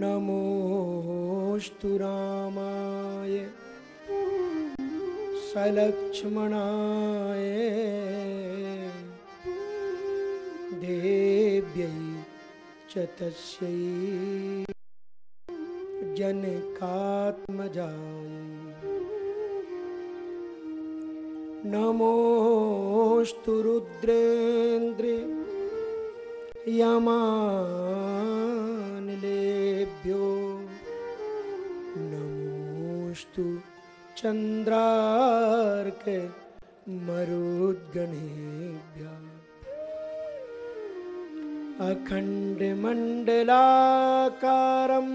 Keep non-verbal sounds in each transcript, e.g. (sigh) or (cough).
नमोऽस्तु रामाय। सलक्ष्मणाय। तस्यै जनकात्मजाय नमोऽस्तु रुद्रेन्द्र यमानिलेभ्यो। नमोऽस्तु चन्द्रार्क मरुद्गणेभ्यः अखण्डमण्डलाकारं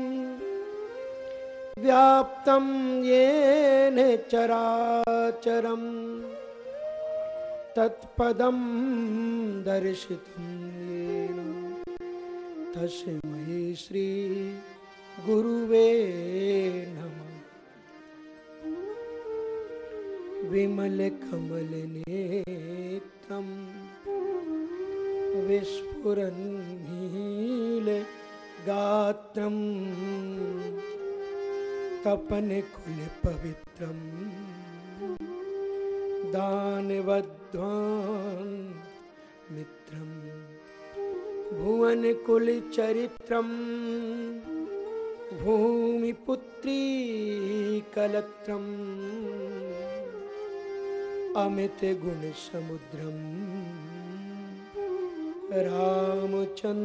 व्याप्तं येन चराचरम् तत्पदं दर्शितं येन। तस्मै श्रीगुरुवे नमः। विमलकमलनेत्रं विस्फुरन्नीलगात्रं तपनकुलपवित्रम्। दानवध्वान् मित्रं भुवनकुलचरित्रं भूमिपुत्रीकलत्रम् अमितगुणसमुद्रं रामचन्द्रं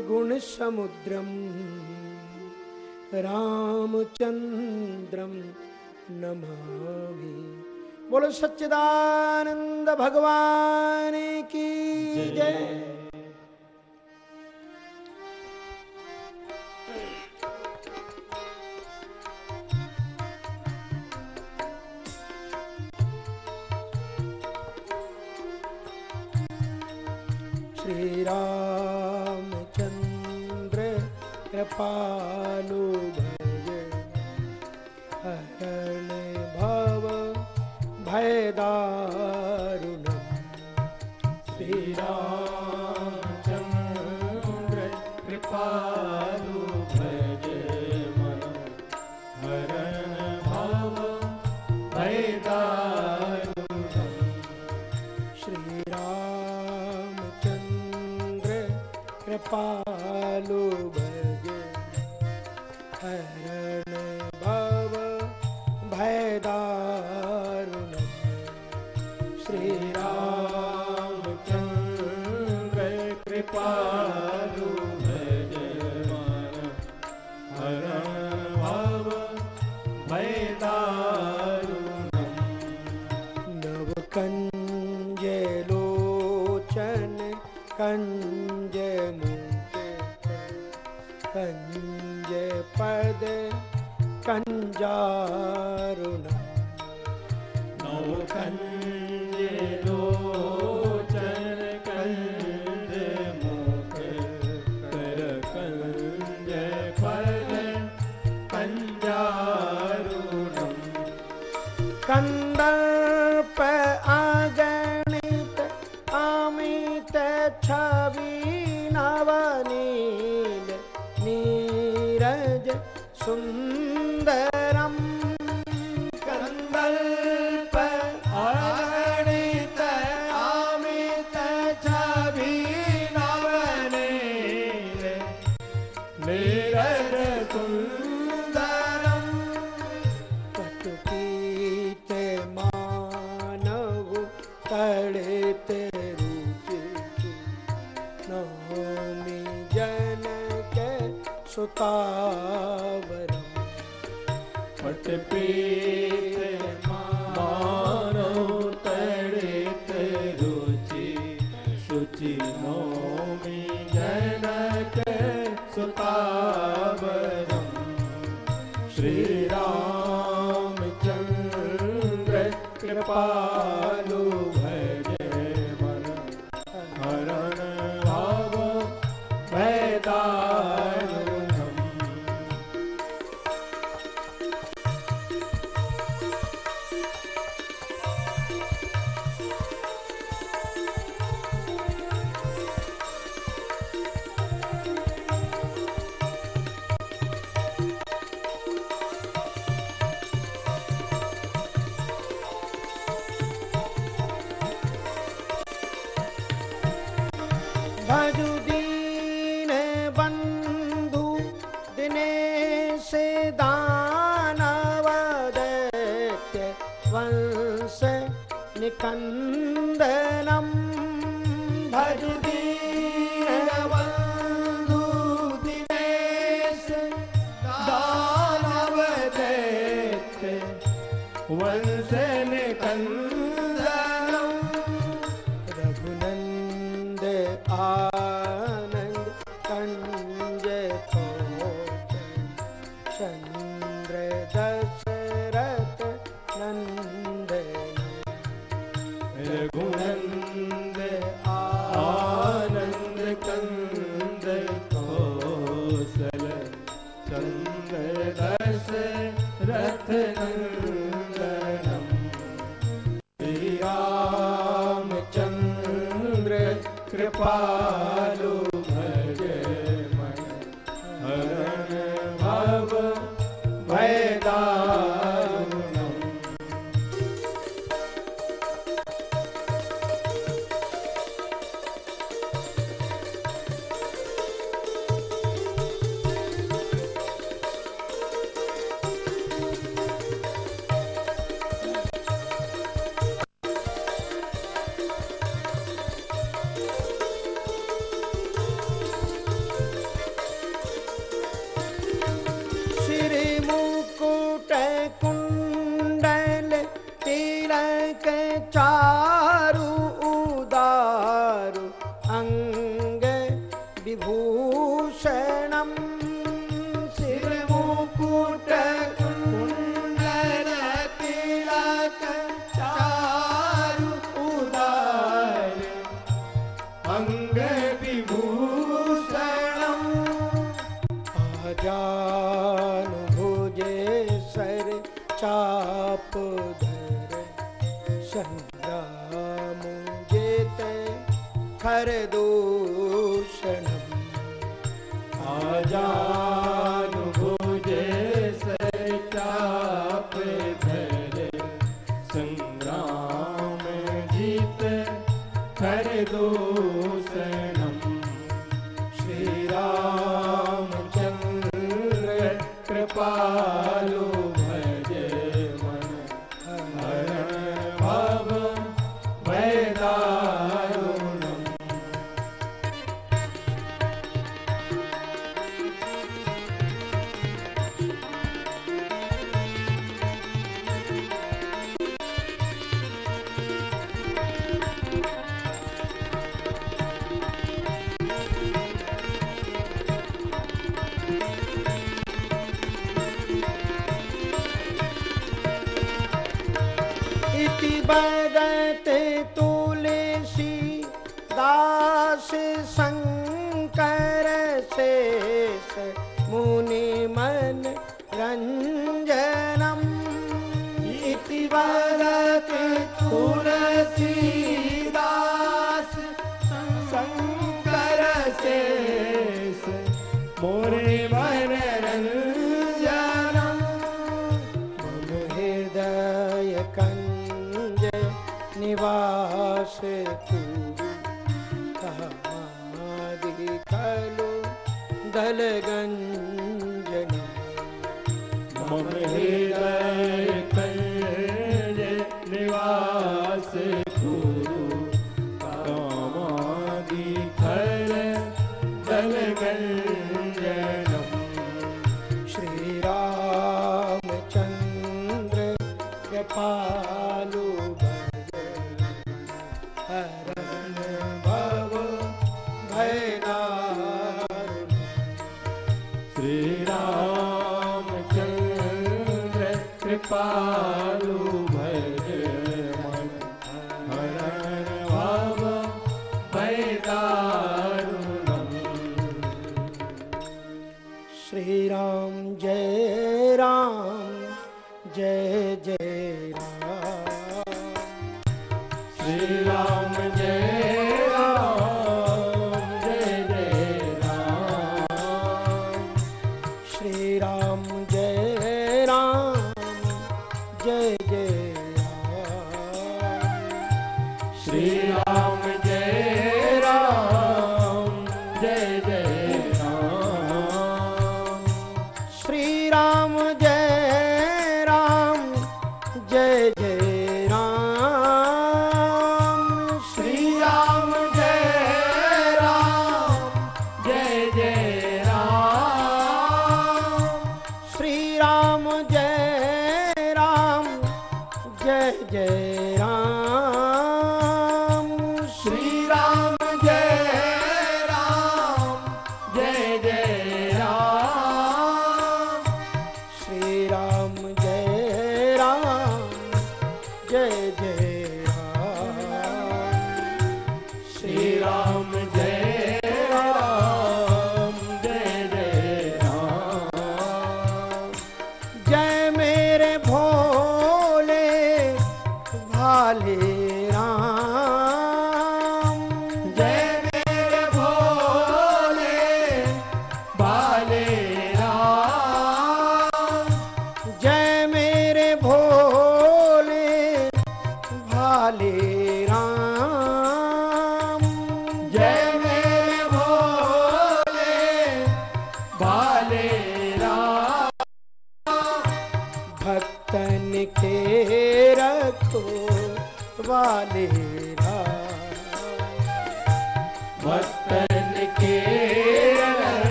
गुण समुद्रम रामचंद्रम नमामि। बोलो सच्चिदानंद भगवान की जय। कृपालु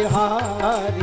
बिहारी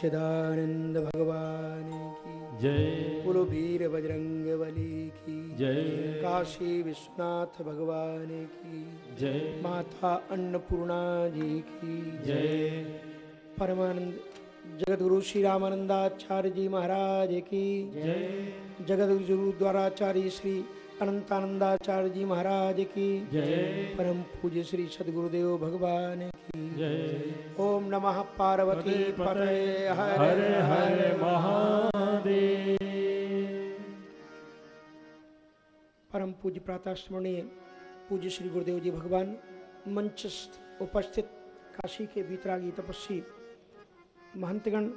सच्चिदानंद भगवान की। जय। बोलो वीर बजरंग बली की। जय। काशी विश्वनाथ भगवान की। जय। माता अन्नपूर्णा जी की। जय। परमानंद जगत गुरु श्री रामानंदाचार्य जी महाराज की। जय। जगत गुरु द्वाराचार्य श्री अनंतानंदाचार्य जी महाराज की। जय। परम पूज्य श्री सदगुरुदेव भगवान की। जय। ओम नमः पार्वती पते हर हर हर महादेव। परम पूज्य प्रातः स्मरणीय पूज्य श्री गुरुदेव जी भगवान मंचस्थ उपस्थित काशी के बीतरागी तपस्वी महंतगण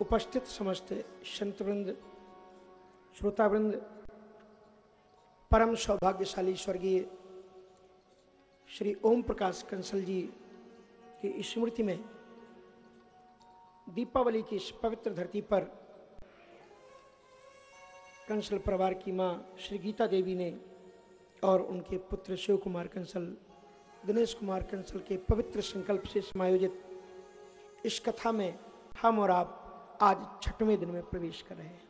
उपस्थित समस्त संतवृंद श्रोतावृंद परम सौभाग्यशाली स्वर्गीय श्री ओम प्रकाश कंसल जी की स्मृति में दीपावली की इस पवित्र धरती पर कंसल परिवार की माँ श्री गीता देवी ने और उनके पुत्र शिव कुमार कंसल, दिनेश कुमार कंसल के पवित्र संकल्प से समायोजित इस कथा में हम और आप आज छठवें दिन में प्रवेश कर रहे हैं।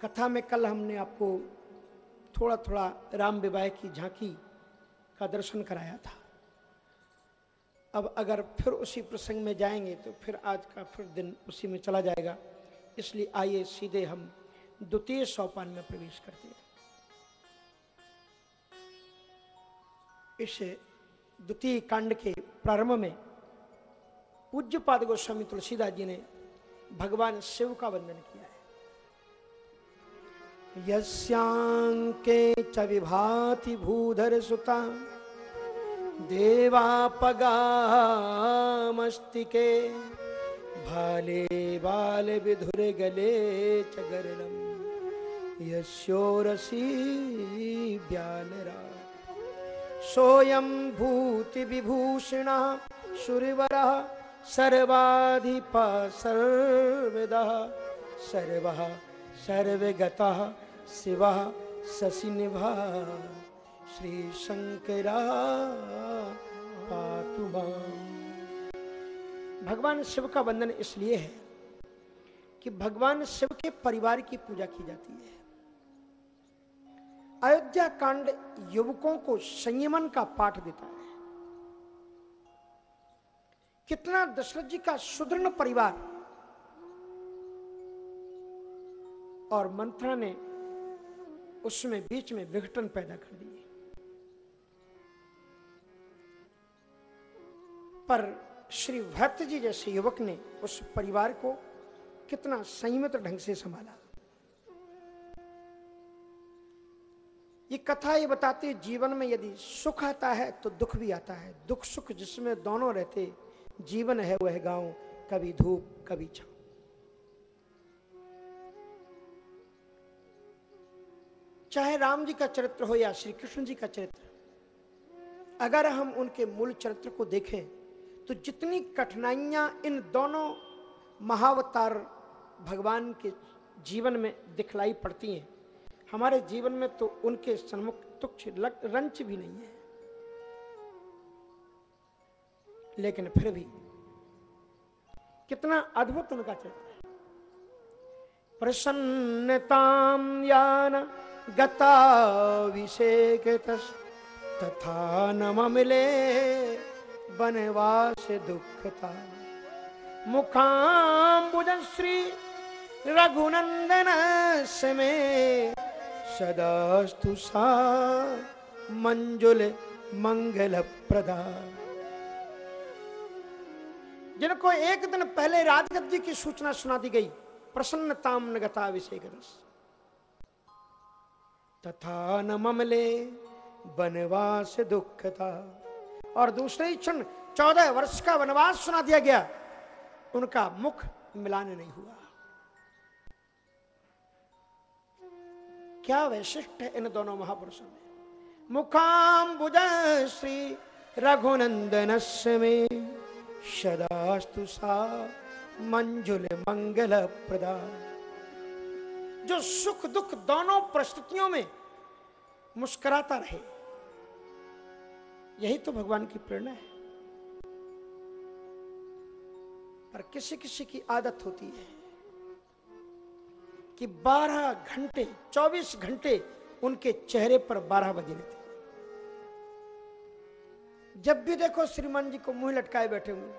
कथा में कल हमने आपको थोड़ा थोड़ा राम विवाह की झांकी का दर्शन कराया था। अब अगर फिर उसी प्रसंग में जाएँगे तो फिर आज का फिर दिन उसी में चला जाएगा। इसलिए आइए सीधे हम द्वितीय सोपान में प्रवेश करते हैं। इस द्वितीय कांड के प्रारंभ में पूज्य पाद गोस्वामी तुलसीदास जी ने भगवान शिव का वंदन किया। यस्यांके च विभाति भूधर सुता देवापगामस्तिके। भाले बाल विधुर गले च गरलम। यस्योरसी व्यालरा सोऽयं भूति विभूषणः सुरवरः। सर्वाधिपा सर्वदः। सर्वः सर्वगतः शिवः शशिनिभा श्रीशङ्करा पातु माम्। भगवान शिव का वंदन इसलिए है कि भगवान शिव के परिवार की पूजा की जाती है। अयोध्या कांड युवकों को संयमन का पाठ देता है। कितना दशरथ जी का सुदृढ़ परिवार और मंत्रा ने उसमें बीच में विघटन पैदा कर दिए। पर श्री भरत जी जैसे युवक ने उस परिवार को कितना संयमित ढंग से संभाला। ये कथा ये बताती है, जीवन में यदि सुख आता है तो दुख भी आता है। दुख सुख जिसमें दोनों रहते, जीवन है वह गाँव, कभी धूप, कभी छाव। चाहे राम जी का चरित्र हो या श्री कृष्ण जी का चरित्र, अगर हम उनके मूल चरित्र को देखें तो जितनी कठिनाइयाँ इन दोनों महावतार भगवान के जीवन में दिखलाई पड़ती हैं, हमारे जीवन में तो उनके सन्मुख तुक्ष रंच भी नहीं है। लेकिन फिर भी कितना अद्भुत उनका चरित्र है। यान गताभिषेक तथा न ममिले बनवास दुखता मुखाम्बुज श्री रघुनंदन में सदास्तु सा मंजुल मंगल प्रदा जिनको एक दिन पहले राजगद्दी की सूचना सुना दी गई प्रसन्नताम नगता अभिषेक रस तथा न ममले वनवास दुख था और दूसरे ही क्षण चौदह वर्ष का वनवास सुना दिया गया। उनका मुख मिलान नहीं हुआ। क्या वैशिष्ट है इन दोनों महापुरुषों में? मुखाम्बुज श्री रघुनंदन में सदास्तु सा मंजुल मंगल प्रदान जो सुख दुख दोनों परिस्थितियों में मुस्कुराता रहे। यही तो भगवान की प्रेरणा है। पर किसी किसी की आदत होती है कि 12 घंटे 24 घंटे उनके चेहरे पर 12 बजे रहते जब भी देखो श्रीमान जी को मुँह लटकाए बैठे हुए।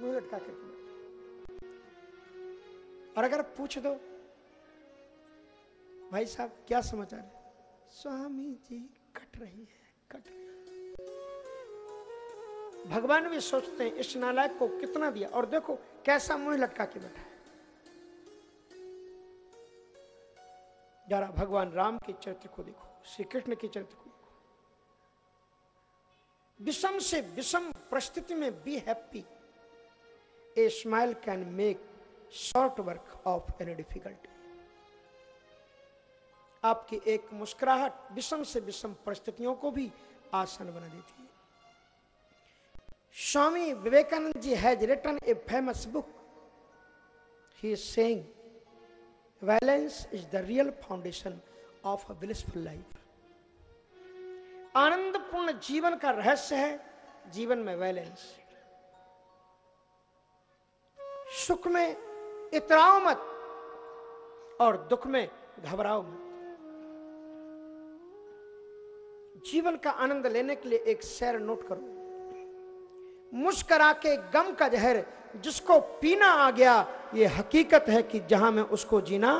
मुँह लटका के और अगर पूछ दो, भाई साहब, क्या समाचार है? स्वामी जी, कट रही है, कट रही है। भगवान भी सोचते हैं, इस नालायक को कितना दिया? और देखो, कैसा मुँह लटका के बैठा है। जरा भगवान राम के चरित्र को देखो श्री कृष्ण के चरित्र को देखो। विषम से विषम परिस्थिति में be happy a smile can make short work of any difficulty. आपकी एक मुस्कुराहट विषम से विषम परिस्थितियों को भी आसान बना देती है। Swami Vivekananda ji has written a famous book he is saying balance is the real foundation of a blissful life आनंदपूर्ण जीवन का रहस्य है जीवन में वैलेंस सुख में इतराओ मत और दुख में घबराओ मत। जीवन का आनंद लेने के लिए एक शेर नोट करो। मुस्करा के गम का जहर जिसको पीना आ गया, ये हकीकत है कि जहाँ में उसको जीना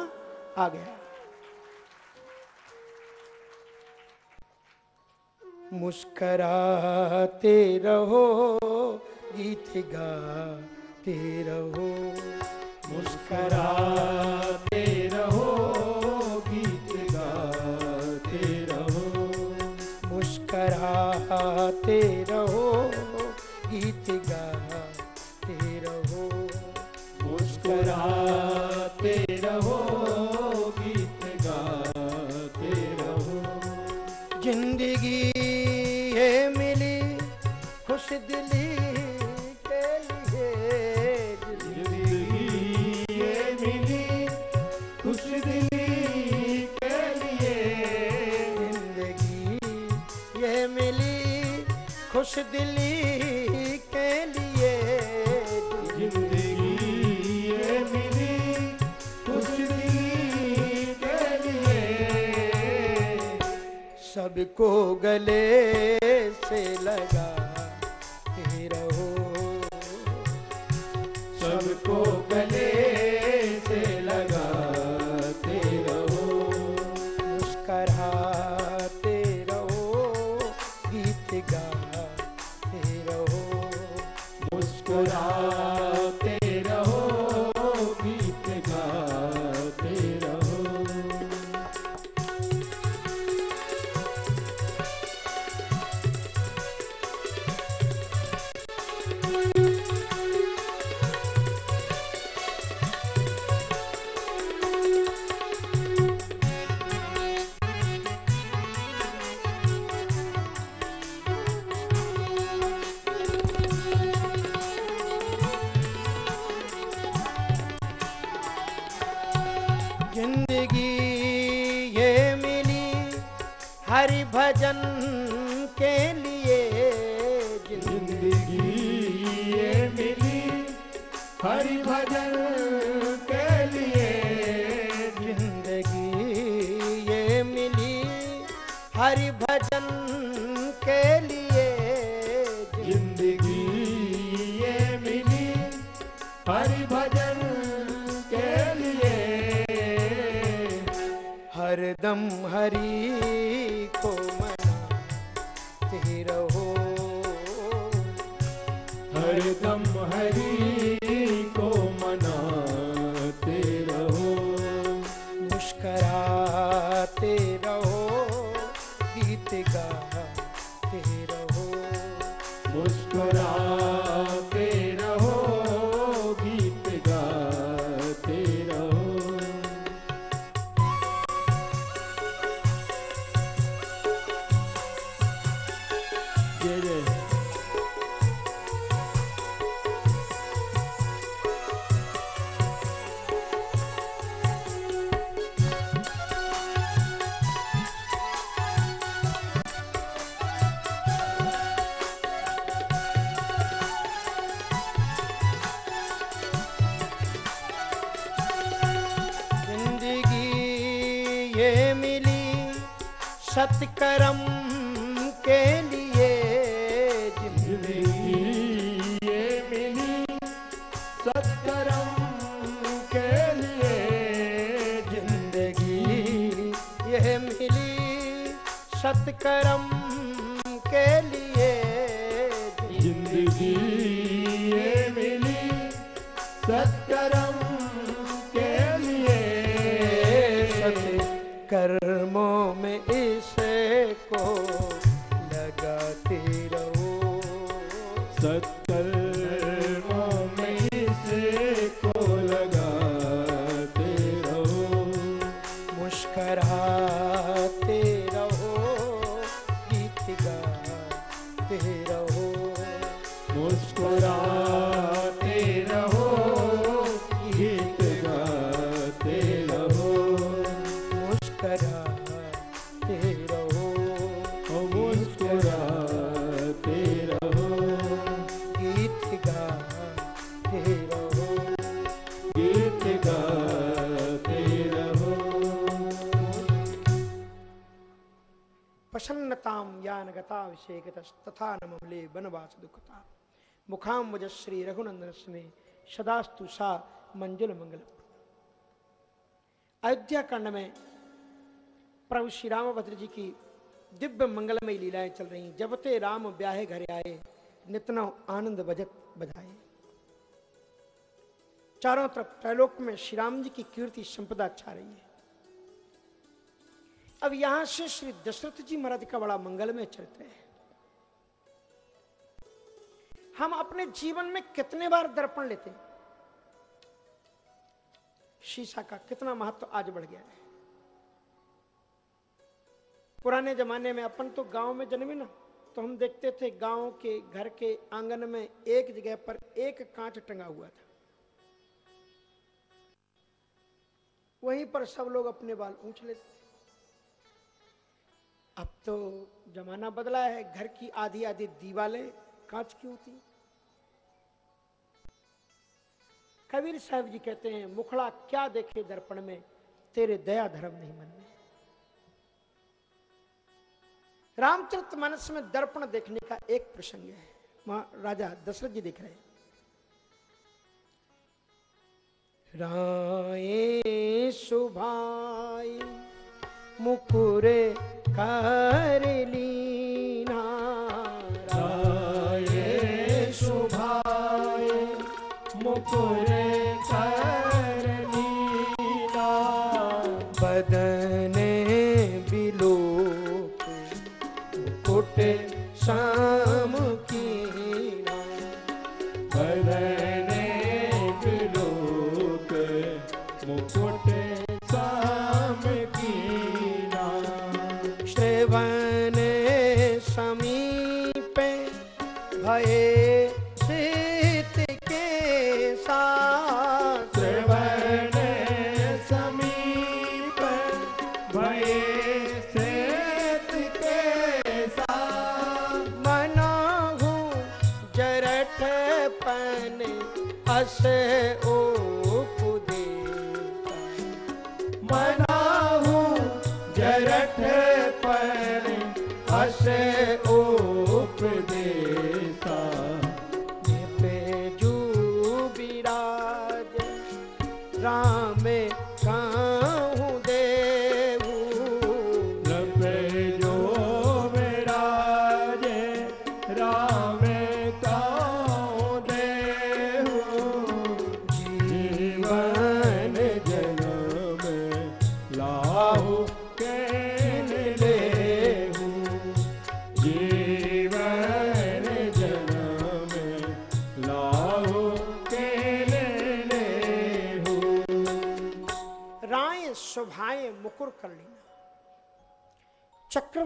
आ गया। मुस्कराते रहो, गीत गाते रहो। मुस्कराते रहो, गीत गाते रहो। मुस्कराते रहो, गीत गाते रहो। मुस्कराते रहो, गीत गाते रहो। ज़िंदगी ये मिली, खुश दिली दिली के लिए। ज़िंदगी ये मिली खुश के लिए। सबको गले से लगा। तथा नमले वनवास दुखता। मुखाम वजश्री रघुनंदन स्ने सदास्तु सा मंजुल मंगल। अयोध्या कांड में प्रभु श्री रामभद्र जी की दिव्य मंगलमय लीलाएँ चल रही। जब ते राम ब्याहे घरे आए नितना आनंद बजत बधाए। चारों तरफ़ त्रैलोक में श्री राम जी की कीर्ति संपदा छा रही है। अब यहाँ से श्री दशरथ जी महाराज का बड़ा मंगलमय चरित्र है। हम अपने जीवन में कितने बार दर्पण लेते हैं? शीशा का कितना महत्व तो आज बढ़ गया है पुराने जमाने में अपन तो गाँव में जन्मे ना तो हम देखते थे गाँव के, घर के आँगन में एक जगह पर एक कांच टंगा हुआ था वहीं पर सब लोग अपने बाल ऊंच लेते अब तो जमाना बदला है, घर की आधी आधी दीवालें कांच की होती हैं। कबीर साहब जी कहते हैं, मुखड़ा क्या देखे दर्पण में? तेरे दया धर्म नहीं मन में. रामचरित मानस में दर्पण देखने का एक प्रसंग है। वहाँ राजा दशरथ जी देख रहे हैं। राये सुभाई, मुकुरे कर लीना। राये शुभाए मुकुरे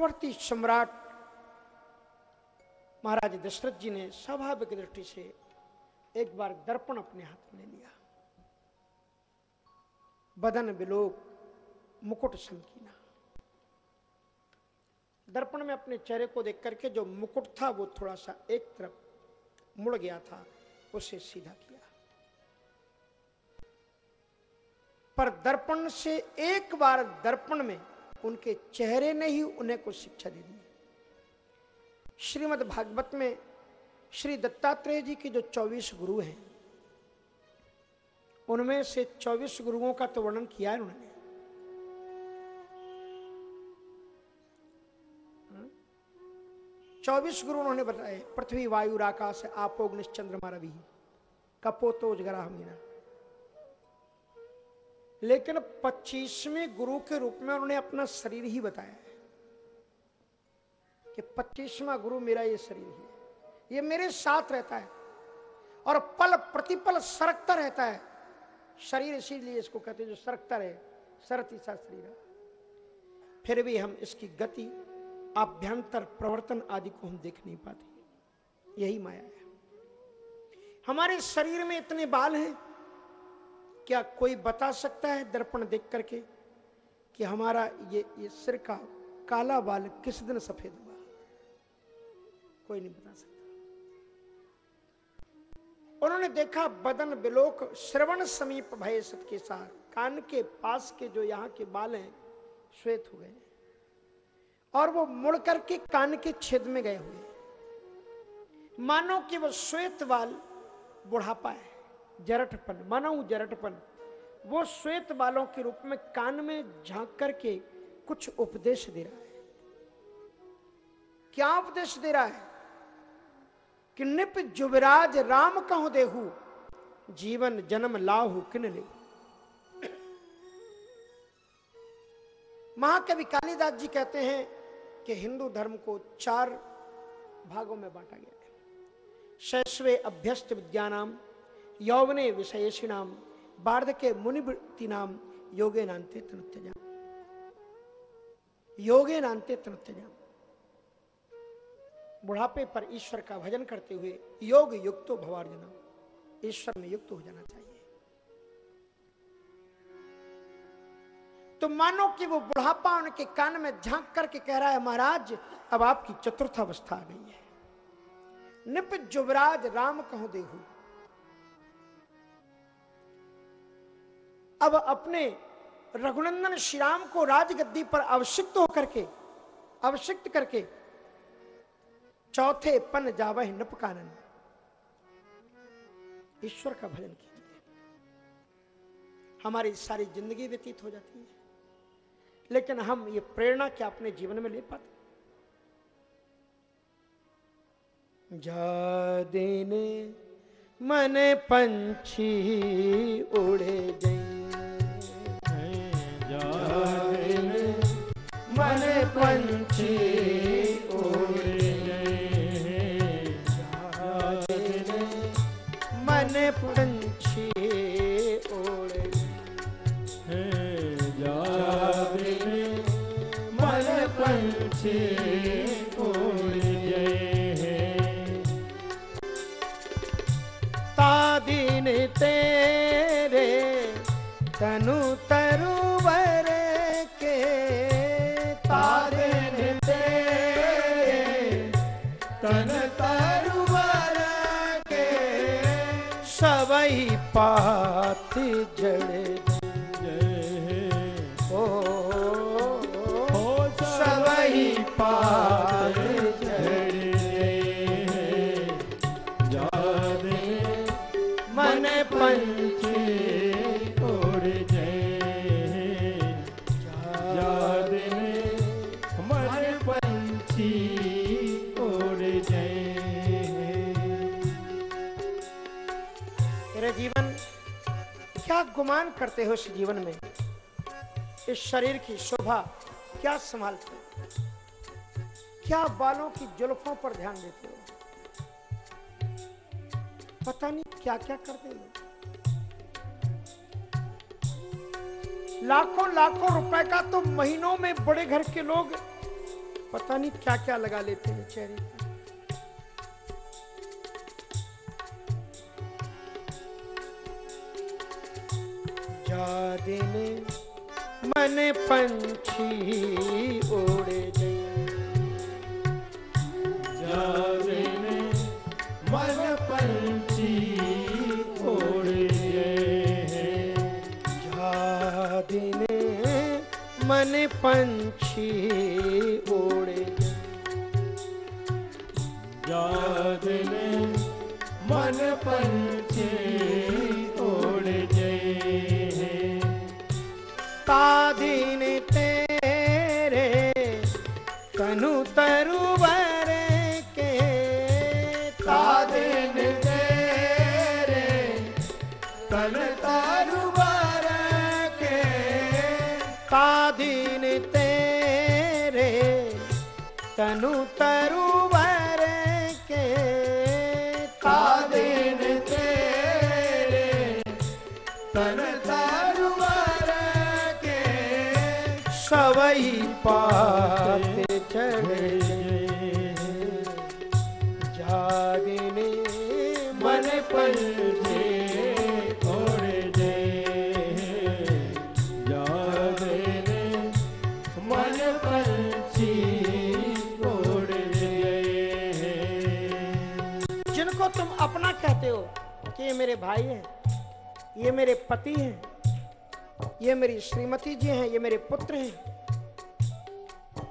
चक्रवर्ती सम्राट महाराज दशरथ जी ने स्वाभाविक दृष्टि से एक बार दर्पण अपने हाथ में लिया। बदन विलोक, मुकुट संकीना। दर्पण में अपने चेहरे को देख करके जो मुकुट था, वो थोड़ा सा एक तरफ़ मुड़ गया था, उसे सीधा किया। पर दर्पण से एक बार दर्पण में उनके चेहरे ने ही उन्हें कुछ शिक्षा दे दी। श्रीमद् भागवत में श्री दत्तात्रेय जी के जो चौबीस गुरु हैं, उनमें से चौबीस गुरुओं का तो वर्णन किया है उन्होंने। चौबीस गुरु उन्होंने बताए, पृथ्वी, वायु राकाश आपोग निश्चंद्रमा रवि कपोतो जगरा मीना लेकिन पच्चीसवें गुरु के रूप में उन्होंने अपना शरीर ही बताया है कि पच्चीसवा गुरु मेरा ये शरीर ही है। ये मेरे साथ रहता है और पल प्रतिपल सरकता रहता है। शरीर इसीलिए इसको कहते हैं जो सरकता रहे, सरती सा शरीर फिर भी हम इसकी गति आभ्यंतर प्रवर्तन आदि को हम देख नहीं पाते। यही माया है। हमारे शरीर में इतने बाल हैं क्या कोई बता सकता है दर्पण देख करके कि हमारा ये ये सिर का काला बाल किस दिन सफ़ेद हुआ? कोई नहीं बता सकता। उन्होंने देखा बदन बिलोक श्रवण समीप भय सत के साथ, कान के पास के जो यहाँ के बाल हैं, श्वेत हो गए। और वो मुड़ करके कान के छेद में गए हुए मानो कि वो श्वेत बाल बुढ़ापा है। जरटपन मानो जरटपन वो श्वेत बालों के रूप में कान में झाँक करके कुछ उपदेश दे रहा है। क्या उपदेश दे रहा है? कि निप जुबराज राम कहो देहू, जीवन जन्म लाहू किन ले। महाकवि कालिदास जी कहते हैं कि हिंदू धर्म को चार भागों में बांटा गया है। शैश्वे अभ्यस्त विद्यानाम यौवने विषयेषिणाम मुनिवृत्ति नाम योगे नान्ते तनुत्यजाम। योगे नान्ते तनुत्यजाम। बुढ़ापे पर ईश्वर का भजन करते हुए योग युक्त युक्तो भवार्जना। ईश्वर में युक्त हो जाना चाहिए। तो मानो कि वो बुढ़ापा उनके कान में झाँक करके कह रहा है, महाराज, अब आपकी चतुर्थ अवस्था आ गई है। निप जुबराज राम कहो देहू। अब अपने रघुनंदन श्री राम को राजगद्दी पर अवशिक्त होकर के, अवशिक्त करके चौथे पन जावह नपकानन। ईश्वर का भजन कीजिए। हमारी सारी ज़िंदगी व्यतीत हो जाती है, लेकिन हम ये प्रेरणा क्या अपने जीवन में ले पाते? जा देने, मन पंछी उड़े जाने मन पंछी मन पंछी उड़े। जाने मन पंछी गए तादीन तेरे गुमान करते हो इस जीवन में? इस शरीर की शोभा क्या संभालते क्या बालों की जुल्फों पर ध्यान देते हो? पता नहीं क्या क्या करते हो। लाखों लाखों रुपए का तो महीनों में बड़े घर के लोग पता नहीं क्या क्या लगा लेते हैं चेहरे पर जा मन पंछी उड़ जाने गए मेरे भाई हैं, ये मेरे पति हैं, ये मेरी श्रीमती जी हैं, ये मेरे पुत्र हैं।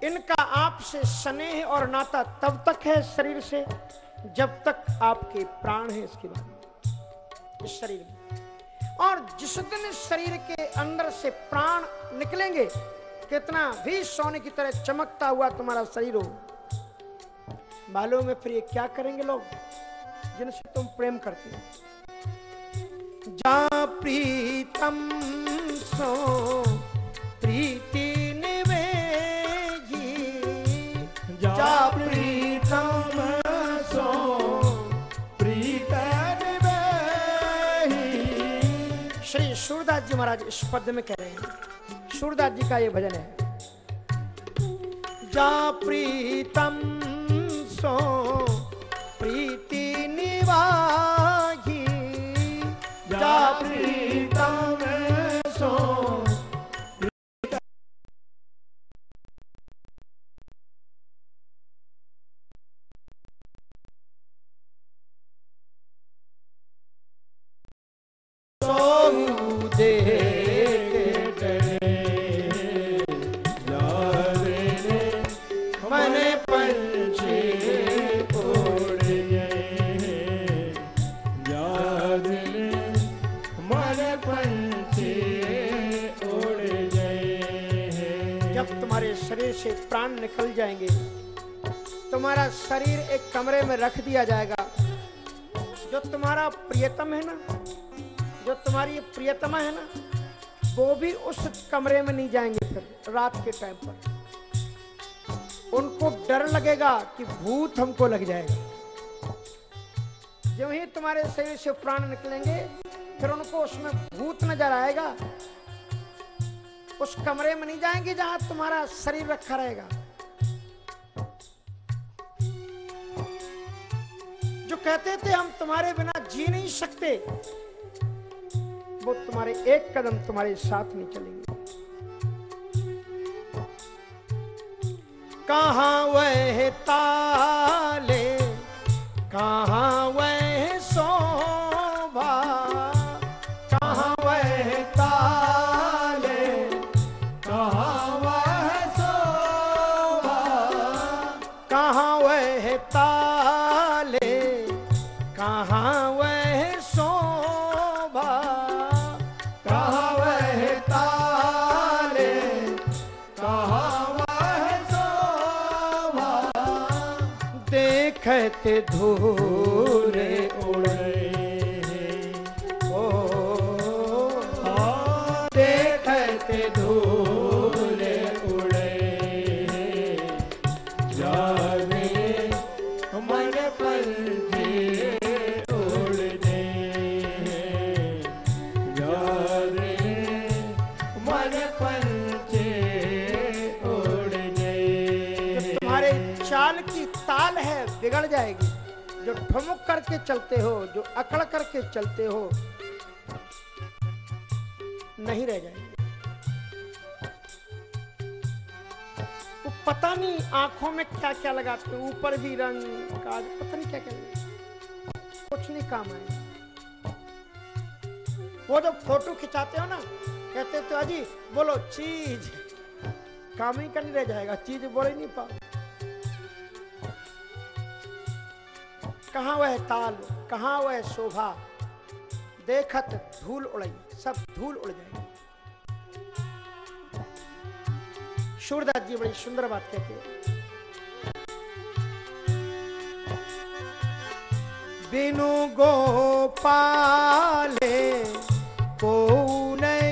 इनका आपसे स्नेह और नाता तब तक है शरीर से जब तक आपके प्राण हैं इसके बाद इस शरीर में। और जिस दिन शरीर के अंदर से प्राण निकलेंगे, कितना भी सोने की तरह चमकता हुआ तुम्हारा शरीर हो मालूम है फिर ये क्या करेंगे लोग जिनसे तुम प्रेम करते हो? जा प्रीतम सो, प्रीति निवेगी जा प्रीतम सो प्रीतन वही श्री सूरदास जी महाराज इस पद में कह रहे हैं। सूरदास जी का ये भजन है। जा प्रीतम सो, प्रीति निवाही जा प्रीतम सो से प्राण निकल जाएँगे। तुम्हारा शरीर एक कमरे में रख दिया जाएगा। जो तुम्हारा प्रियतम है ना, जो तुम्हारी प्रियतमा है ना, वो भी उस कमरे में नहीं जाएँगे फिर रात के टाइम पर। उनको डर लगेगा कि भूत हमको लग जाएगा। जो ही तुम्हारे शरीर से प्राण निकलेंगे, फिर उनको उसमें भूत नज़र आएगा उस कमरे में नहीं जाएँगे जहाँ तुम्हारा शरीर रखा रहेगा। जो कहते थे, हम तुम्हारे बिना जी नहीं सकते, वो तुम्हारे एक कदम तुम्हारे साथ नहीं चलेंगे। कहाँ वह ताले, कहाँ वह करके चलते हो, जो अकड़ करके चलते हो, नहीं रह जाएँगे। वो पता नहीं आँखों में क्या क्या लगाते हो, ऊपर भी रंग, काज, पता नहीं क्या क्या कुछ नहीं काम आएगा। वो जब फ़ोटो खिंचाते हो ना, कहते तो अजी, बोलो, चीज़ काम ही का नहीं रह जाएगा, चीज़ बोल ही नहीं पाओ कहाँ वह ताल, कहाँ वह शोभा? देखत धूल उड़ई, सब धूल उड़ जाएगी सूरदास जी बड़ी सुंदर बात कहते हैं। बिनु गोपाले को नहीं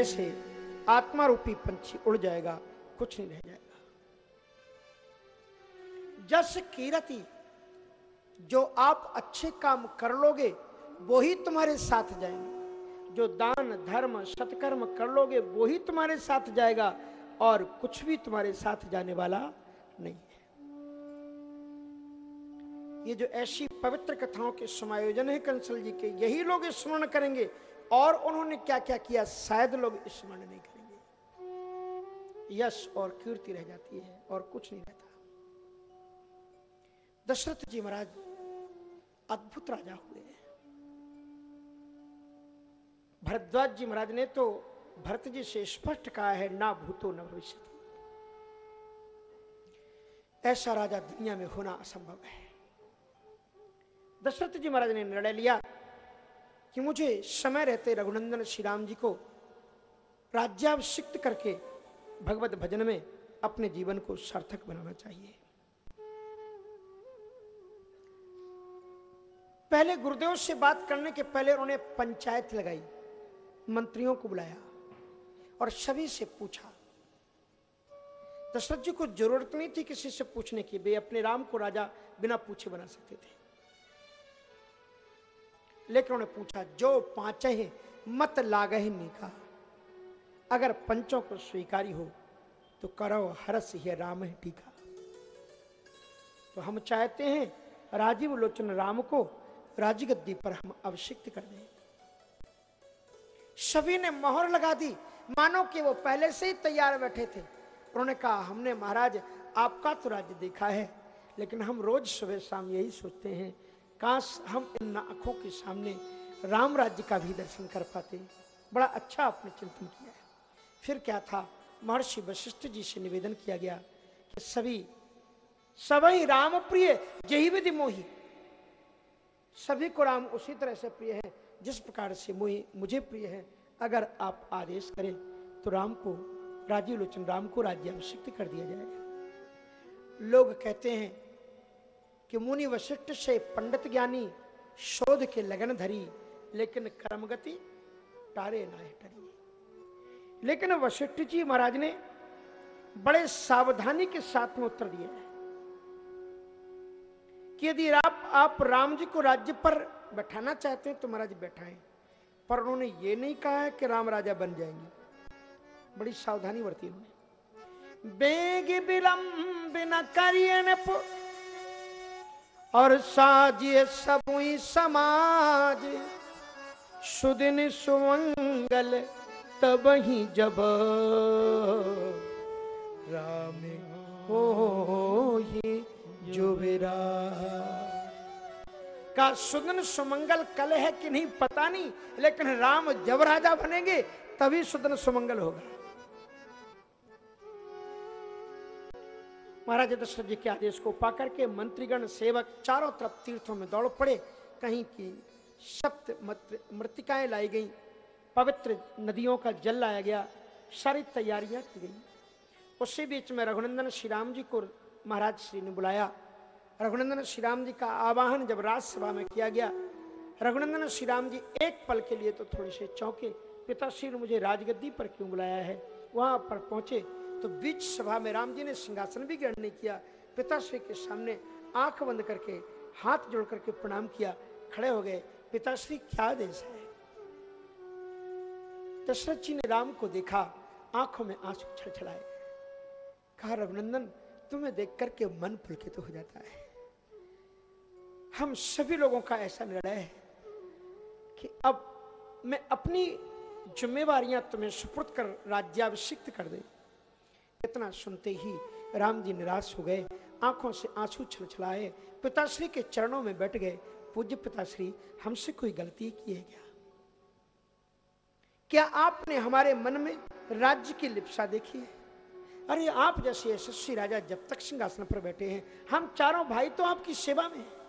रूपी से आत्मा रूपी पंछी उड़ जाएगा, कुछ नहीं रह जाएगा। जस कीरति, जो आप अच्छे काम कर लोगे वो ही तुम्हारे साथ जाएँगे। जो दान, धर्म, सत्कर्म कर लोगे वो ही तुम्हारे साथ जाएगा, और कुछ भी तुम्हारे साथ जाने वाला नहीं है। ये जो ऐसी पवित्र कथाओं के समायोजन है कंसल जी के, यही लोग स्मरण करेंगे और उन्होंने क्या क्या? किया शायद लोग स्मरण नहीं करेंगे। यश और कीर्ति रह जाती है और कुछ नहीं रहता। दशरथ जी महाराज अद्भुत राजा हुए भरद्वाज जी महाराज ने तो भरत जी से स्पष्ट कहा है, ना भूतो, न भविष्य ऐसा राजा दुनिया में होना असंभव है। दशरथ जी महाराज ने निर्णय लिया कि मुझे समय रहते रघुनंदन श्री राम जी को राज्याभिषिक्त करके भगवत भजन में अपने जीवन को सार्थक बनाना चाहिए। पहले गुरुदेव से बात करने के पहले उन्होंने पंचायत लगाई, मंत्रियों को बुलाया और सभी से पूछा। दशरथ जी को ज़रूरत नहीं थी किसी से पूछने की, वे अपने राम को राजा बिना पूछे बना सकते थे। लेकिन उन्होंने पूछा, जो पाँच है, मत लागह निका। अगर पंचों को स्वीकारी हो तो करो हरस ही राम है टीका। तो हम चाहते हैं राजीव लोचन राम को राजगद्दी पर हम अभिषिक्त कर दें। सभी ने मोहर लगा दी। मानो कि वो पहले से ही तैयार बैठे थे। उन्होंने कहा, हमने महाराज, आपका तो राज्य देखा है, लेकिन हम रोज सुबह शाम यही सोचते हैं काश हम इन आँखों के सामने राम राज्य का भी दर्शन कर पाते। बड़ा अच्छा आपने चिंतन किया है। फिर क्या था? महर्षि वशिष्ठ जी से निवेदन किया गया कि सभी सभी राम प्रिय जही विधि मोही। सभी को राम उसी तरह से प्रिय है, जिस प्रकार से मोही मुझे प्रिय है। अगर आप आदेश करें तो राम को राजीव लोचन राम को राज्याभिषिक्त कर दिया जाएगा। लोग कहते हैं कि मुनि वशिष्ठ से पंडित ज्ञानी शोध के लगन धरी, लेकिन कर्मगति टारे ना टरी। लेकिन वशिष्ठ जी महाराज ने बड़े सावधानी के साथ में उत्तर दिया है कि यदि आप आप राम जी को राज्य पर बैठाना चाहते हैं तो महाराज बैठाएँ पर उन्होंने ये नहीं कहा है कि राम राजा बन जाएँगे। बड़ी सावधानी बरती उन्होंने। बेग विलंब न पु- और साजिए सबुई समाज। सुदिन सुमंगल तब ही जब राम हो ही जो का सुदन सुमंगल कल है कि नहीं पता नहीं, लेकिन राम जब राजा बनेंगे तभी सुदन सुमंगल होगा। महाराज दशरथ जी के आदेश को पाकर के मंत्रीगण, सेवक चारों तरफ़ तीर्थों में दौड़ पड़े। कहीं की सप्त मत- मृतिकाएँ लाई गई। पवित्र नदियों का जल लाया गया। सारी तैयारियाँ की गई। उसी बीच में रघुनंदन श्री राम जी को महाराज श्री ने बुलाया। रघुनंदन श्री राम जी का आवाहन जब राजसभा में किया गया, रघुनंदन श्री राम जी एक पल के लिए तो थोड़े से चौंके। पिताश्री ने मुझे राजगद्दी पर क्यों बुलाया है? वहाँ पर पहुँचे। तो बीच सभा में राम जी ने सिंहासन भी ग्रहण नहीं किया पिताश्री के सामने आँख बंद करके, हाथ जोड़ करके प्रणाम किया, खड़े हो गए पिताश्री क्या देश है? दशरथ जी ने राम को देखा, आँखों में आँसू छलछलाए। कहा, रघुनंदन, तुम्हें देख करके मन पुलकित तो हो जाता है। हम सभी लोगों का ऐसा निर्णय है कि अब मैं अपनी जिम्मेवारियाँ तुम्हें सुपुर्द कर राज्याभिषिक्त कर दे। इतना सुनते ही राम जी निराश हो गए। आँखों से आँसू छलछलाए। पिताश्री के चरणों में बैठ गए। पूज्य पिताश्री, हमसे कोई गलती की है क्या? क्या आपने हमारे मन में राज्य की लिप्सा देखी है? अरे आप जैसे यशस्वी राजा जब तक सिंहासन पर बैठे हैं, हम चारों भाई तो आपकी सेवा में हैं।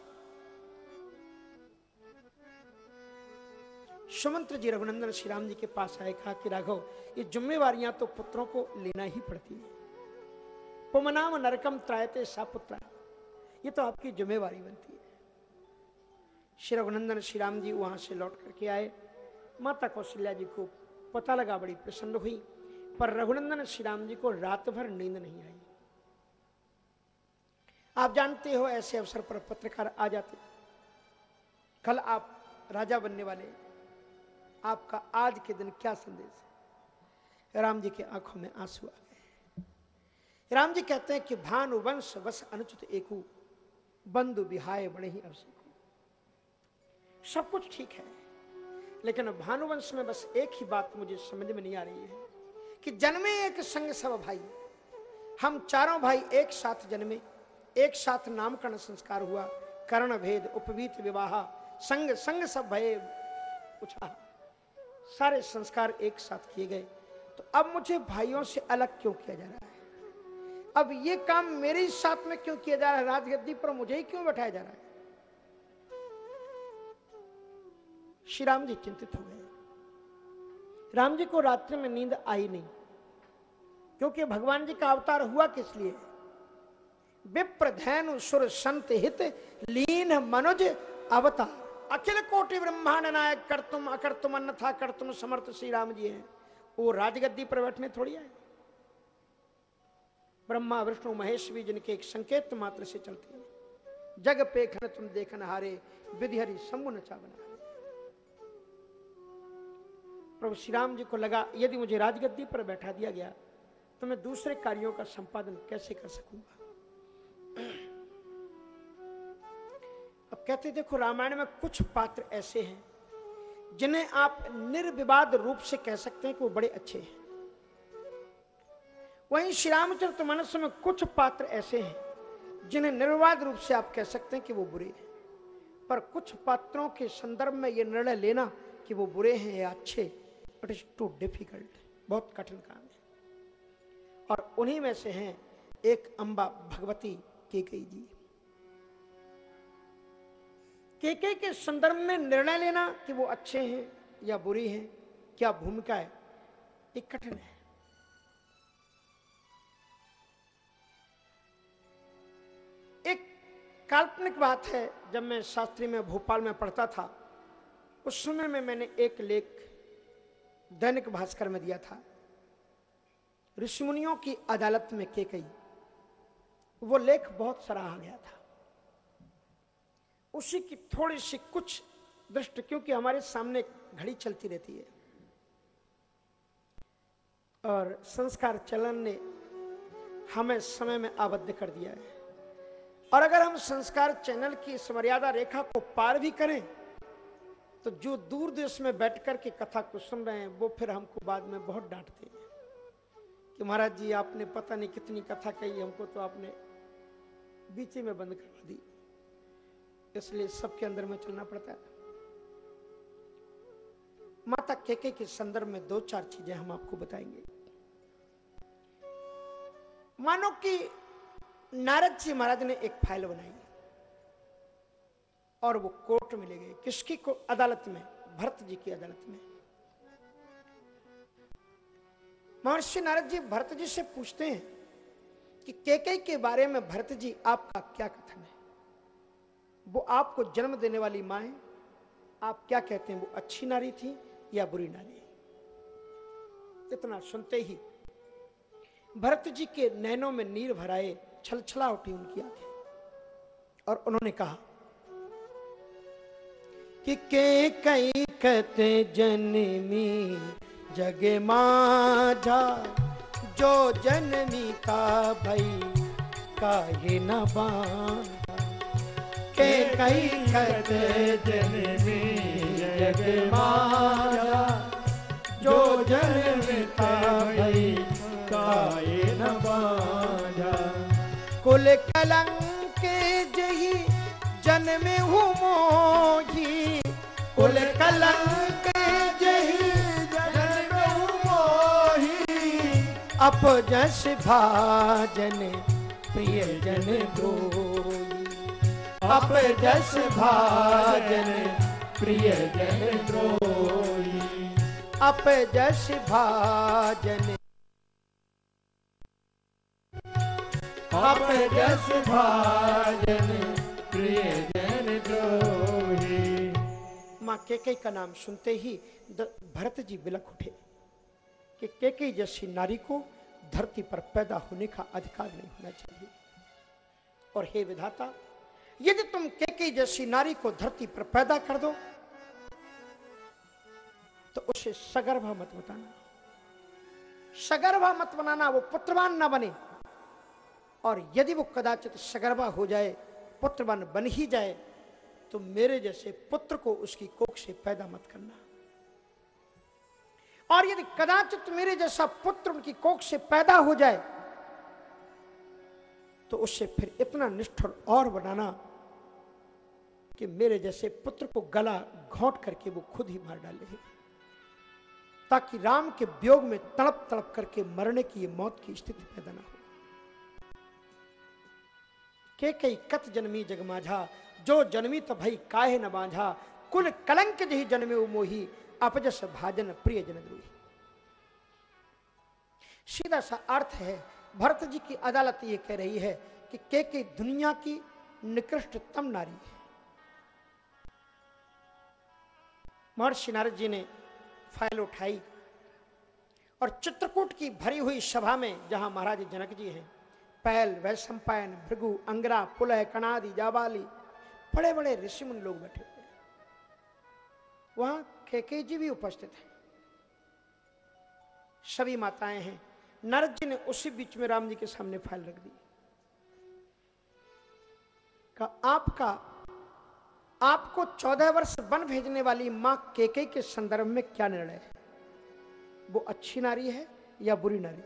सुमंत्र जी रघुनंदन श्री राम जी के पास आए, कहा कि राघव, ये जिम्मेवारियाँ तो पुत्रों को लेना ही पड़ती है। पुमनाम नरकम त्रायते सा पुत्र। ये तो आपकी जिम्मेवारी बनती है। श्री रघुनंदन श्री राम जी वहाँ से लौट करके आए। माता कौशल्या जी को पता लगा, बड़ी प्रसन्न हुई, पर रघुनंदन श्री राम जी को रात भर नींद नहीं आई। आप जानते हो, ऐसे अवसर पर पत्रकार आ जाते। कल आप राजा बनने वाले आपका आज के दिन क्या संदेश है? राम जी की आँखों में आँसू आ गए। राम जी कहते हैं कि भानुवंश बस अनुचित एकू, बंधु बिहाय बड़े ही अवसर सब कुछ ठीक है, लेकिन भानुवंश में बस एक ही बात मुझे समझ में नहीं आ रही है कि जन्मे एक संग सब भाई। हम चारों भाई एक साथ जन्मे, एक साथ नामकरण संस्कार हुआ, कर्ण भेद, उपवीत विवाह, संग संग सब भय उछा सारे संस्कार एक साथ किए गए। तो अब मुझे भाइयों से अलग क्यों किया जा रहा है? अब ये काम मेरे साथ में क्यों किया जा रहा है? राजगद्दी पर मुझे ही क्यों बैठाया जा रहा है? श्री राम जी चिंतित हो गए। राम जी को रात्रि में नींद आई नहीं, क्योंकि भगवान जी का अवतार हुआ किस लिए? विप्र धैनु सुर संत हित, लीन मनुज अवतार। अखिल कोटि ब्रह्मांड नायक कर तुम अकर तुम अन्न था कर तुम समर्थ श्री राम जी हैं। वो राजगद्दी पर बैठने थोड़ी आए। ब्रह्मा, विष्णु, महेश भी जिनके एक संकेत मात्र से चलते हैं। जग पेखन तुम देखन हारे, विधिहरी शंभु नचा बना प्रभु श्री राम जी को लगा, यदि मुझे राजगद्दी पर बैठा दिया गया तो मैं दूसरे कार्यों का संपादन कैसे कर सकूँगा? कहते देखो, रामायण में कुछ पात्र ऐसे हैं, जिन्हें आप निर्विवाद रूप से कह सकते हैं कि वो बड़े अच्छे हैं। वहीं श्री रामचरित मनस में कुछ पात्र ऐसे हैं, जिन्हें निर्विवाद रूप से आप कह सकते हैं कि वो बुरे हैं। पर कुछ पात्रों के संदर्भ में ये निर्णय लेना कि वो बुरे हैं या अच्छे इट इज़ टू डिफ़िकल्ट बहुत कठिन काम है। और उन्हीं में से हैं, एक अंबा भगवती केकई जी। केके के संदर्भ में निर्णय लेना कि वो अच्छे हैं या बुरी हैं, क्या भूमिका है, एक कठिन है। एक काल्पनिक बात है, जब मैं शास्त्री में, भोपाल में पढ़ता था, उस समय में मैंने एक लेख दैनिक भास्कर में दिया था। ऋषिमुनियों की अदालत में के कई वो लेख बहुत सराहा गया था। उसी की थोड़ी सी कुछ दृष्टि, क्योंकि हमारे सामने घड़ी चलती रहती है। और संस्कार चलन ने हमें समय में आबद्ध कर दिया है। और अगर हम संस्कार चैनल की इस मर्यादा रेखा को पार भी करें तो जो दूर देश में बैठ कर के कथा को सुन रहे हैं, वो फिर हमको बाद में बहुत डांटते हैं कि महाराज जी, आपने पता नहीं कितनी कथा कही, हमको तो आपने बीचे में बंद करवा दी। इसलिए सबके अंदर में चलना पड़ता है। माता केके के संदर्भ में दो चार चीज़ें हम आपको बताएँगे। मानो कि नारद जी महाराज ने एक फ़ाइल बनाई और वो कोर्ट में ले गए। किसकी को? अदालत में, भरत जी की अदालत में। महर्षि नारद जी भरत जी से पूछते हैं कि केके के बारे में भरत जी आपका क्या कथन है? वो आपको जन्म देने वाली माँ है। आप क्या कहते हैं? वो अच्छी नारी थी या बुरी नारी? इतना सुनते ही भरत जी के नैनों में नीर भराए, छलछला उठी उनकी आँखें। और उन्होंने कहा, कि के कई कते जन्मी जगे माझा, जो जन्मी का भई काहे न बांधा। के कई जग माया जो जन्म का भई काए न बांधा कुल कलंक जही जन्म हूँ मोही। कुल कलंक जही जन्म मोही। अप जस भाजन, प्रिय जन दोई अप जस भाजन, प्रिय जन द्रोही। अप जस भाजन। अप जस भाजन, प्रिय जन द्रोही। माँ केकई का नाम सुनते ही भरत जी बिलक उठे। कि केकई जैसी नारी को धरती पर पैदा होने का अधिकार नहीं होना चाहिए। और हे विधाता यदि तुम केके जैसी नारी को धरती पर पैदा कर दो तो उसे सगर्भा मत बताना। सगर्भा मत बनाना, वो पुत्रवान ना बने। और यदि वो कदाचित सगर्भा हो जाए, पुत्रवान बन ही जाए तो मेरे जैसे पुत्र को उसकी कोख से पैदा मत करना। और यदि कदाचित मेरे जैसा पुत्र उनकी कोख से पैदा हो जाए तो उससे फिर इतना निष्ठुर और बनाना कि मेरे जैसे पुत्र को गला घोंट करके वो खुद ही मार डाले ताकि राम के वियोग में तड़प तड़प करके मरने की ये मौत की स्थिति पैदा ना हो। के कई कत जन्मी जग माझा, जो जन्मी तो भई काहे न बांझा, कुल कलंक जही जन्मे मोही, अपजस भाजन प्रिय जन द्रोही। सीधा सा अर्थ है, भरत जी की अदालत ये कह रही है कि के के दुनिया की निकृष्टतम नारी है। महर्षि नारद जी ने फ़ाइल उठाई और चित्रकूट की भरी हुई सभा में, जहाँ महाराज जनक जी हैं, पैल, वैशंपायन, भृगु, अंगरा पुलह कणादि, जाबाली बड़े बड़े ऋषि मुनि लोग बैठे हुए। वहाँ केके जी भी उपस्थित हैं। सभी माताएँ हैं। नारद जी ने उसी बीच में राम जी के सामने फ़ाइल रख दी। का आपका आपको चौदह वर्ष वन भेजने वाली माँ केके के संदर्भ में क्या निर्णय है? वो अच्छी नारी है या बुरी नारी?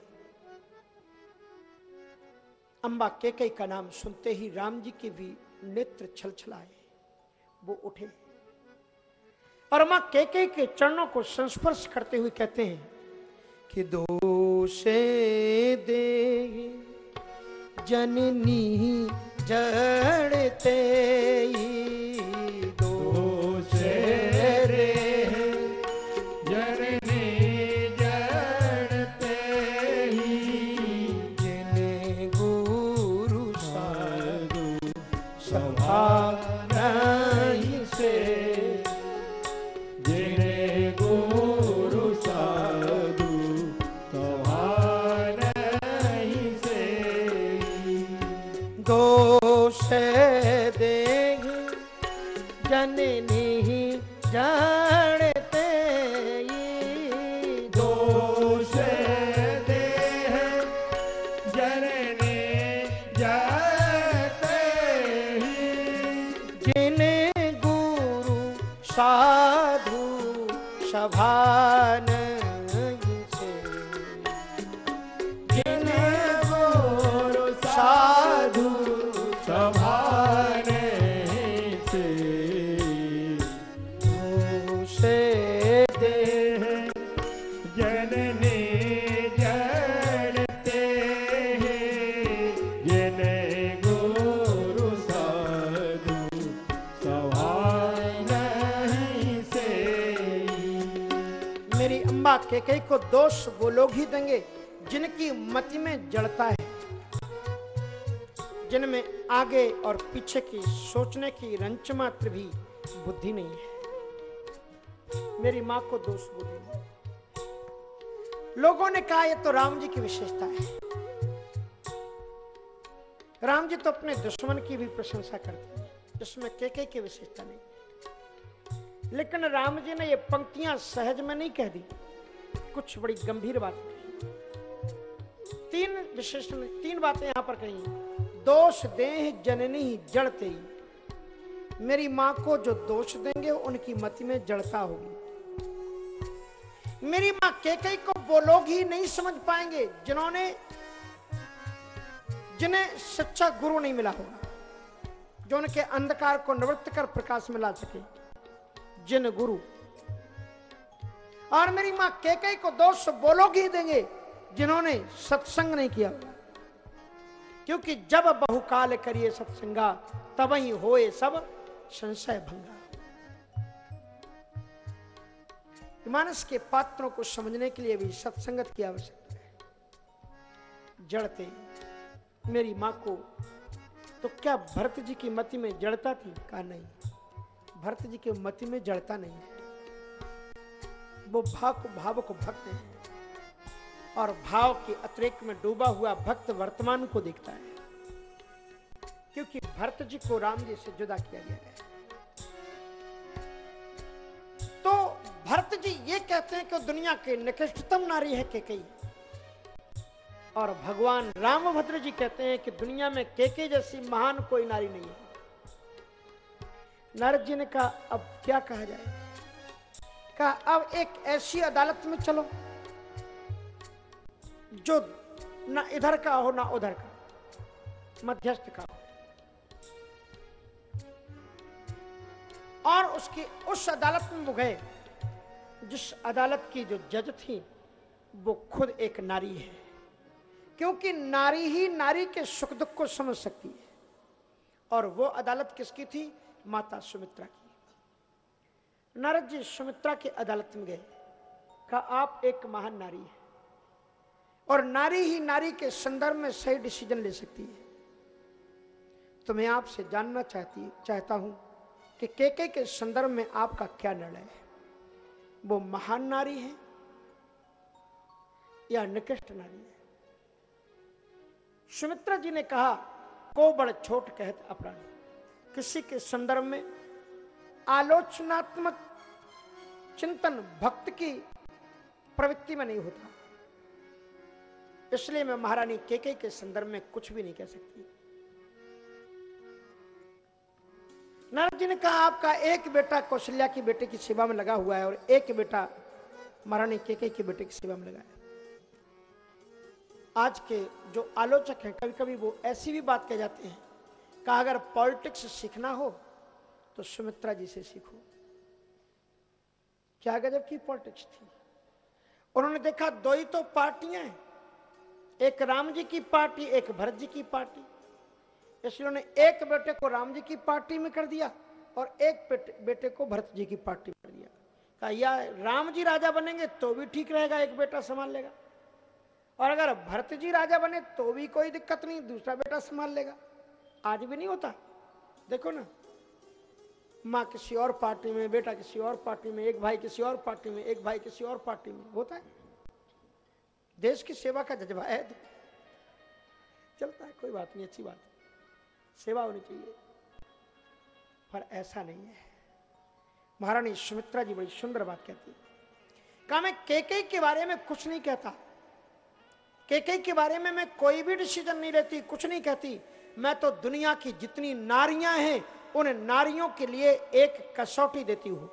अंबा केके का नाम सुनते ही राम जी के भी नेत्र छल छलाए वो उठे। और माँ केके के चरणों को संस्पर्श करते हुए कहते हैं, कि दोषे दे जननी जड़ते दो साधु सभान अम्बा केकई को दोष वो लोग ही देंगे जिनकी मति में जड़ता है। जिनमें आगे और पीछे की सोचने की रंच मात्र भी बुद्धि नहीं है। मेरी माँ को दोष बुद्धि नहीं लोगों ने कहा यह तो राम जी की विशेषता है। राम जी तो अपने दुश्मन की भी प्रशंसा करते हैं, जिसमें के के की विशेषता नहीं। लेकिन राम जी ने ये पंक्तियाँ सहज में नहीं कह दी। कुछ बड़ी गंभीर बात। तीन विशेषण तीन बातें यहाँ पर कही। दोष देह जननी जड़ते ही मेरी माँ को जो दोष देंगे, उनकी मति में जड़ता होगी। मेरी माँ केकई को वो लोग ही नहीं समझ पाएँगे, जिन्होंने, जिन्हें सच्चा गुरु नहीं मिला होगा, जो उनके अंधकार को निवृत्त कर प्रकाश में ला सके। जिन गुरु और मेरी माँ केकई को दोष वो लोग ही देंगे, जिन्होंने सत्संग नहीं किया। क्योंकि जब बहुकाल करिए सत्संगा, तब ही होए सब संशय भंगा मानस के पात्रों को समझने के लिए भी सत्संगत की आवश्यकता है। जड़ते, मेरी माँ को तो क्या भरत जी की मति में जड़ता थी? कहा नहीं। भरत जी की मति में जड़ता नहीं है। वो भाव को भाव को भक्त है। और भाव के अतिरिक्त में डूबा हुआ भक्त वर्तमान को देखता है। क्योंकि भरत जी को राम जी से जुदा किया गया है। तो भरत जी ये कहते हैं कि दुनिया के निकृष्टतम नारी है केकई और भगवान रामभद्र जी कहते हैं कि दुनिया में केके जैसी महान कोई नारी नहीं है। नारद जी ने कहा अब क्या कहा जाए? कहा अब एक ऐसी अदालत में चलो, जो ना इधर का हो ना उधर का, मध्यस्थ का हो। और उसकी उस अदालत में वो गए, जिस अदालत की जो जज थी, वो खुद एक नारी है। क्योंकि नारी ही नारी के सुख दुख को समझ सकती है। और वो अदालत किसकी थी? माता सुमित्रा की। नारद जी सुमित्रा की अदालत में गए, कहा, आप एक महान नारी है और नारी ही नारी के संदर्भ में सही डिसीज़न ले सकती है। तो मैं आपसे जानना चाहती, चाहता हूँ कि केके के संदर्भ में आपका क्या निर्णय है? वो महान नारी है या निकृष्ट नारी है? सुमित्रा जी ने कहा, को बड़ छोट कहत अपराध। किसी के संदर्भ में आलोचनात्मक चिंतन भक्त की प्रवृत्ति में नहीं होता। इसलिए मैं महारानी केके के संदर्भ में कुछ भी नहीं कह सकती। नारद जी ने कहा, आपका एक बेटा कौशल्या की बेटे की सेवा में लगा हुआ है और एक बेटा महारानी केके की बेटे की सेवा में लगा है। आज के जो आलोचक हैं कभी कभी वो ऐसी भी बात कह जाते हैं, कहा अगर पॉलिटिक्स सीखना हो तो सुमित्रा जी से सीखो। क्या गजब की पॉलिटिक्स थी। उन्होंने देखा दो ही तो पार्टियाँ हैं। एक राम जी की पार्टी, एक भरत जी की पार्टी। इसलिए उन्होंने एक बेटे को राम जी की पार्टी में कर दिया और एक बेटे को भरत जी की पार्टी में कर दिया। कहा, या राम जी राजा बनेंगे तो भी ठीक रहेगा, एक बेटा संभाल लेगा। और अगर भरत जी राजा बने तो भी कोई दिक्कत नहीं, दूसरा बेटा संभाल लेगा। आज भी नहीं होता। देखो ना माँ किसी और पार्टी में, बेटा किसी और पार्टी में, एक भाई किसी और पार्टी में, एक भाई किसी और पार्टी में, होता है। देश की सेवा का जज्बा है तो चलता है, कोई बात नहीं, अच्छी बात सेवा होनी चाहिए, पर ऐसा नहीं है। महारानी सुमित्रा जी बड़ी सुंदर बात कहती है। कहा, मैं केके के बारे में कुछ नहीं कहता। केके के बारे में मैं कोई भी डिसीज़न नहीं लेती, कुछ नहीं कहती। मैं तो दुनिया की जितनी नारियाँ हैं उन नारियों के लिए एक कसौटी देती हूँ।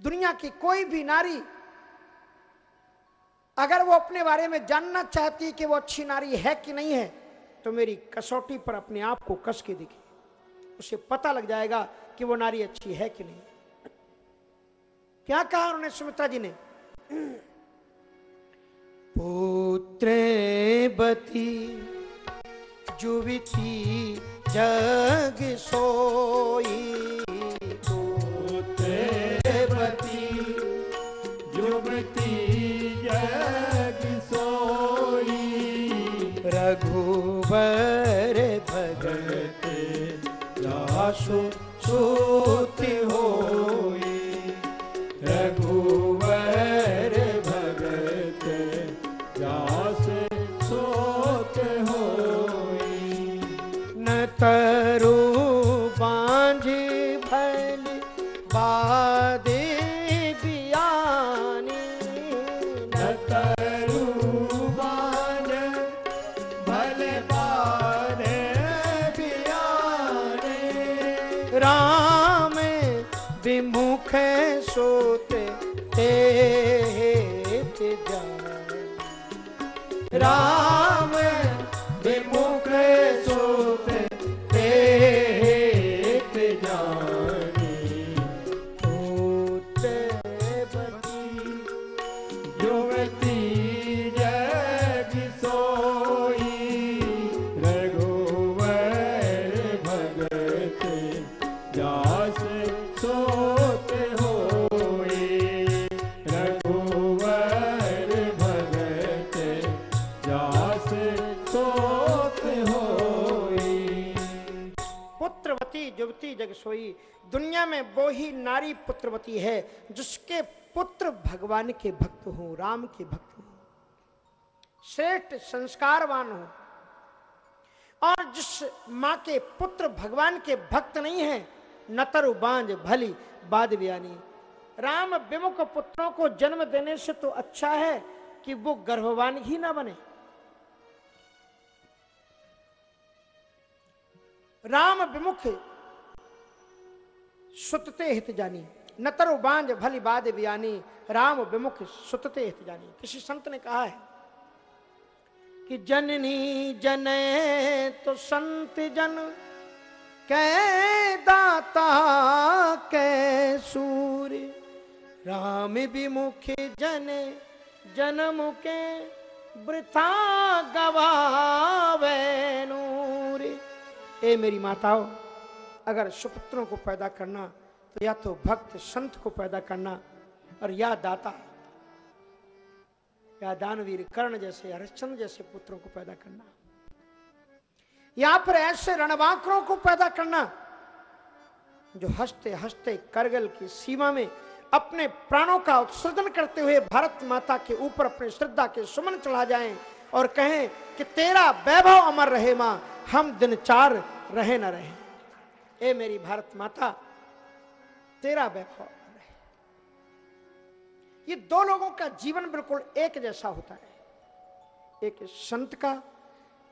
दुनिया की कोई भी नारी, अगर वो अपने बारे में जानना चाहती कि वो अच्छी नारी है कि नहीं है तो मेरी कसौटी पर अपने आप को कस के दिखे उसे पता लग जाएगा कि वो नारी अच्छी है कि नहीं। क्या कहा उन्होंने सुमित्रा जी ने? पुत्रे बती जुविती जग सोई। रघुबर रघुवर भगत जासु सूति युवती जग सोई। दुनिया में वो ही नारी पुत्रवती है, जिसके पुत्र भगवान के भक्त हो, राम के भक्त हो। श्रेष्ठ संस्कारवान हो। और जिस माँ के पुत्र भगवान के भक्त नहीं है नतर बांझ भली बाद बयानी। राम विमुख पुत्रों को जन्म देने से तो अच्छा है कि वो गर्भवान ही ना बने। राम विमुख सुतते हित जानी। नतरु बांझ भली बाद बियानी। राम विमुख सुतते हित जानी। किसी संत ने कहा है कि जननी जने तो संत जन, कै दाता, कै सूर्य राम विमुख जने, जन्म के वृथा गवावे नूर। ए मेरी माताओं अगर सुपुत्रों को पैदा करना तो या तो भक्त संत को पैदा करना, और या दाता, या दानवीर कर्ण जैसे हरिश्चंद्र जैसे पुत्रों को पैदा करना। या फिर ऐसे रणबांकरों को पैदा करना, जो हँसते हँसते करगल की सीमा में अपने प्राणों का उत्सर्जन करते हुए भारत माता के ऊपर अपने श्रद्धा के सुमन चढ़ा जाएँ और कहें कि तेरा वैभव अमर रहे माँ, हम दिन चार रहे न रहे। ए मेरी भारत माता, तेरा वैभव ये दो लोगों का जीवन बिल्कुल एक जैसा होता है। एक संत का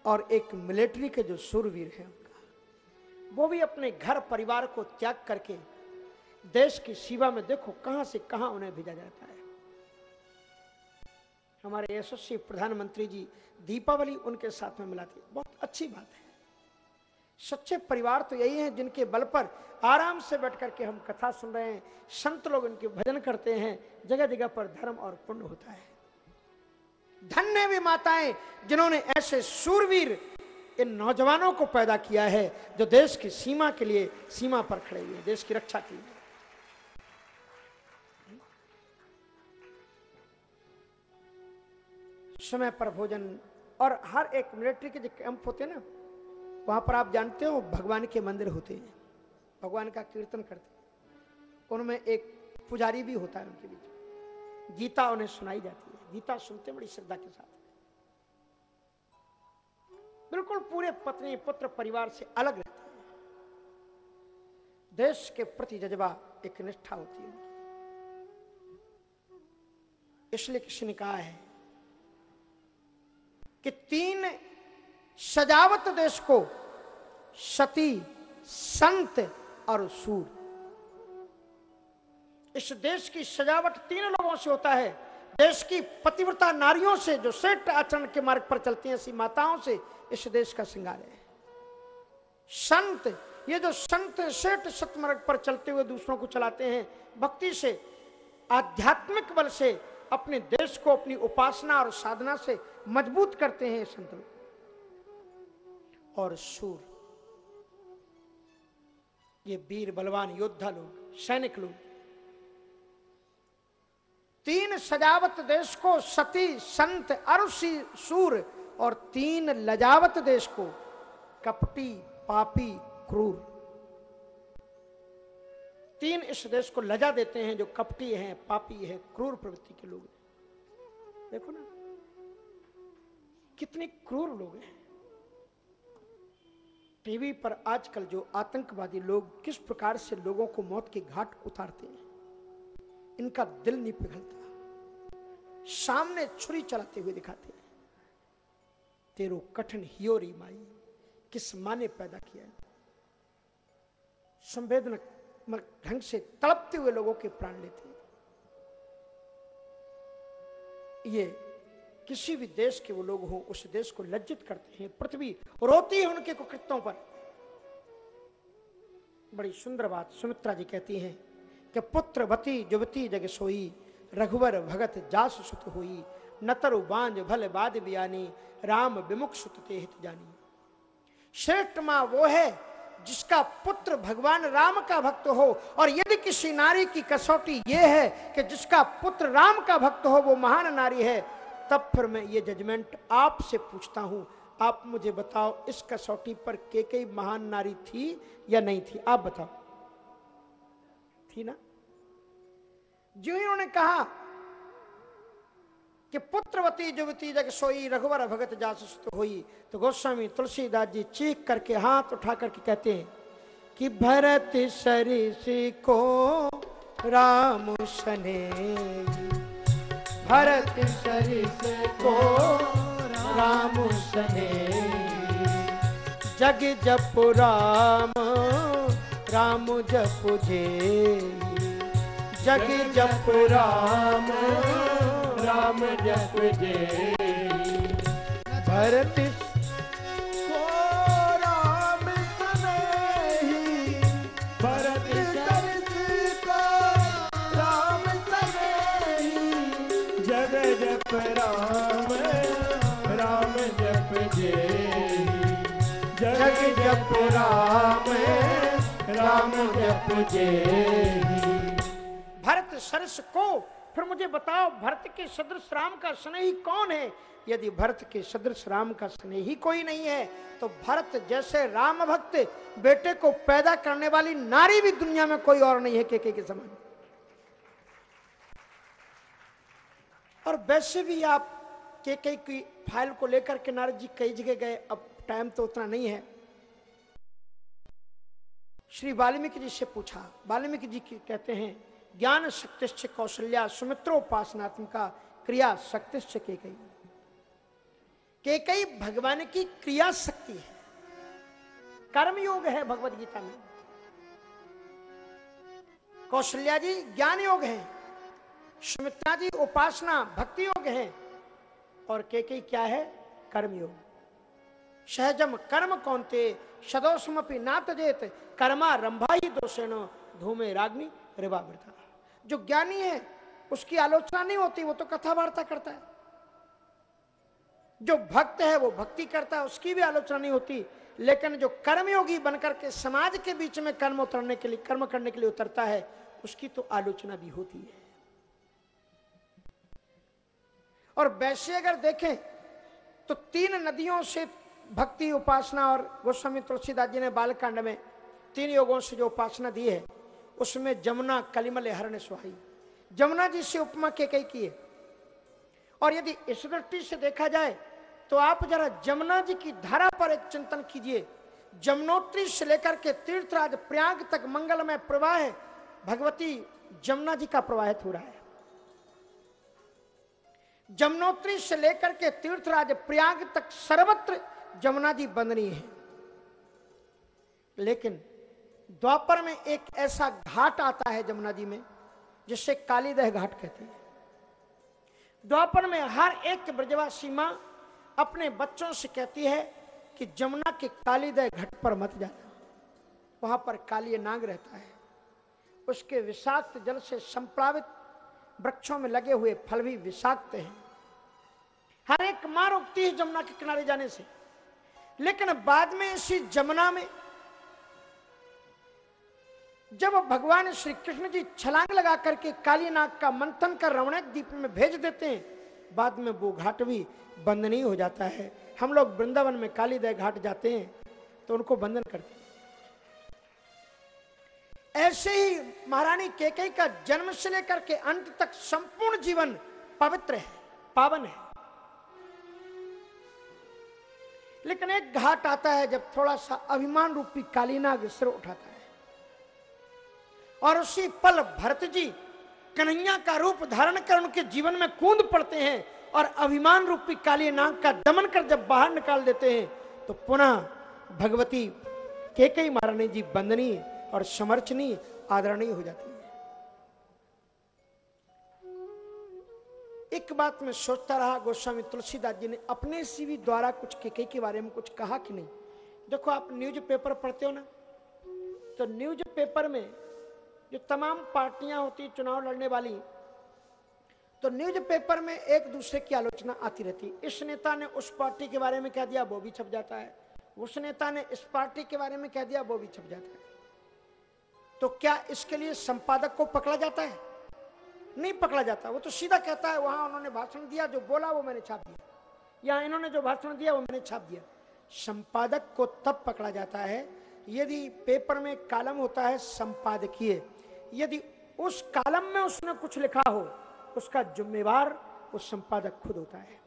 और एक मिलिट्री के जो सूरवीर है उनका। वो भी अपने घर परिवार को त्याग करके देश की सेवा में देखो कहाँ से कहाँ उन्हें भेजा जाता है। हमारे यशस्वी प्रधानमंत्री जी दीपावली उनके साथ में मिलाती बहुत अच्छी बात है। सच्चे परिवार तो यही हैं जिनके बल पर आराम से बैठ करके हम कथा सुन रहे हैं। संत लोग उनके भजन करते हैं। जगह जगह पर धर्म और पुण्य होता है। धन्य भी माताएँ जिन्होंने ऐसे सूरवीर इन नौजवानों को पैदा किया है जो देश की सीमा के लिए सीमा पर खड़े हुए देश की रक्षा के लिए। समय पर भोजन और हर एक मिलिट्री के जो कैंप होते हैं ना वहाँ पर आप जानते हो भगवान के मंदिर होते हैं। भगवान का कीर्तन करते हैं। उनमें एक पुजारी भी होता है उनके बीच गीता उन्हें सुनाई जाती है। गीता सुनते बड़ी श्रद्धा के साथ। बिल्कुल पूरे पत्नी, पुत्र, परिवार से अलग रहते हैं। देश के प्रति जज्बा एक निष्ठा होती है इसलिए किसी ने कहा है कि तीन सजावट देश को सती, संत और सूर। इस देश की सजावट तीन लोगों से होता है। देश की पतिव्रता नारियों से, जो श्रेष्ठ आचरण के मार्ग पर चलती हैं ऐसी माताओं से इस देश का श्रृंगार है। संत, ये जो संत श्रेष्ठ सतमार्ग पर चलते हुए दूसरों को चलाते हैं, भक्ति से, आध्यात्मिक बल से अपने देश को अपनी उपासना और साधना से मज़बूत करते हैं संत लोग। और सूर ये वीर बलवान योद्धा लोग, सैनिक लोग, तीन सजावत देश को सती, संत अरुषि सूर और तीन लजावत देश को कपटी, पापी, क्रूर। तीन इस देश को लजा देते हैं जो कपटी हैं, पापी है, क्रूर प्रवृत्ति के लोग देखो ना, कितने क्रूर लोग हैं। टीवी पर आजकल जो आतंकवादी लोग किस प्रकार से लोगों को मौत के घाट उतारते हैं, इनका दिल नहीं पिघलता। सामने छुरी चलाते हुए दिखाते हैं, तेरो कठिन हियोरी माई किस माँ ने पैदा किया संवेदन ढंग से तड़पते हुए लोगों के प्राण लेते हैं। ये किसी भी देश के वो लोग हों, उस देश को लज्जित करते हैं, पृथ्वी रोती है उनके कुकृत्यों पर। बड़ी सुंदर बात सुमित्रा जी कहती हैं कि पुत्रवती युवती जग सोई, रघुवर भगत जास सुत हुई, नतर बांझ भल बाद बियानी, राम विमुख सुत हित जानी। श्रेष्ठ माँ वो है जिसका पुत्र भगवान राम का भक्त हो, और यदि किसी नारी की कसौटी ये है कि जिसका पुत्र राम का भक्त हो, वो महान नारी है तब फिर मैं ये जजमेंट आपसे पूछता हूँ। आप मुझे बताओ इस कसौटी पर के कई महान नारी थी या नहीं थी? आप बताओ। थी ना? जो इन्होंने कहा कि पुत्रवती जुवती जग सोई, रघुवर भगत जासूस हुई तो गोस्वामी तुलसीदास जी चीख करके हाथ उठा करके कहते हैं कि भरत सरिषि को राम सने। भरत सरिस को राम सने। जग जप राम राम जप जे। जग जप राम राम जप जे। भरत राम राम जप भरत सरस को फिर मुझे बताओ भरत के सदृश राम का स्नेही कौन है यदि भरत के सदृश राम का स्नेही कोई नहीं है तो भरत जैसे राम भक्त बेटे को पैदा करने वाली नारी भी दुनिया में कोई और नहीं है के के, के समान और वैसे भी आप के के की फ़ाइल को लेकर के नारद जी कई जगह गए अब टाइम तो उतना नहीं है श्री वाल्मीकि जी से पूछा, वाल्मीकि जी कहते हैं, ज्ञान शक्तिश्च कौशल्या सुमित्रोपासनात्मका क्रिया शक्तिश्च के कई के कई भगवान की क्रिया शक्ति है। कर्म योग है भगवत गीता में। कौशल्या जी ज्ञान योग है। सुमित्रा जी उपासना भक्ति योग है। और के कई क्या है? कर्म योग सहजम कर्म कौनते? सदोषमपि नात जेत कर्मा रंभा ही दोषेण। धूमे राग्नि, रिवा वृथा। जो ज्ञानी है, उसकी आलोचना नहीं होती, वो तो कथा वार्ता करता है। जो भक्त है, वो भक्ति करता है, उसकी भी आलोचना नहीं होती। लेकिन जो कर्मयोगी बनकर के समाज के बीच में कर्म उतरने के लिए, कर्म करने के लिए उतरता है, उसकी तो आलोचना भी होती है। और वैसे अगर देखें तो तीन नदियों से भक्ति उपासना और गोस्वामी तुलसीदास जी ने बालकांड में तीन योगों से जो उपासना दी है, उसमें जमुना, कलिमल हरण सुहाई। जमुना जी से उपमा के कई किए। और यदि इस दृष्टि से देखा जाए तो आप जरा जमुना जी की धारा पर एक चिंतन कीजिए। जमुनोत्री से लेकर के तीर्थराज प्रयाग तक मंगलमय प्रवाह भगवती जमुना जी का प्रवाहित हो रहा है। जमुनोत्री से लेकर के तीर्थराज प्रयाग तक सर्वत्र जमुना जी बंदनी है। लेकिन द्वापर में एक ऐसा घाट आता है जमुना जी में जिससे कालीदह घाट कहते हैं। द्वापर में हर एक ब्रजवासी माँ अपने बच्चों से कहती है कि जमुना के कालीदह घाट पर मत जाना। वहाँ पर काली नाग रहता है। उसके विषाक्त जल से संप्लावित वृक्षों में लगे हुए फल भी विषाक्त हैं। हर एक माँ रोकती है जमुना के किनारे जाने से। लेकिन बाद में इसी जमुना में, जब भगवान श्री कृष्ण जी छलांग लगा करके कालीनाग का मंथन कर रवणक द्वीप में भेज देते हैं, बाद में वो घाट भी बंदनीय हो जाता है। हम लोग वृंदावन में कालीदय घाट जाते हैं तो उनको बंधन करते हैं। ऐसे ही महारानी केकई का जन्म से लेकर के अंत तक संपूर्ण जीवन पवित्र है, पावन है। लेकिन एक घाट आता है जब थोड़ा सा अभिमान रूपी कालीनाग सिर उठाता है। और उसी पल भरत जी कन्हैया का रूप धारण कर उनके जीवन में कूद पड़ते हैं और अभिमान रूपी काली नाग का दमन कर जब बाहर निकाल देते हैं तो पुनः भगवती के कई महारानी जी बंदनीय और समर्चनीय आदरणीय हो जाती है। एक बात में सोचता रहा, गोस्वामी तुलसीदास जी ने अपने सी भी द्वारा कुछ केके के बारे में कुछ कहा कि नहीं? देखो, आप न्यूज़ पेपर पढ़ते हो ना तो न्यूज़ पेपर में जो तमाम पार्टियाँ होती, चुनाव लड़ने वाली तो न्यूज़ पेपर में एक दूसरे की आलोचना आती रहती। इस नेता ने उस पार्टी के बारे में कह दिया, वो भी छप जाता है। उस नेता ने इस पार्टी के बारे में कह दिया, वो भी छप जाता है। तो क्या इसके लिए संपादक को पकड़ा जाता है? नहीं पकड़ा जाता। वो तो सीधा कहता है, वहाँ उन्होंने भाषण दिया, जो बोला वो मैंने छाप दिया। या इन्होंने जो भाषण दिया वो मैंने छाप दिया। संपादक को तब पकड़ा जाता है यदि पेपर में कालम होता है संपादकीय। यदि उस कालम में उसने कुछ लिखा हो, उसका जिम्मेवार उस संपादक खुद होता है।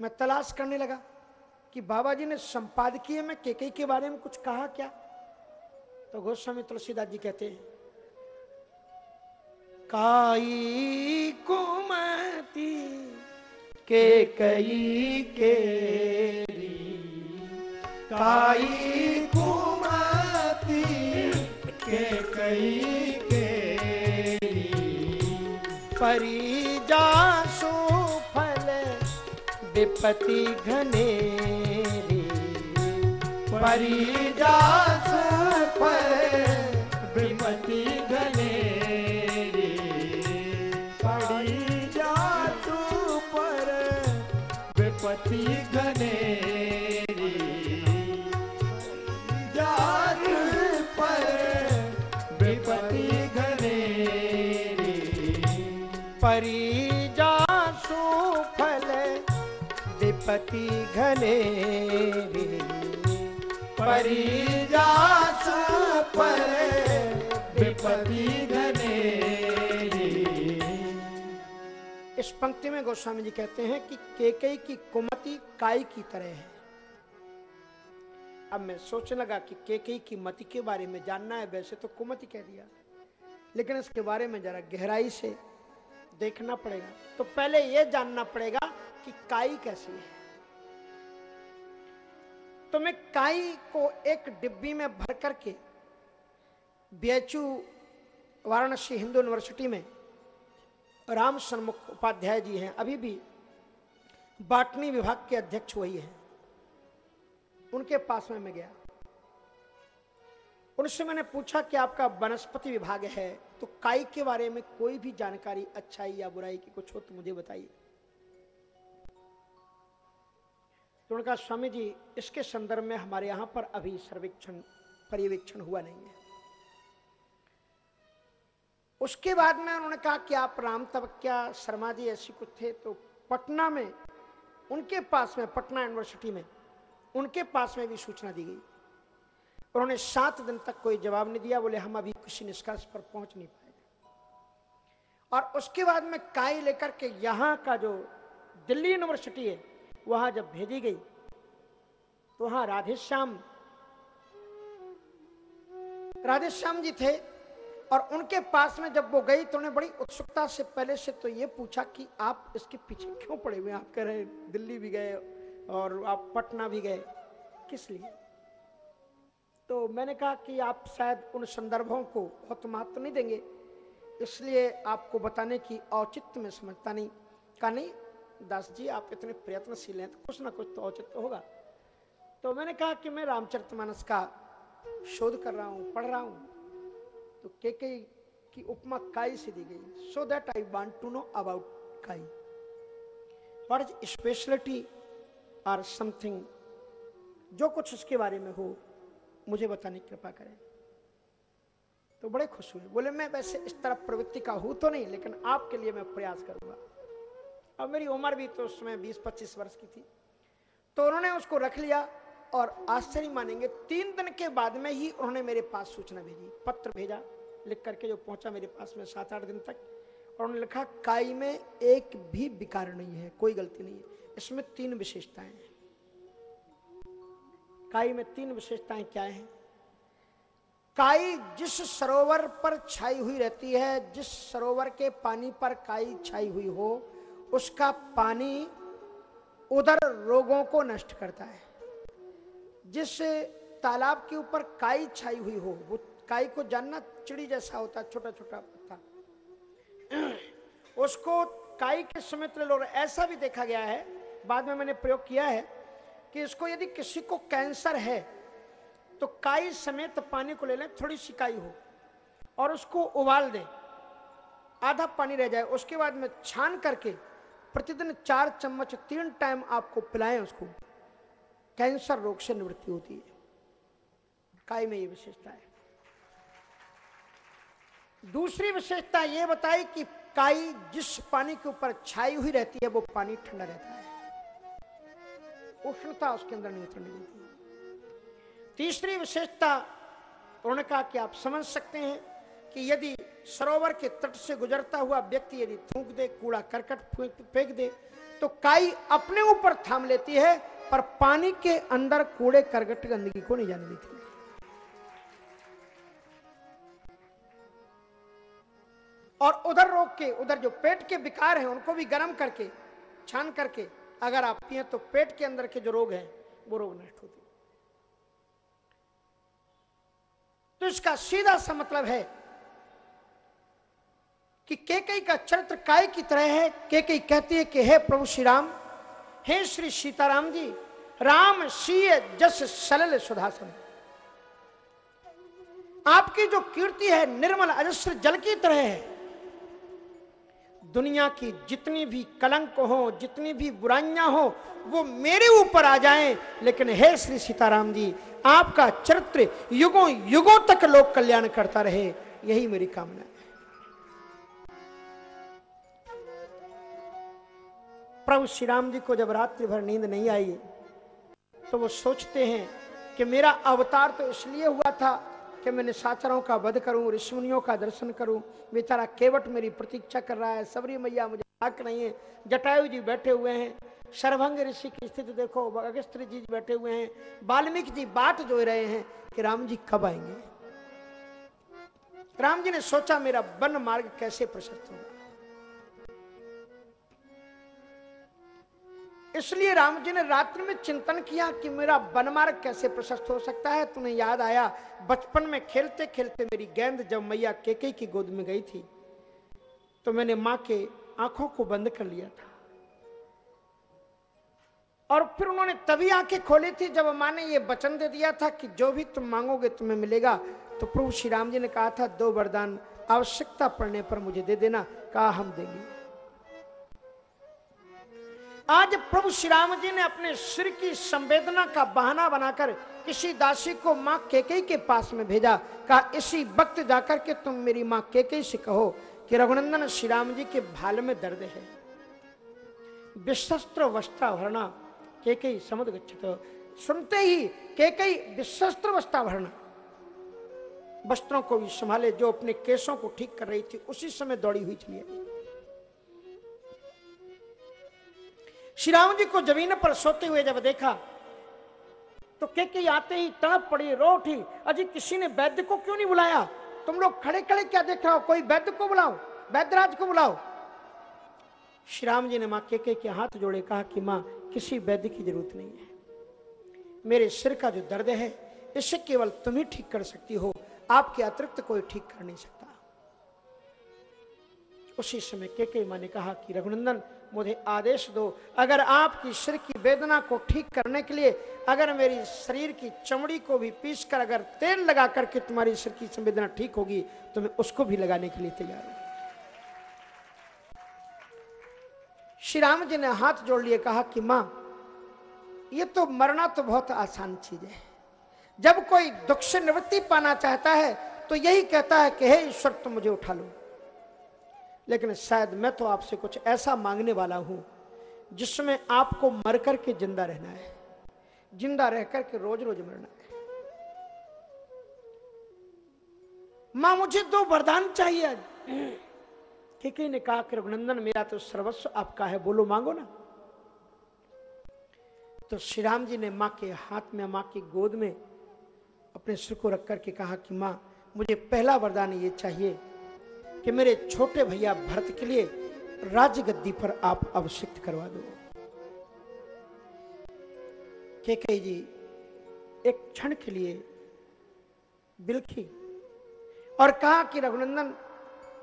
मैं तलाश करने लगा कि बाबा जी ने संपादकीय में केके के बारे में कुछ कहा क्या? तो गोस्वामी तुलसीदास जी कहते हैं काई कुमती, के कई के काई कुमती, के कई परिजासु फल विपति परिजास पर विपति विपति घनेरी परिजास पर विपति घनेरी इस पंक्ति में गोस्वामी जी कहते हैं कि केकई की कुमति काई की तरह है। अब मैं सोचने लगा कि केकई की मति के बारे में जानना है, वैसे तो कुमति कह दिया। लेकिन इसके बारे में जरा गहराई से देखना पड़ेगा। तो पहले यह जानना पड़ेगा कि काई कैसी है। तो मैं काई को एक डिब्बी में भर करके बीएचयू वाराणसी हिंदू यूनिवर्सिटी में राम सन्मुख उपाध्याय जी हैं, अभी भी बाटनी विभाग के अध्यक्ष वही हैं। उनके पास में मैं गया। उनसे मैंने पूछा कि आपका वनस्पति विभाग है तो काई के बारे में कोई भी जानकारी अच्छाई या बुराई की कुछ हो तो मुझे बताइए। तो उन्होंने कहा स्वामी जी, इसके संदर्भ में हमारे यहाँ पर अभी सर्वेक्षण, पर्यवेक्षण हुआ नहीं है। उसके बाद में उन्होंने कहा कि आप राम तबक्या, शर्मा जी ऐसी कुछ थे तो पटना में, उनके पास में, पटना यूनिवर्सिटी में, उनके पास में भी सूचना दी गई। उन्होंने सात दिन तक कोई जवाब नहीं दिया, बोले, हम अभी किसी निष्कर्ष पर पहुँच नहीं पाए। और उसके बाद में काई लेकर के यहाँ का जो दिल्ली यूनिवर्सिटी है वहाँ जब भेजी गई तो वहाँ राधेश्याम राधेश्याम जी थे और उनके पास में जब वो गई तो उन्हें बड़ी उत्सुकता से पहले से तो ये पूछा कि आप इसके पीछे क्यों पड़े हुए आप कह रहे दिल्ली भी गए और आप पटना भी गए। किस लिए? तो मैंने कहा कि आप शायद उन संदर्भों को बहुत महत्व नहीं देंगे, इसलिए आपको बताने की औचित्य में समझता नहीं। कहा, नहीं दास जी, आप इतने प्रयत्नशील हैं तो कुछ ना कुछ तो औचित्य होगा। तो मैंने कहा कि मैं रामचरितमानस का शोध कर रहा हूँ, पढ़ रहा हूँ। तो के की उपमा काई से दी गई। So that I want to know about काई। व्हाट इज़ स्पेशलिटी और समथिंग जो कुछ उसके बारे में हो, मुझे बताने की कृपा करें। तो बड़े खुश हुए। बोले, मैं वैसे इस तरह प्रवृत्ति का हूँ तो नहीं, लेकिन आपके लिए मैं प्रयास करूँगा। अब मेरी उम्र भी तो उस समय बीस पच्चीस वर्ष की थी। तो उन्होंने उसको रख लिया और आश्चर्य मानेंगे, तीन दिन के बाद में ही उन्होंने मेरे पास सूचना भेजी, पत्र भेजा, लिख करके जो पहुँचा मेरे पास में सात आठ दिन तक। और उन्होंने लिखा, काई में एक भी विकार नहीं है, कोई गलती नहीं है। इसमें तीन विशेषताएँ हैं। काई में तीन विशेषताएँ क्या हैं? काई जिस सरोवर पर छाई हुई रहती है, जिस सरोवर के पानी पर काई छाई हुई हो उसका पानी उधर रोगों को नष्ट करता है जिस तालाब के ऊपर काई छाई हुई हो। वो काई को जानना चिड़ी जैसा होता छोटा छोटा पत्ता। (clears throat) उसको काई के समेत लोग, ऐसा भी देखा गया है, बाद में मैंने प्रयोग किया है, कि इसको यदि किसी को कैंसर है तो काई समेत पानी को ले लें, थोड़ी सी काई हो, और उसको उबाल दें। आधा पानी रह जाए, उसके बाद में छान करके प्रतिदिन चार चम्मच तीन टाइम आपको पिलाएँ उसको। कैंसर रोग से निवृत्ति होती है। काय में ये विशेषता है। दूसरी विशेषता ये बताई कि काई जिस पानी के ऊपर छाई हुई रहती है, वो पानी ठंडा रहता है। उष्णता उसके अंदर नहीं उतरने देती तीसरी विशेषता उन्होंने कहा कि आप समझ सकते हैं कि यदि सरोवर के तट से गुजरता हुआ व्यक्ति यदि थूक दे, कूड़ा करकट फेंक दे तो काई अपने ऊपर थाम लेती है, पर पानी के अंदर कूड़े करकट गंदगी को नहीं जाने देती। और उधर रोक के, उधर जो पेट के विकार हैं, उनको भी गर्म करके, छान करके, अगर आप पिए तो पेट के अंदर के जो रोग हैं, वो रोग नष्ट होते तो इसका सीधा सा मतलब है कि केकई का चरित्र काय की तरह है? केकई कहती है कि हे प्रभु श्री राम हे श्री सीताराम जी, राम सीय जस सलल सुधासन। आपकी जो कीर्ति है निर्मल अजस्र जल की तरह है। दुनिया की जितनी भी कलंक हो, जितनी भी बुराइयाँ हो, वो मेरे ऊपर आ जाएँ। लेकिन हे श्री सीताराम जी, आपका चरित्र युगों युगों तक लोक कल्याण करता रहे। यही मेरी कामना है। प्रभु श्री राम जी को जब रात्रि भर नींद नहीं आई तो वो सोचते हैं कि मेरा अवतार तो इसलिए हुआ था कि मैं निशाचरों का वध करूँ, ऋषमुनियों का दर्शन करूँ। बेचारा केवट मेरी प्रतीक्षा कर रहा है, सबरी मैया, मुझे हक नहीं है। जटायु जी बैठे हुए हैं। सर्वभंग ऋषि की स्थिति देखो अगस्त्र जी बैठे हुए हैं। वाल्मीकि जी बात जो रहे हैं कि राम जी कब आएँगे? राम जी ने सोचा, मेरा वन मार्ग कैसे प्रशस्त होगा? इसलिए राम जी ने रात्रि में चिंतन किया कि मेरा बनमार्ग कैसे प्रशस्त हो सकता है। तुम्हें याद आया, बचपन में खेलते खेलते मेरी गेंद जब मैया केके की गोद में गई थी तो मैंने माँ के आँखों को बंद कर लिया था। और फिर उन्होंने तभी आँखें खोली थी जब माँ ने यह वचन दे दिया था कि जो भी तुम मांगोगे तुम्हें मिलेगा। तो प्रभु श्री राम जी ने कहा था, दो वरदान आवश्यकता पड़ने पर मुझे दे देना, कहा हम देंगे। आज प्रभु श्री राम जी ने अपने सिर की संवेदना का बहाना बनाकर किसी दासी को माँ केके के पास में भेजा, कहा, इसी वक्त जाकर के तुम मेरी माँ केके से कहो कि रघुनंदन श्री राम जी के भाल में दर्द है। विशस्त्र वस्त्राभरणा, केकई समुद्र गच्छत। सुनते ही केकई विशस्त्र वस्त्राभरण, वस्त्रों को भी संभाले, जो अपने केसों को ठीक कर रही थी, उसी समय दौड़ी हुई चली श्री राम जी को ज़मीन पर सोते हुए जब देखा तो के के आते ही तड़प पड़ी, रो उठी। अजी किसी ने वैद्य को क्यों नहीं बुलाया? तुम लोग खड़े खड़े क्या देख रहे हो? कोई वैद्य को बुलाओ? वैद्यराज को बुलाओ। श्री राम जी ने माँ के के के हाथ जोड़े कहा कि माँ, किसी वैद्य की ज़रूरत नहीं है। मेरे सिर का जो दर्द है, इसे केवल तुम ही ठीक कर सकती हो। आपके अतिरिक्त कोई ठीक कर नहीं सकता। उसी समय के के माँ ने कहा कि रघुनंदन मुझे आदेश दो। अगर आपकी सिर की वेदना को ठीक करने के लिए, अगर मेरी शरीर की चमड़ी को भी पीस कर अगर तेल लगा करके तुम्हारी सिर की संवेदना ठीक होगी तो मैं उसको भी लगाने के लिए तैयार हूँ। श्री राम जी ने हाथ जोड़ लिए, कहा कि, माँ, ये तो मरना तो बहुत आसान चीज़ है। जब कोई दुख से निवृत्ति पाना चाहता है तो यही कहता है कि, हे ईश्वर, तुम मुझे उठा लो। लेकिन शायद मैं तो आपसे कुछ ऐसा मांगने वाला हूँ, जिसमें आपको मर कर के ज़िंदा रहना है। ज़िंदा रह कर के रोज रोज मरना है। माँ, मुझे दो वरदान चाहिए किसी ने कहा कि रघुनंदन, मेरा तो सर्वस्व आपका है, बोलो मांगो ना। तो श्री राम जी ने माँ के हाथ में, माँ की गोद में अपने सिर को रख करके कहा कि माँ, मुझे पहला वरदान ये चाहिए कि मेरे छोटे भैया भरत के लिए राज्य गद्दी पर आप अभिषिक्त करवा दो। के कही जी, एक क्षण के लिए बिलखी और कहा कि रघुनंदन,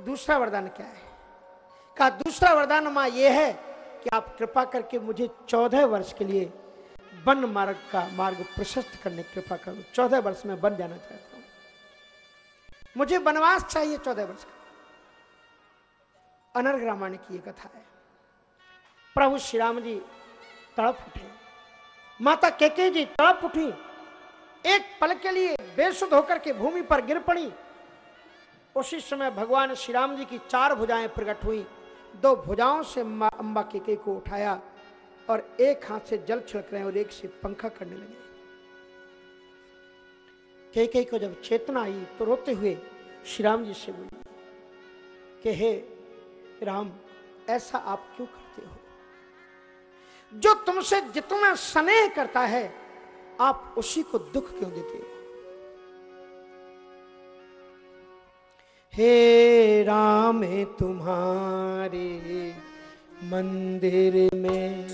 दूसरा वरदान क्या है? कहा, दूसरा वरदान माँ यह है कि आप कृपा करके मुझे चौदह वर्ष के लिए वन मार्ग का मार्ग प्रशस्त करने की कृपा करो। चौदह वर्ष में बन जाना चाहता हूँ। मुझे वनवास चाहिए चौदह वर्ष का। अनर्ग रामायण की कथा है। प्रभु श्री राम जी तड़प उठे। माता केके जी तड़प उठी। एक पल के लिए बेसुध होकर के भूमि पर गिर पड़ी। उसी समय भगवान श्री राम जी की चार भुजाएँ प्रकट हुई। दो भुजाओं से अम्बा केके को उठाया और एक हाथ से जल छिड़क रहे और एक से पंखा करने लगे। केके को जब चेतना आई तो रोते हुए श्री राम जी से बोली, कि हे राम ऐसा आप क्यों करते हो? जो तुमसे जितना स्नेह करता है, आप उसी को दुख क्यों देते हो? हे राम तुम्हारे मंदिर में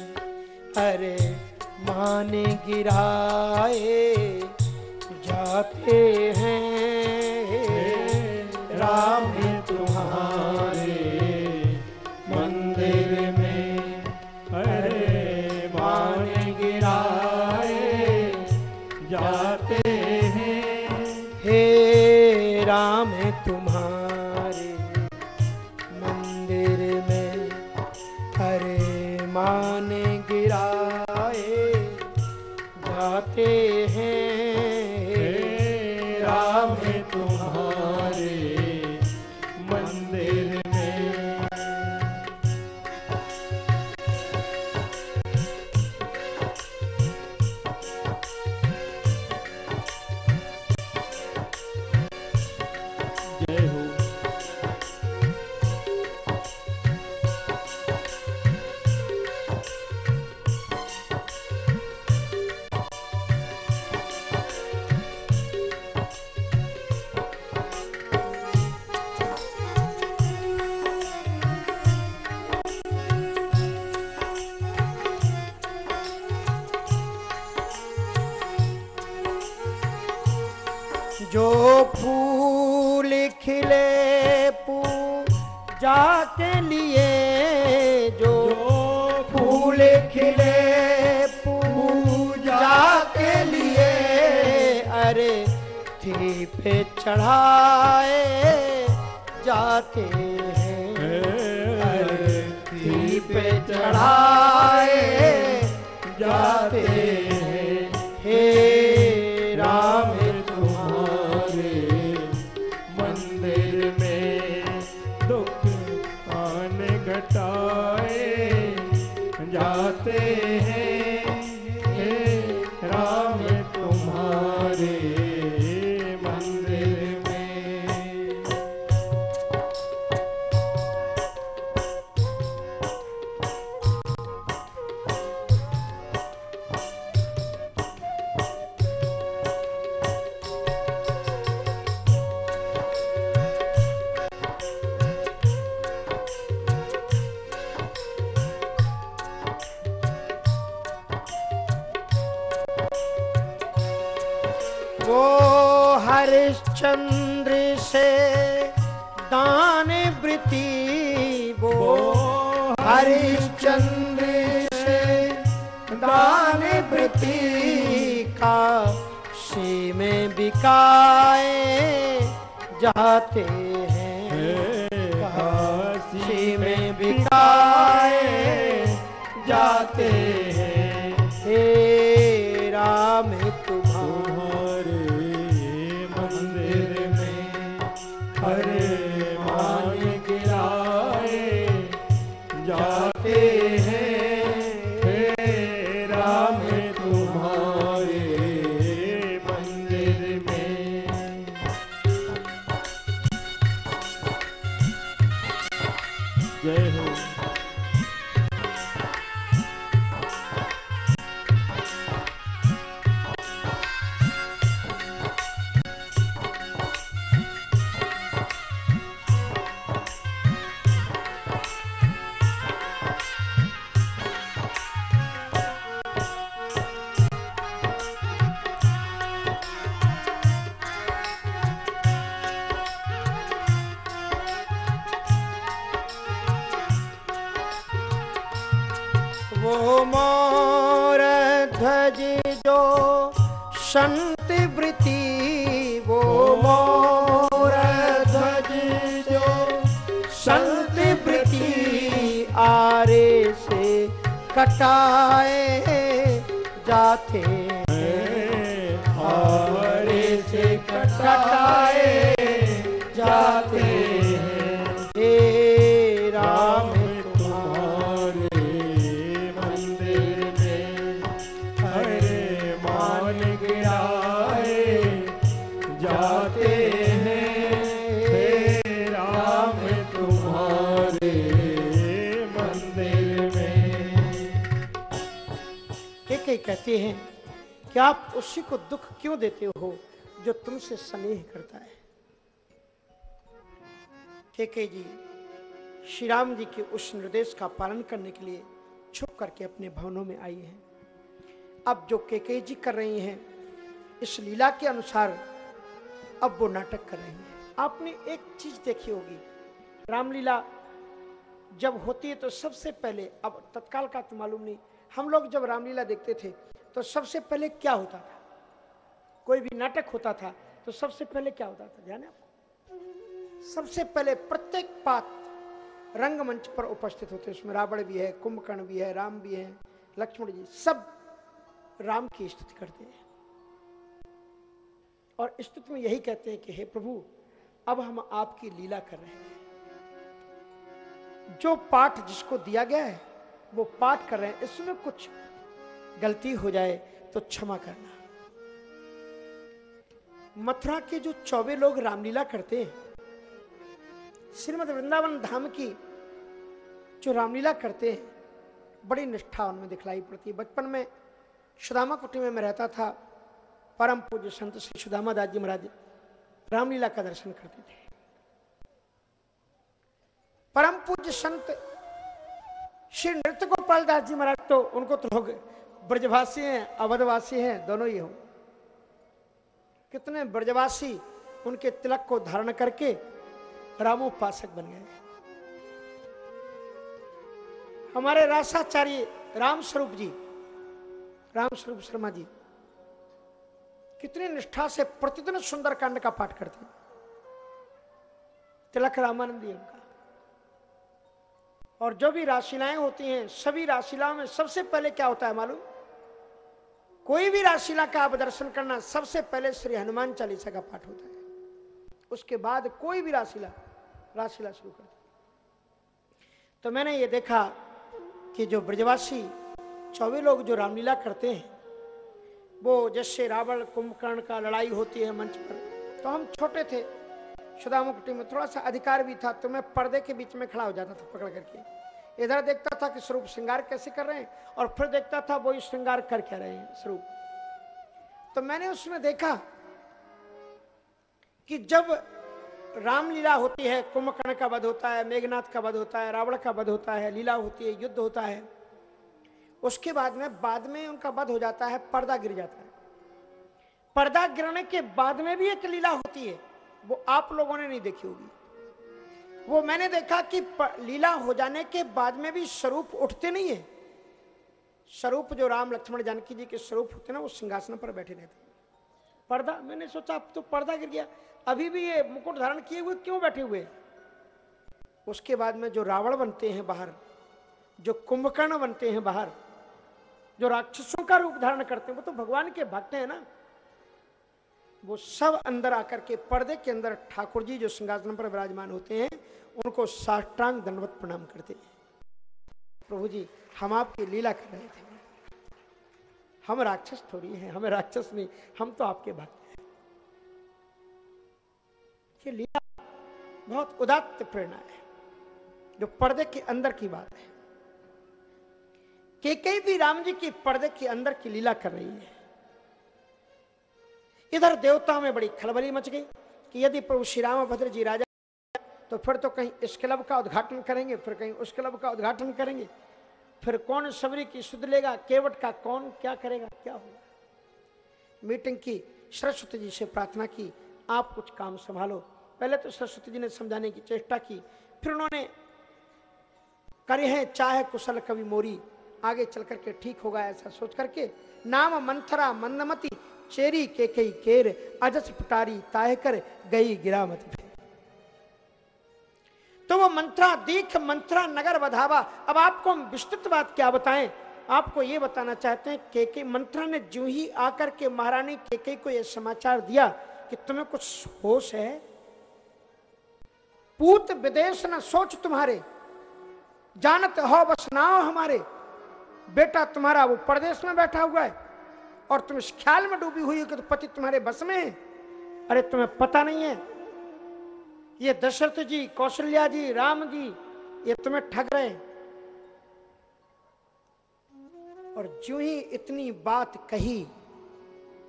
अरे माने गिराए जाते हैं राम देते हो जो तुमसे स्नेह करता है। केके जी। श्री राम जी के उस निर्देश का पालन करने के लिए छुप करके अपने भवनों में आई हैं। अब जो केके जी कर रही हैं, इस लीला के अनुसार अब वो नाटक कर रही हैं। आपने एक चीज़ देखी होगी, रामलीला जब होती है तो सबसे पहले, अब तत्काल का तो मालूम नहीं, हम लोग जब रामलीला देखते थे तो सबसे पहले क्या होता था? कोई भी नाटक होता था तो सबसे पहले क्या होता था? ध्यान आपको। सबसे पहले प्रत्येक पात रंगमंच पर उपस्थित होते उसमें रावण भी है, कुंभकर्ण भी है, राम भी है, लक्ष्मण जी, सब राम की स्तुति करते हैं। और स्तुति में यही कहते हैं कि, हे प्रभु, अब हम आपकी लीला कर रहे हैं। जो पाठ जिसको दिया गया है, वो पाठ कर रहे हैं। इसमें कुछ गलती हो जाए तो क्षमा करना। मथुरा के जो चौबे लोग रामलीला करते हैं, श्रीमद वृंदावन धाम की जो रामलीला करते हैं, बड़ी निष्ठा उनमें दिखलाई पड़ती है। बचपन में सुदामा कुटी में मैं रहता था, परम पूज्य संत श्री सुदामा दास जी महाराज रामलीला का दर्शन करते थे। परम पूज्य संत श्री नृत्य गोपाल दास जी महाराज तो उनको तो लोग ब्रजवासी हैं, अवधवासी हैं, दोनों ही हो। कितने ब्रजवासी उनके तिलक को धारण करके रामोपासक बन गए। हमारे रासाचार्य राम स्वरूप जी राम स्वरूप शर्मा जी, कितनी निष्ठा से प्रतिदिन सुंदर कांड का पाठ करते हैं। तिलक रामानंदी उनका। और जो भी राशिलाएँ होती हैं, सभी राशिलाओं में सबसे पहले क्या होता है मालूम? कोई भी राशिला का आप दर्शन करना सबसे पहले श्री हनुमान चालीसा का पाठ होता है। उसके बाद कोई भी राशिला राशिला शुरू करते तो मैंने ये देखा कि जो ब्रजवासी चौबे लोग जो रामलीला करते हैं, वो जैसे रावण कुंभकर्ण का लड़ाई होती है मंच पर तो हम छोटे थे शुदा मुकुटी में थोड़ा सा अधिकार भी था तो मैं पर्दे के बीच में खड़ा हो जाता था पकड़ करके। इधर देखता था कि स्वरूप श्रृंगार कैसे कर रहे हैं, और फिर देखता था वही श्रृंगार कर क्या रहे हैं, स्वरूप। तो मैंने उसमें देखा कि जब रामलीला होती है, कुंभकर्ण का वध होता है, मेघनाथ का वध होता है, रावण का वध होता है, लीला होती है, युद्ध होता है, उसके बाद में बाद में उनका वध हो जाता है, पर्दा गिर जाता है। पर्दा गिरने के बाद में भी एक लीला होती है, वो आप लोगों ने नहीं देखी होगी। वो मैंने देखा कि लीला हो जाने के बाद में भी स्वरूप उठते नहीं है। स्वरूप जो राम लक्ष्मण जानकी जी के स्वरूप होते ना, वो सिंहासन पर बैठे रहते। पर्दा, मैंने सोचा अब तो पर्दा गिर गया। अभी भी ये मुकुट धारण किए हुए क्यों बैठे हुए? उसके बाद में जो रावण बनते हैं बाहर, जो कुंभकर्ण बनते हैं बाहर, जो राक्षसों का रूप धारण करते हैं, वो तो भगवान के भक्त हैं ना। वो सब अंदर आकर के पर्दे के अंदर ठाकुर जी जो सिंहासन पर विराजमान होते हैं, उनको साष्टांग दंडवत प्रणाम करते हैं। प्रभु जी, हम आपकी लीला कर रहे थे। हम राक्षस थोड़ी हैं, हमें राक्षस नहीं, हम तो आपके भक्त हैं। ये लीला बहुत उदात्त प्रेरणा है, जो पर्दे के अंदर की बात है। के भी राम जी की पर्दे के अंदर की लीला कर रही है। इधर देवताओं में बड़ी खलबली मच गई कि यदि प्रभु श्री रामभद्र जी राजा तो फिर तो कहीं इस क्लब का उद्घाटन करेंगे, फिर कहीं उस क्लब का उद्घाटन करेंगे। फिर कौन सबरी की सुध लेगा, केवट का कौन क्या करेगा, क्या होगा? मीटिंग की सरस्वती जी से प्रार्थना की, आप कुछ काम संभालो। पहले तो सरस्वती जी ने समझाने की चेष्टा की, फिर उन्होंने करे हैं, चाहे कुशल कवि मोरी, आगे चल करके ठीक होगा ऐसा सोच करके, नाम मंथरा मंदमती चेरी के कई केर अजस पटारी ताह कर गई गिरामत पे तो वो मंत्रा, दीख मंत्रा नगर बधावा अब आपको हम विस्तृत बात क्या बताएँ? आपको ये बताना चाहते हैं, के के मंत्रा ने जो ही आकर के महारानी के के को यह समाचार दिया कि तुम्हें कुछ होश है? पूत विदेश न सोच तुम्हारे, जानत हो बस नाव हमारे। बेटा तुम्हारा वो परदेश में बैठा हुआ है। और तुम इस ख्याल में डूबी हुई हो कि तो पति तुम्हारे बस में है? अरे तुम्हें पता नहीं है। ये दशरथ जी, कौशल्या जी, राम जी, ये तुम्हें ठग रहे और जो ही इतनी बात कही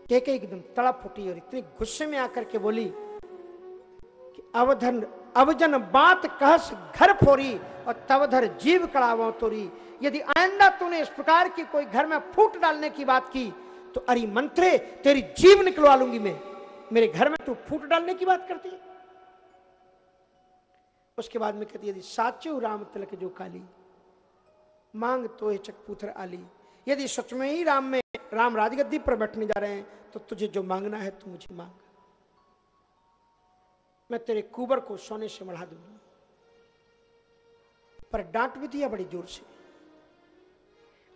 के एकदम तड़प उठी और इतनी गुस्से में आकर के बोली कि अवधन, अवजन बात कहस घर फोरी और तवधर जीव कड़ावो तोरी। यदि आइंदा तूने इस प्रकार की कोई घर में फूट डालने की बात की तो अरे मंत्रे, तेरी जीव निकलवा लूँगी मैं। मेरे घर में तू फूट डालने की बात करती उसके बाद में कहती यदि साचो राम तिलक जो काली, मांग तो ये चकपुत्र आली। यदि सच में ही राम में राम राजगद्दी पर बैठने जा रहे हैं तो तुझे जो मांगना है तू मुझे मांग। मैं तेरे कुबर को सोने से मढ़ा दूँगी। पर डांट भी दिया बड़ी ज़ोर से।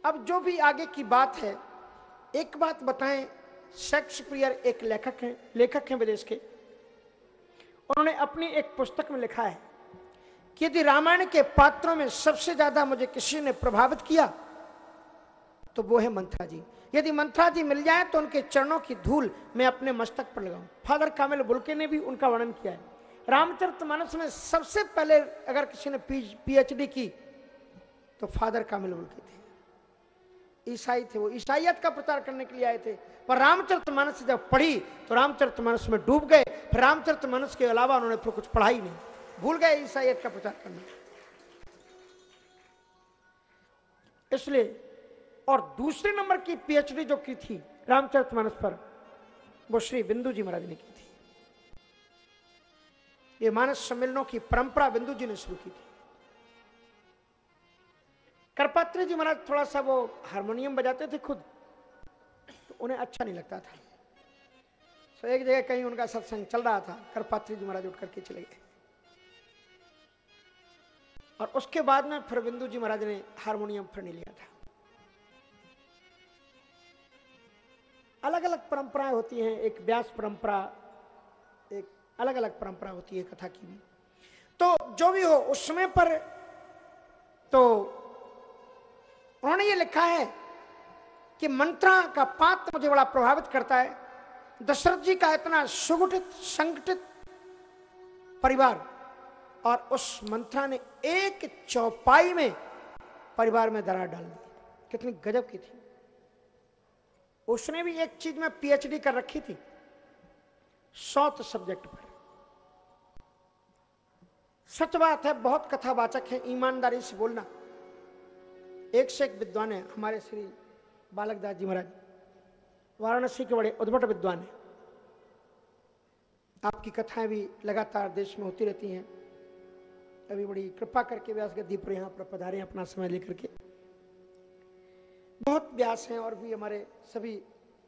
अब जो भी आगे की बात है एक बात बताएँ, शेक्सपियर एक लेखक हैं लेखक हैं विदेश के। उन्होंने अपनी एक पुस्तक में लिखा है कि यदि रामायण के पात्रों में सबसे ज़्यादा मुझे किसी ने प्रभावित किया तो वो है मंत्रा जी यदि मंत्रा जी मिल जाए तो उनके चरणों की धूल मैं अपने मस्तक पर लगाऊँ। फादर कामिल बुलके ने भी उनका वर्णन किया है। रामचरित मानस में सबसे पहले अगर किसी ने पीएचडी की तो फादर कामिल बुलके थे। ईसाई थे वो। ईसाइयत का प्रचार करने के लिए आए थे। पर रामचरित मानस जब पढ़ी तो रामचरित मानस में डूब गए। फिर रामचरित मानस के अलावा उन्होंने फिर कुछ पढ़ा ही नहीं। भूल गए ईसाइयत का प्रचार करना। इसलिए, और दूसरे नंबर की पीएचडी जो की थी, रामचरित मानस पर, वो श्री बिंदु जी महाराज ने की थी। ये मानस सम्मेलनों की परंपरा बिंदु जी ने शुरू की थी। करपात्री जी महाराज थोड़ा सा वो हारमोनियम बजाते थे खुद तो उन्हें अच्छा नहीं लगता था। सो एक जगह कहीं उनका सत्संग चल रहा था, करपात्री जी महाराज उठ करके चले गए। और उसके बाद में फिर बिंदु जी महाराज ने हारमोनियम फिर नहीं लिया था। अलग अलग परंपराएँ होती हैं, एक व्यास परंपरा, एक अलग अलग परंपरा होती है कथा की भी। तो जो भी हो, उस समय पर तो उन्होंने ये लिखा है कि मंत्रा का पात्र मुझे बड़ा प्रभावित करता है। दशरथ जी का इतना सुगठित, संगठित परिवार और उस मंत्रा ने एक चौपाई में परिवार में दरार डाल दी। कितनी गजब की थी। उसने भी एक चीज़ में पीएचडी कर रखी थी। सौत सब्जेक्ट पर। सच बात है, बहुत कथावाचक है, ईमानदारी से बोलना। एक से एक विद्वान है, हमारे श्री बालक दास जी महाराज। वाराणसी के बड़े उद्भट विद्वान है। आपकी कथाएँ भी लगातार देश में होती रहती हैं। अभी बड़ी कृपा करके व्यास गद्दी पर यहाँ पर पधारे अपना समय लेकर के। बहुत व्यास हैं और भी हमारे सभी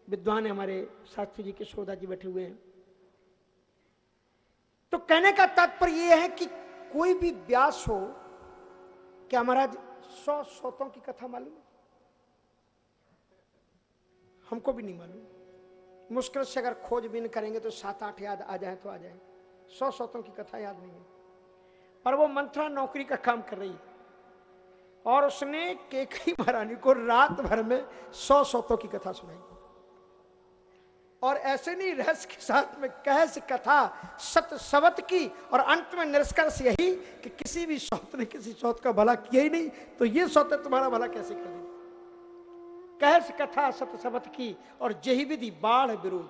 विद्वान है, हमारे शास्त्री जी के शोधा जी बैठे हुए हैं। तो कहने का तात्पर्य यह है कि कोई भी व्यास हो, क्या महाराज सौ सोतों की कथा मालूम हमको भी नहीं मालूम। मुश्किल से अगर खोजबीन करेंगे तो सात, आठ याद आ जाए तो आ जाए। सौ सौतों की कथा याद नहीं है। पर वो मंत्रा नौकरी का काम कर रही है। और उसने केकई महारानी को रात भर में सौ सौतों की कथा सुनाई। और ऐसे नहीं रहस्य के साथ में कहस कथा सत सवत की और अंत में निष्कर्ष यही कि किसी भी सौत ने किसी सौत का भला किया ही नहीं तो ये सौत तुम्हारा भला कैसे कर देगी कहस कथा सत सवत की और जही विधि, बाढ़ विरोध।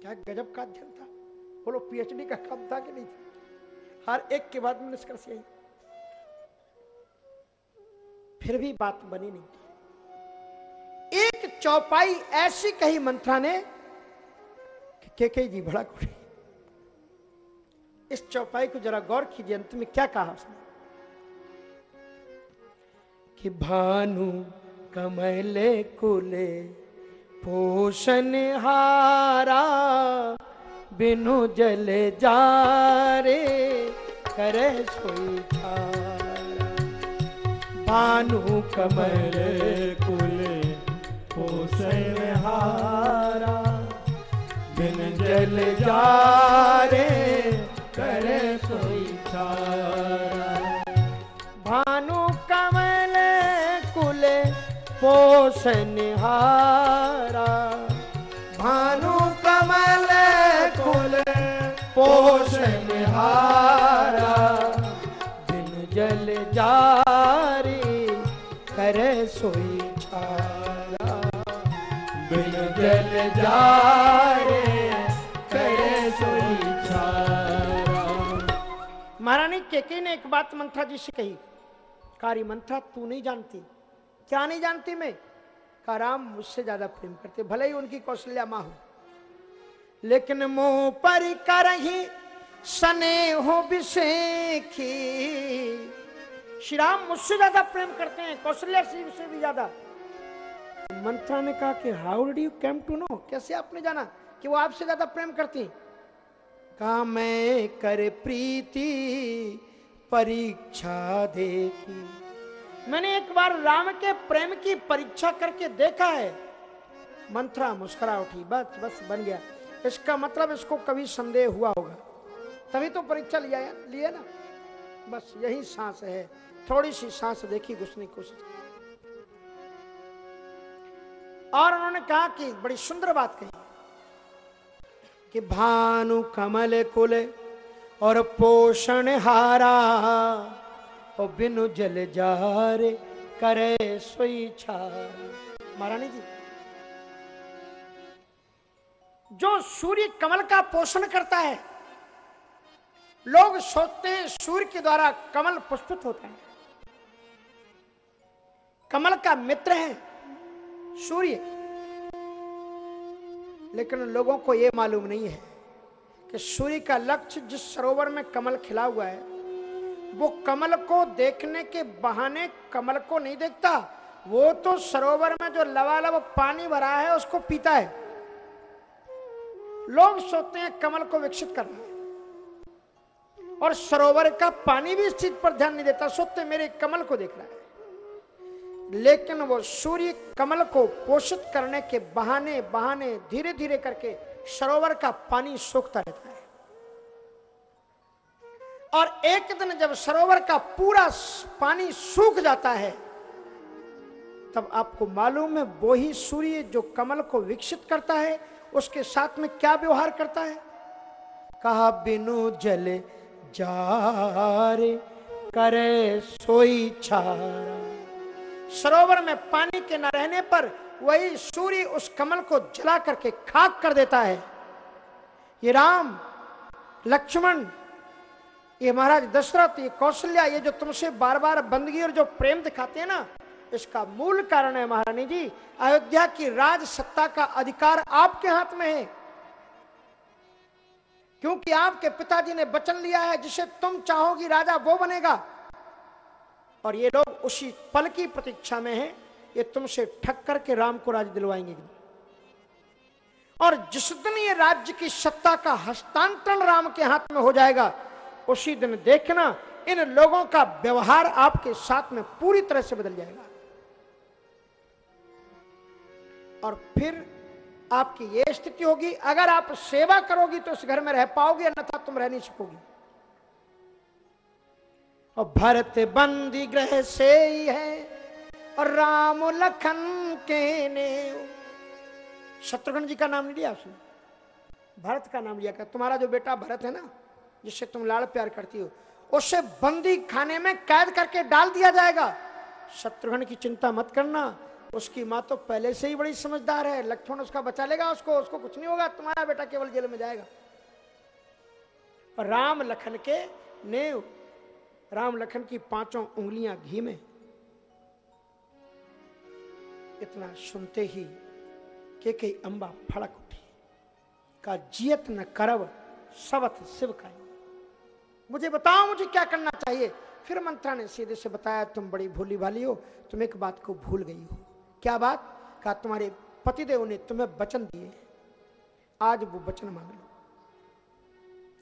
क्या गजब का अध्ययन था? बोलो पीएचडी का काम था कि नहीं था? हर एक के बाद में निष्कर्ष यही। फिर भी बात बनी नहीं। एक चौपाई ऐसी कही मंत्रा ने कि के जी बड़ा कुड़ी इस चौपाई को जरा गौर कीजिए, अंत में क्या कहा उसने? कि भानु कमले कुले पोषण हारा बिनु जल जारे करे सोई भानु कमल कुले हारा बिन जल जारे करे सोई भानु कमल कुले पोषण हारा भानु कमल कुले पोषण हारा बिन जल जारी करे सोई छारा बिन जल जारे करे महारानी, केके ने एक बात मंत्रा जी से कही, कारी मंत्रा तू नहीं जानती। क्या नहीं जानती मैं? का राम मुझसे ज़्यादा प्रेम करते, भले ही उनकी कौशल्या माँ हो। लेकिन मुँह पर करही सने हो बिसेखी श्री राम मुझसे ज़्यादा प्रेम करते हैं, कौशल्या सिंह से भी ज़्यादा। मंत्रा ने कहा कि how did you came to know कैसे आपने जाना कि वो आपसे ज़्यादा प्रेम करती? का मैं कर प्रीति, परीक्षा देखी। मैंने एक बार राम के प्रेम की परीक्षा करके देखा है। मंत्रा मुस्कुरा उठी, बस बस, बन गया। इसका मतलब इसको कभी संदेह हुआ होगा। तभी तो परीक्षा लिया लिए ना? बस, यही सांस है। थोड़ी सी सांस देखी घुसने की कोशिश और उन्होंने कहा कि बड़ी सुंदर बात कही। कि भानु कमल कुल और पोषण हारा और बिनु जल जारे करे सोई छारा महारानी जी, जो सूर्य कमल का पोषण करता है, लोग सोचते हैं सूर्य के द्वारा कमल पुष्पित होता है। कमल का मित्र है सूर्य लेकिन लोगों को यह मालूम नहीं है कि सूर्य का लक्ष्य जिस सरोवर में कमल खिला हुआ है, वो कमल को देखने के बहाने कमल को नहीं देखता। वो तो सरोवर में जो लवालब पानी भरा है, उसको पीता है। लोग सोचते हैं कमल को विकसित करना है। और सरोवर का पानी भी इस चीज़ पर ध्यान नहीं देता, सोचते मेरे कमल को देख रहा है। लेकिन वो सूर्य कमल को पोषित करने के बहाने बहाने धीरे धीरे करके सरोवर का पानी सूखता रहता है। और एक दिन जब सरोवर का पूरा पानी सूख जाता है, तब आपको मालूम है वो ही सूर्य जो कमल को विकसित करता है, उसके साथ में क्या व्यवहार करता है? कहा, बिनु जले जारे, करे सोई छारा सरोवर में पानी के न रहने पर वही सूर्य उस कमल को जला करके खाक कर देता है। ये राम, लक्ष्मण, ये महाराज दशरथ, ये कौशल्या, ये जो तुमसे बार बार बंदगी और जो प्रेम दिखाते हैं ना, इसका मूल कारण है महारानी जी, अयोध्या की राज सत्ता का अधिकार आपके हाथ में है। क्योंकि आपके पिताजी ने वचन लिया है, जिसे तुम चाहोगी राजा, वो बनेगा। और ये लोग उसी पल की प्रतीक्षा में हैं, ये तुमसे ठक करके राम को राज दिलवाएँगे और जिस दिन ये राज्य की सत्ता का हस्तांतरण राम के हाथ में हो जाएगा, उसी दिन देखना इन लोगों का व्यवहार आपके साथ में पूरी तरह से बदल जाएगा। और फिर आपकी ये स्थिति होगी, अगर आप सेवा करोगी तो इस घर में रह पाओगे, अन्यथा तुम रह नहीं सकोगी। और भरत बंदी ग्रह से ही है और राम लखन के ने शत्रुघ्न जी का नाम नहीं लिया उसने? भरत का नाम लिया क्या तुम्हारा जो बेटा भरत है ना, जिससे तुम लाड़ प्यार करती हो, उसे बंदी खाने में कैद करके डाल दिया जाएगा। शत्रुघ्न की चिंता मत करना। उसकी माँ तो पहले से ही बड़ी समझदार है। लक्ष्मण उसका बचा लेगा उसको उसको कुछ नहीं होगा। तुम्हारा बेटा केवल जेल में जाएगा। राम लखन के नेव राम लखन की पाँचों उंगलियाँ घी में। इतना सुनते ही के कई अंबा फड़क उठी। का जियत न करव सबत शिव का मुझे बताओ, मुझे क्या करना चाहिए? फिर मंत्रा ने सीधे से बताया, तुम बड़ी भूली भाली हो, तुम एक बात को भूल गई हो। क्या बात? कहा तुम्हारे पतिदेव ने तुम्हें वचन दिए आज वो वचन मांग लो।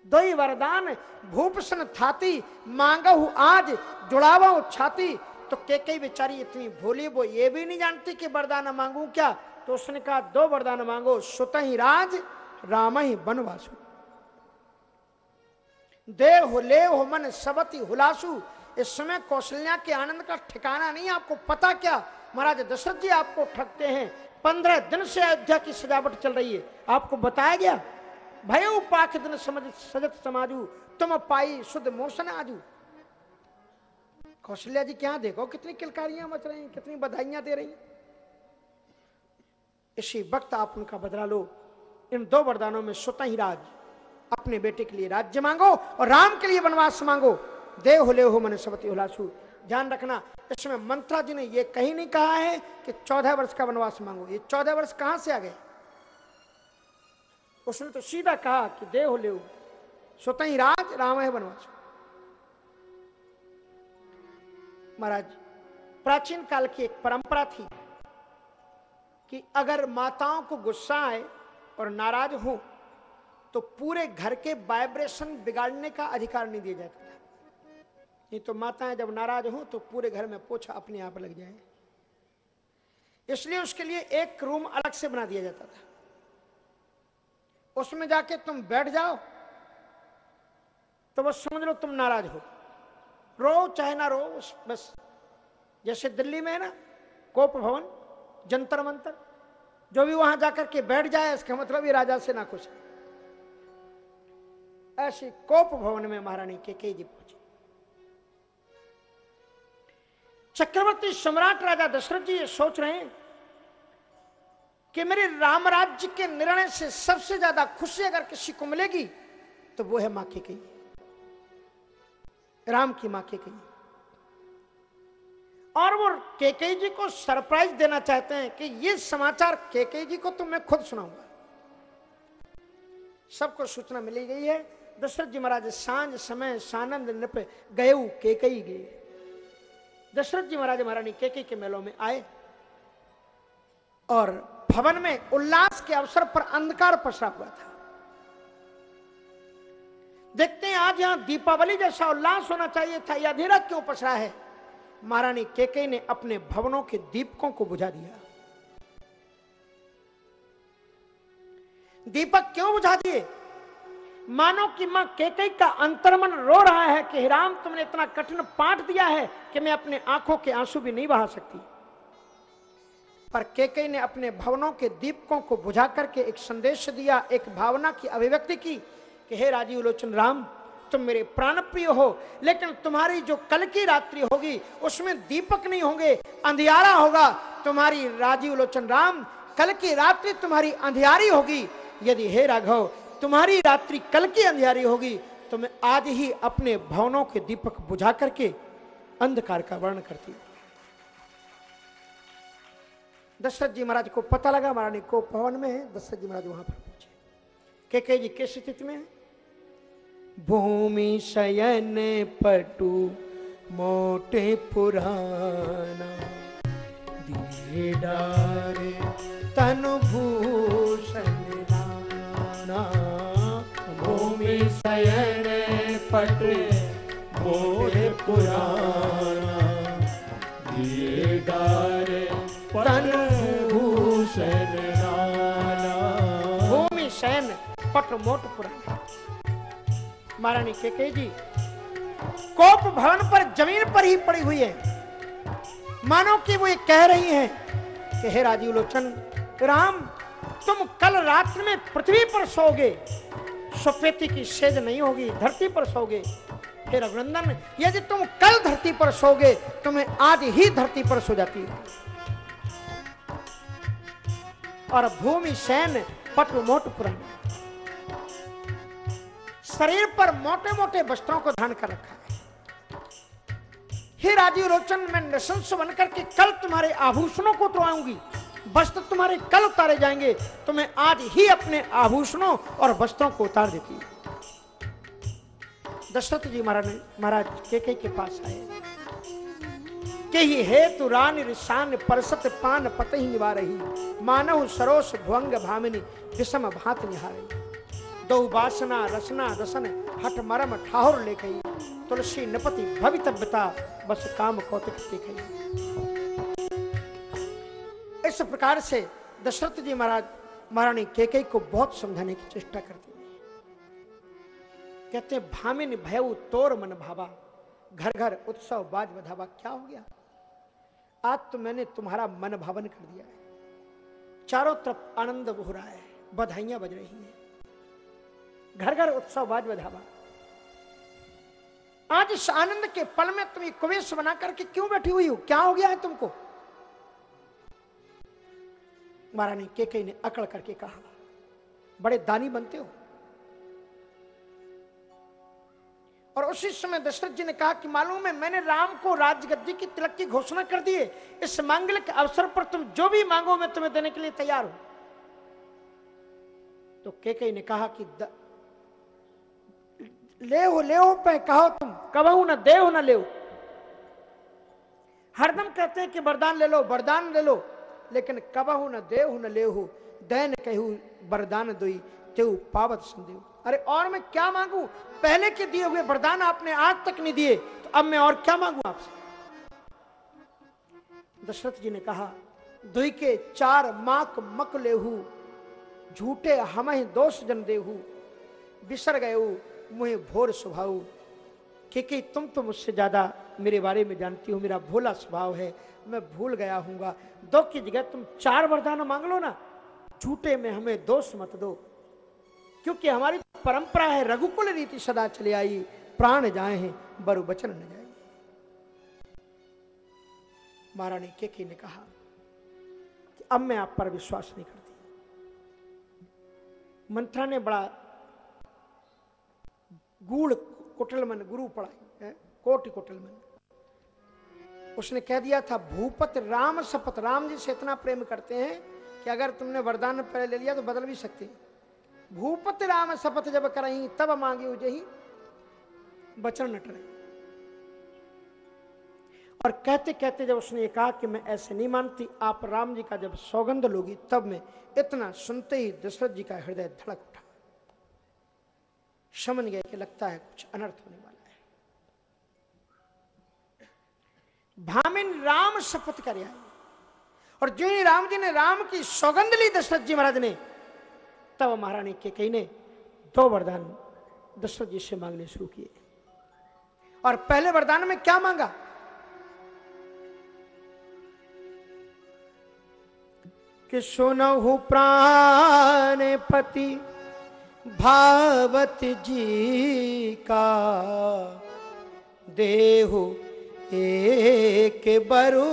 दो ही वरदान, भूपसन थाती, मांगहु आज जुड़ावा छाती। तो के कई बेचारी इतनी भोली, वो ये भी नहीं जानती कि वरदान मांगू क्या? तो उसने कहा, दो वरदान मांगो सुत ही राज राम ही बनवासु दे हो ले हो मन सबती हुलासु। इस समय कौशल्या के आनंद का ठिकाना नहीं, आपको पता क्या? महाराज दशरथ जी आपको ठगते हैं। पंद्रह दिन से अयोध्या की सजावट चल रही है। आपको बताया गया? भयो पाख दिन समझ सजत समाजू, तुम पाई शुद्ध मोशन आजू। कौशल्या जी, क्या देखो, कितनी किलकारियाँ मच रही हैं, कितनी बधाइयाँ दे रही इसी वक्त आप उनका बदला लो। इन दो वरदानों में स्वतः ही राज। अपने बेटे के लिए राज्य मांगो और राम के लिए वनवास मांगो। देव हो ले हो मन सबती ध्यान रखना, इसमें मंत्रा जी ने यह कहीं नहीं कहा है कि चौदह वर्ष का वनवास मांगो। ये चौदह वर्ष कहाँ से आ गए? उसने तो सीधा कहा कि देव ले स्वतः राज राम है वनवास। महाराज, प्राचीन काल की एक परंपरा थी कि अगर माताओं को गुस्सा आए और नाराज़ हो तो पूरे घर के वाइब्रेशन बिगाड़ने का अधिकार नहीं दिया जाता था। नहीं तो माताएँ जब नाराज़ हो तो पूरे घर में पोछा अपने आप लग जाए। इसलिए उसके लिए एक रूम अलग से बना दिया जाता था। उसमें जाके तुम बैठ जाओ तो बस समझ लो तुम नाराज़ हो। रो चाहे ना रो बस। जैसे दिल्ली में है ना, कोप भवन, जंतर मंतर, जो भी वहाँ जाकर के बैठ जाए, इसका मतलब ये राजा से ना खुश ऐसी कोप भवन में महारानी के के जी पहुँचे। चक्रवर्ती सम्राट राजा दशरथ जी सोच रहे हैं कि मेरे राम राज्य के निर्णय से सबसे ज़्यादा खुशी अगर किसी को मिलेगी तो वो है माँ के कही राम की माँ के कही और वो केके जी को सरप्राइज़ देना चाहते हैं कि ये समाचार केके जी को तो मैं खुद सुनाऊँगा। सबको सूचना मिली गई है। दशरथ जी महाराज, साँझ समय सानंद नृप गए केकई गए। दशरथ जी महाराज महारानी केके के मेलों में आए और भवन में उल्लास के अवसर पर अंधकार पसरा हुआ था। देखते हैं आज यहाँ दीपावली जैसा उल्लास होना चाहिए था, यह अंधेरा क्यों पसरा है? महारानी केके ने अपने भवनों के दीपकों को बुझा दिया। दीपक क्यों बुझा दिए? मानो कि माँ केकई का अंतर्मन रो रहा है कि राम, तुमने इतना कठिन पाठ दिया है कि मैं अपने आँखों के आँसू भी नहीं बहा सकती। पर केकई ने अपने भवनों के दीपकों को बुझा करके एक संदेश दिया, एक भावना की अभिव्यक्ति की कि, हे राजीव लोचन राम, तुम मेरे प्राण प्रिय हो, लेकिन तुम्हारी जो कल की रात्रि होगी, उसमें दीपक नहीं होंगे, अंधियारा होगा। तुम्हारी राजीव लोचन राम, कल की रात्रि तुम्हारी अंधियारी होगी। यदि, हे राघव, तुम्हारी रात्रि कल की अंधियारी होगी तो मैं आज ही अपने भवनों के दीपक बुझा करके अंधकार का वर्ण करती हूँ। दशरथ जी महाराज को पता लगा, महारानी को पवन में है, दशरथ जी महाराज वहाँ पर पहुँचे। के के जी, किस स्थिति में भूमि शयन पटु, मोटे पुराना। डारे तनु भूषण भूमि शयन पटु, मोटे पुराना। डारे तनु भूषण भूमि शयन पट मोट पुराना महारानी के के जी कोप भवन पर, ज़मीन पर ही पड़ी हुई है। मानो कि वो ये कह रही हैं कि हे राजीव लोचन, राम, तुम कल रात्रि में पृथ्वी पर सोगे सफेदी की सेज नहीं होगी, धरती पर सोगे हे रघुनंदन, यदि तुम कल धरती पर सोगे तुम्हें आज ही धरती पर सो जाती हूँ। और भूमि सैन पट मोट पुराना शरीर पर मोटे मोटे वस्त्रों को धारण कर रखा है। हे राजीव रोचन मैं नशंस बनकर के कल तुम्हारे आभूषणों को उतरवाऊँगी। वस्त्र तुम्हारे कल उतारे जाएँगे तो मैं आज ही अपने आभूषणों और वस्त्रों को उतार देती दशरथ जी महाराज महाराज के के, के पास आए। के ही हे तु रान रिशान परसत पान पत ही मानव सरोस भुवंग भामिनी विषम भात निहारही। दो वासना रसना दसन हट मरम ठाहुर ले गई तुलसी नपति भवितव्यता बस काम कौतुक देखई इस प्रकार से दशरथ जी महाराज, महारानी केकई को बहुत समझाने की चेष्टा करते कहते भामिन भयउ तोर मन भावा घर घर उत्सव बाज बधावा, क्या हो गया? आज तो मैंने तुम्हारा मन भावन कर दिया है। चारों तरफ़ आनंद हो रहा है, बधाइयाँ बज रही हैं। घर घर उत्सव बाज बधावा। आज इस आनंद के पल में तुम कुवेश बना करके क्यों बैठी हुई हो? क्या हो गया है तुमको? महारानी केकई ने अकड़ करके कहा, बड़े दानी बनते हो। और उसी समय दशरथ जी ने कहा कि मालूम है, मैंने राम को राजगद्दी की तिलक की घोषणा कर दी है। इस मांगलिक अवसर पर तुम जो भी मांगो, मैं तुम्हें देने के लिए तैयार हूँ। तो केकई ने कहा कि द... ले हो ले हो पे कहो तुम, कबहू ना दे हो ना ले हरदम कहते हैं कि वरदान ले लो, वरदान ले लो, लेकिन कबहू न, देहु न लेहु। दैन कहू वरदान दुई, तेऊ पावत संदेव अरे और मैं क्या मांगू? पहले के दिए हुए वरदान आपने आज तक नहीं दिए तो अब मैं और क्या मांगू आपसे? दशरथ जी ने कहा, दुई के चार माक मक लेहू, झूठे हम दोष जन देहू, बिसर गए मुहे भोर स्वभाव क्योंकि तुम तो मुझसे ज़्यादा मेरे बारे में जानती हो, मेरा भोला स्वभाव है, मैं भूल गया हूँगा। दो की जगह तुम चार वरदान मांग लो ना। झूठे में हमें दोष मत दो। क्योंकि हमारी परंपरा है, रघुकुल रीति सदा चले आई, प्राण जाए हैं, बरु बचन न जाए। महारानी के के ने कहा कि अब मैं आप पर विश्वास नहीं करती। मंत्रा ने बड़ा गूढ़ कुटलमन, गुरु पढ़ाई कोटि कुटलमन। उसने कह दिया था, भूपत राम सपत राम जी से इतना प्रेम करते हैं कि अगर तुमने वरदान पहले ले लिया तो बदल भी सकते भूपत राम शपथ जब करही, तब मांगी उजही। बचन न टरे और कहते कहते जब उसने कहा कि मैं ऐसे नहीं मानती, आप राम जी का जब सौगंध लोगी, तब मैं इतना सुनते ही दशरथ जी का हृदय धड़क उठा। समझ गए कि लगता है कुछ अनर्थ होने वाला है। भामिन राम शपथ कर और जो ही राम जी ने राम की सौगंध ली दशरथ जी महाराज ने तब महारानी के कई ने दो वरदान दशरथ जी से मांगने शुरू किए। और पहले वरदान में क्या मांगा? कि सुनहु प्राण पति भावत जी का देहु एक बरु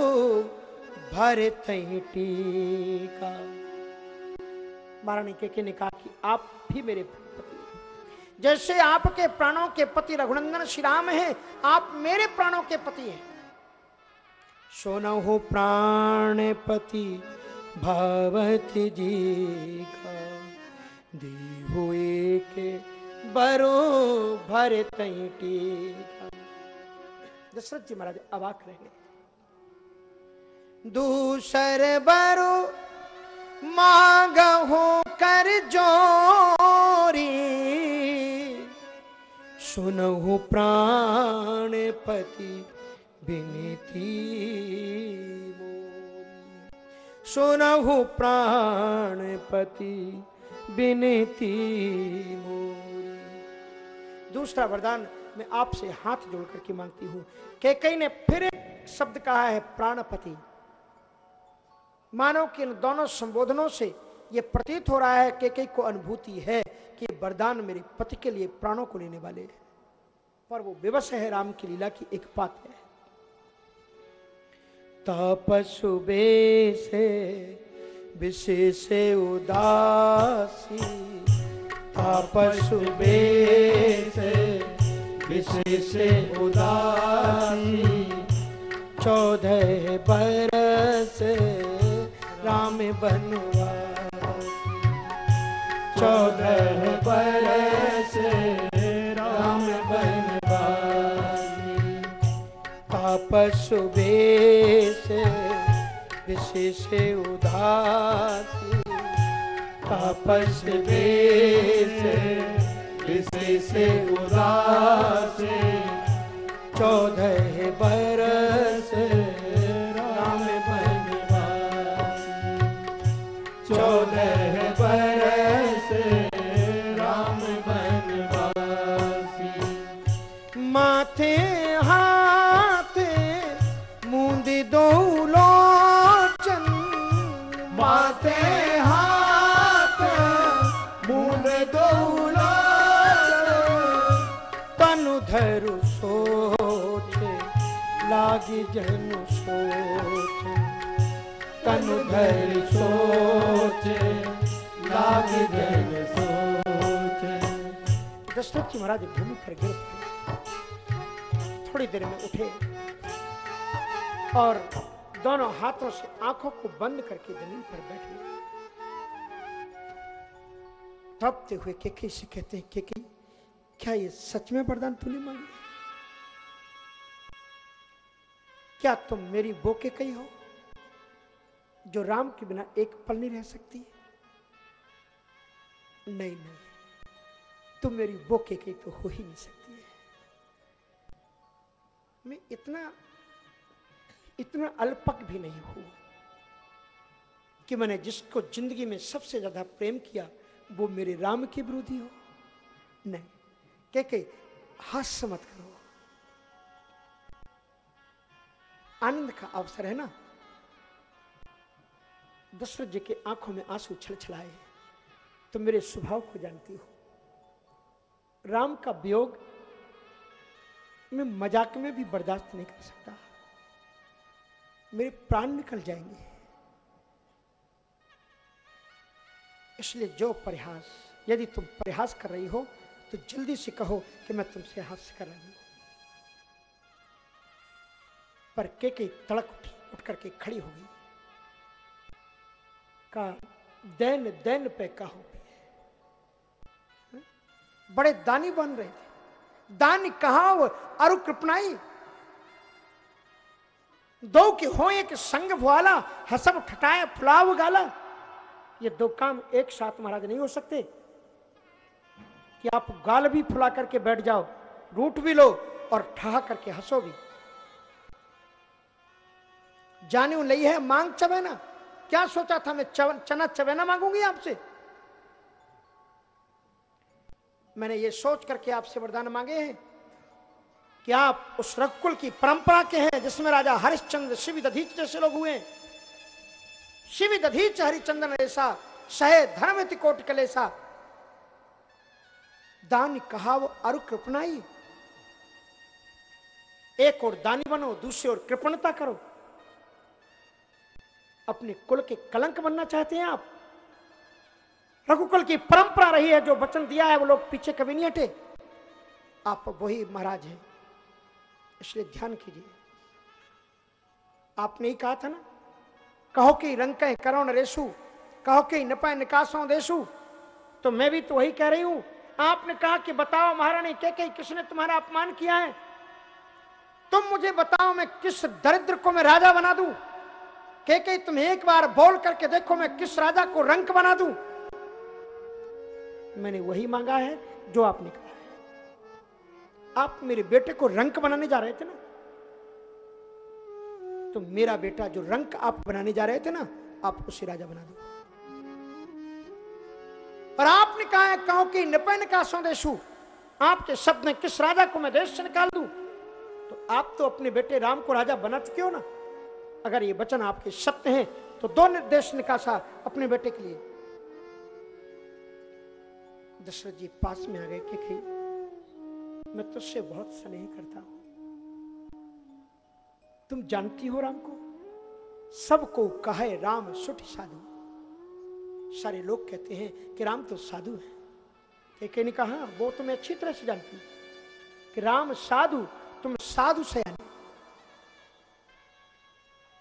भर टीका। महारानी के, ने कहा कि। आप भी मेरे पति जैसे आपके प्राणों के पति रघुनंदन श्री राम है आप मेरे प्राणों के पति हैं। सोनहु प्राण पति भवती जी का देहु एक बरो भर दशरथ जी महाराज अवाक रह दूसर बरो मांग हो जोरी। सुनहु प्राणपति विनीति सुनहु प्राणपति विनीति दूसरा वरदान मैं आपसे हाथ जोड़ करके मांगती हूँ। कई ने फिर एक शब्द कहा है प्राणपति। मानव के इन दोनों संबोधनों से यह प्रतीत हो रहा है के कई को अनुभूति है कि वरदान मेरे पति के लिए प्राणों को लेने वाले हैं। पर वो विवश है राम की लीला की एक बात है। तपसुबे से विशेष उदासी। तपसुबे से विशेष उदासी। चौदह बरस राम बनवास चौदह बरस राम बनवासी तापसुबेश विशेष उदासी। तापस बेश विशेष उदासी। चौदह बरस जनु धर सोच, लाग जन सोच। दशरथ जी महाराज भूमि पर गिर थोड़ी देर में उठे और दोनों हाथों से आँखों को बंद करके ज़मीन पर बैठ गए। तपते हुए केके से कहते हैं केके क्या ये सच में वरदान तूने मांगी? क्या तुम मेरी बोके कही हो? जो राम के बिना एक पल नहीं रह सकती नहीं नहीं। तुम मेरी बोके की तो हो ही नहीं सकती है। मैं इतना इतना अल्पक भी नहीं हूँ कि मैंने जिसको ज़िंदगी में सबसे ज़्यादा प्रेम किया, वो मेरे राम के विरोधी हो। नहीं, कह के हास्य मत करो। आनंद का अवसर है ना? दशरथ जी के आँखों में आँसू छलछलाए तो मेरे स्वभाव को जानती हो। राम का वियोग मैं मज़ाक में भी बर्दाश्त नहीं कर सकता। मेरे प्राण निकल जाएँगे। इसलिए जो प्रयास, यदि तुम प्रयास कर रही हो तो जल्दी से कहो कि मैं तुमसे हास्य कर रही हूँ। पर के के तड़क उठी, उठ करके खड़ी हो गई। का दैन दैन पे कहो बड़े दानी बन रहे थे। दानी कहा अरु कृपनाई दो के हो एक संग भुआला हसब ठटाए फुलाव गाला ये दो काम एक साथ महाराज नहीं हो सकते। कि आप गाल भी फुला करके बैठ जाओ रूट भी लो और ठहा करके हंसो भी। जाने लई है मांग चबेना। क्या सोचा था मैं चव, चना चबेना मांगूँगी आपसे? मैंने ये सोच करके आपसे वरदान मांगे हैं कि आप उस रघुकुल की परंपरा के हैं जिसमें राजा हरिश्चंद्र शिव दधीच जैसे लोग हुए शिव दधीच हरिचंद्र ऐसा सहे धर्म कोट कलेसा। दान कहा वो अरु कृपनाई एक और दानी बनो दूसरी ओर कृपणता करो। अपने कुल के कलंक बनना चाहते हैं आप। रघुकुल की परंपरा रही है, जो वचन दिया है, वो लोग पीछे कभी नहीं हटे। आप वही महाराज हैं। इसलिए ध्यान कीजिए। आपने ही कहा था ना, कहो कि रंके करो न रेसु, कहो कि नपाए निकासों देसु। तो मैं भी तो वही कह रही हूँ। आपने कहा कि बताओ महारानी क्या कही किसने तुम्हारा अपमान किया है? तुम मुझे बताओ मैं किस दरिद्र को मैं राजा बना दूँ? के कही तुम एक बार बोल करके देखो मैं किस राजा को रंक बना दूँ। मैंने वही मांगा है जो आपने कहा है। आप मेरे बेटे को रंक बनाने जा रहे थे ना? तो मेरा बेटा जो रंक आप बनाने जा रहे थे ना, आप उसे राजा बना दो। और आपने कहा है कहो कि निपन का संदेशु आपके शब्द में किस राजा को मैं देश से निकाल दूँ? तो आप तो अपने बेटे राम को राजा बना चुके हो ना? अगर ये वचन आपके सत्य हैं तो दो निर्देश निकासा अपने बेटे के लिए। दशरथ जी पास में आ गए कि मैं तुझसे बहुत स्नेह करता हूँ। तुम जानती हो राम को? सबको कहे राम सुठ साधु। सारे लोग कहते हैं कि राम तो साधु है। कहा? वो तुम्हें अच्छी तरह से जानती कि राम साधु, तुम साधु सयानी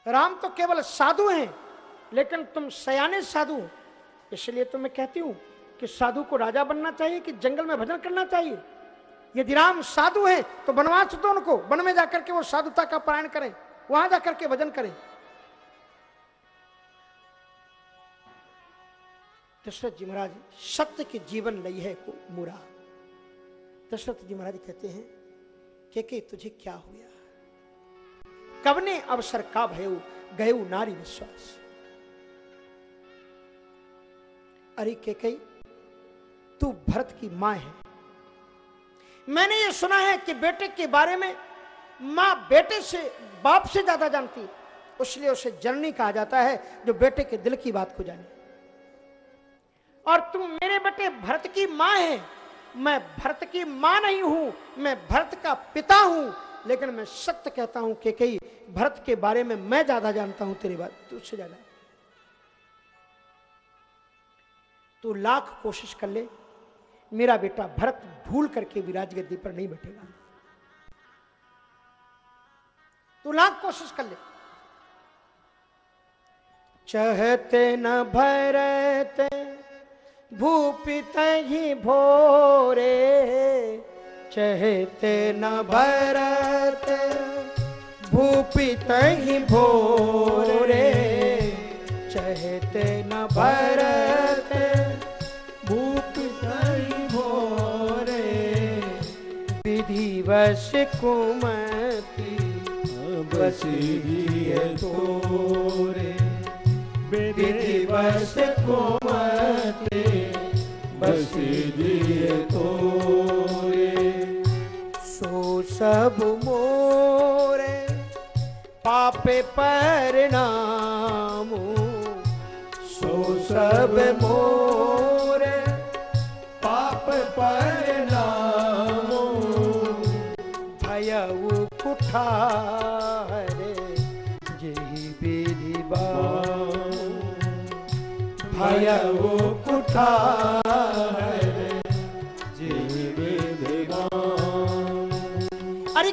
राम तो केवल साधु हैं, लेकिन तुम सयाने साधु इसलिए तो मैं कहती हूँ कि साधु को राजा बनना चाहिए, कि जंगल में भजन करना चाहिए। यदि राम साधु हैं तो बनवास दो उनको, वन में जाकर के वो साधुता का पारायण करें, वहाँ जाकर के भजन करें। दशरथ जी महाराज, सत्य के जीवन लई है को मुरा दशरथ जी महाराज कहते हैं, के के, तुझे क्या हुआ कबने अवसर का भयो गए नारी विश्वास। अरे के कई तू भरत की माँ है। मैंने ये सुना है कि बेटे के बारे में माँ बेटे से, बाप से ज़्यादा जानती इसलिए उसे जननी कहा जाता है, जो बेटे के दिल की बात को जाने। और तुम मेरे बेटे भरत की माँ है। मैं भरत की माँ नहीं हूँ, मैं भरत का पिता हूँ। लेकिन मैं सत्य कहता हूँ कि कई भरत के बारे में मैं ज़्यादा जानता हूँ तेरी बात। तुझसे ज़्यादा। तू लाख कोशिश कर ले। मेरा बेटा भरत भूल करके विराज गद्दी पर नहीं बैठेगा। तू लाख कोशिश कर ले। चहते न भरत, भूपित ही भोरे चहते न भरत भूपित ही भोरे। चहते न भरत भूपित ही भोरे। विधिवश कुमति बसी तोरे। विधिवश कोमते बसी दिए तोरे। सो सब मोरे, पापे परिणाम सो सब मोरे, पाप परिणामो भयउ कुठारे जही विधि भयउ कुठार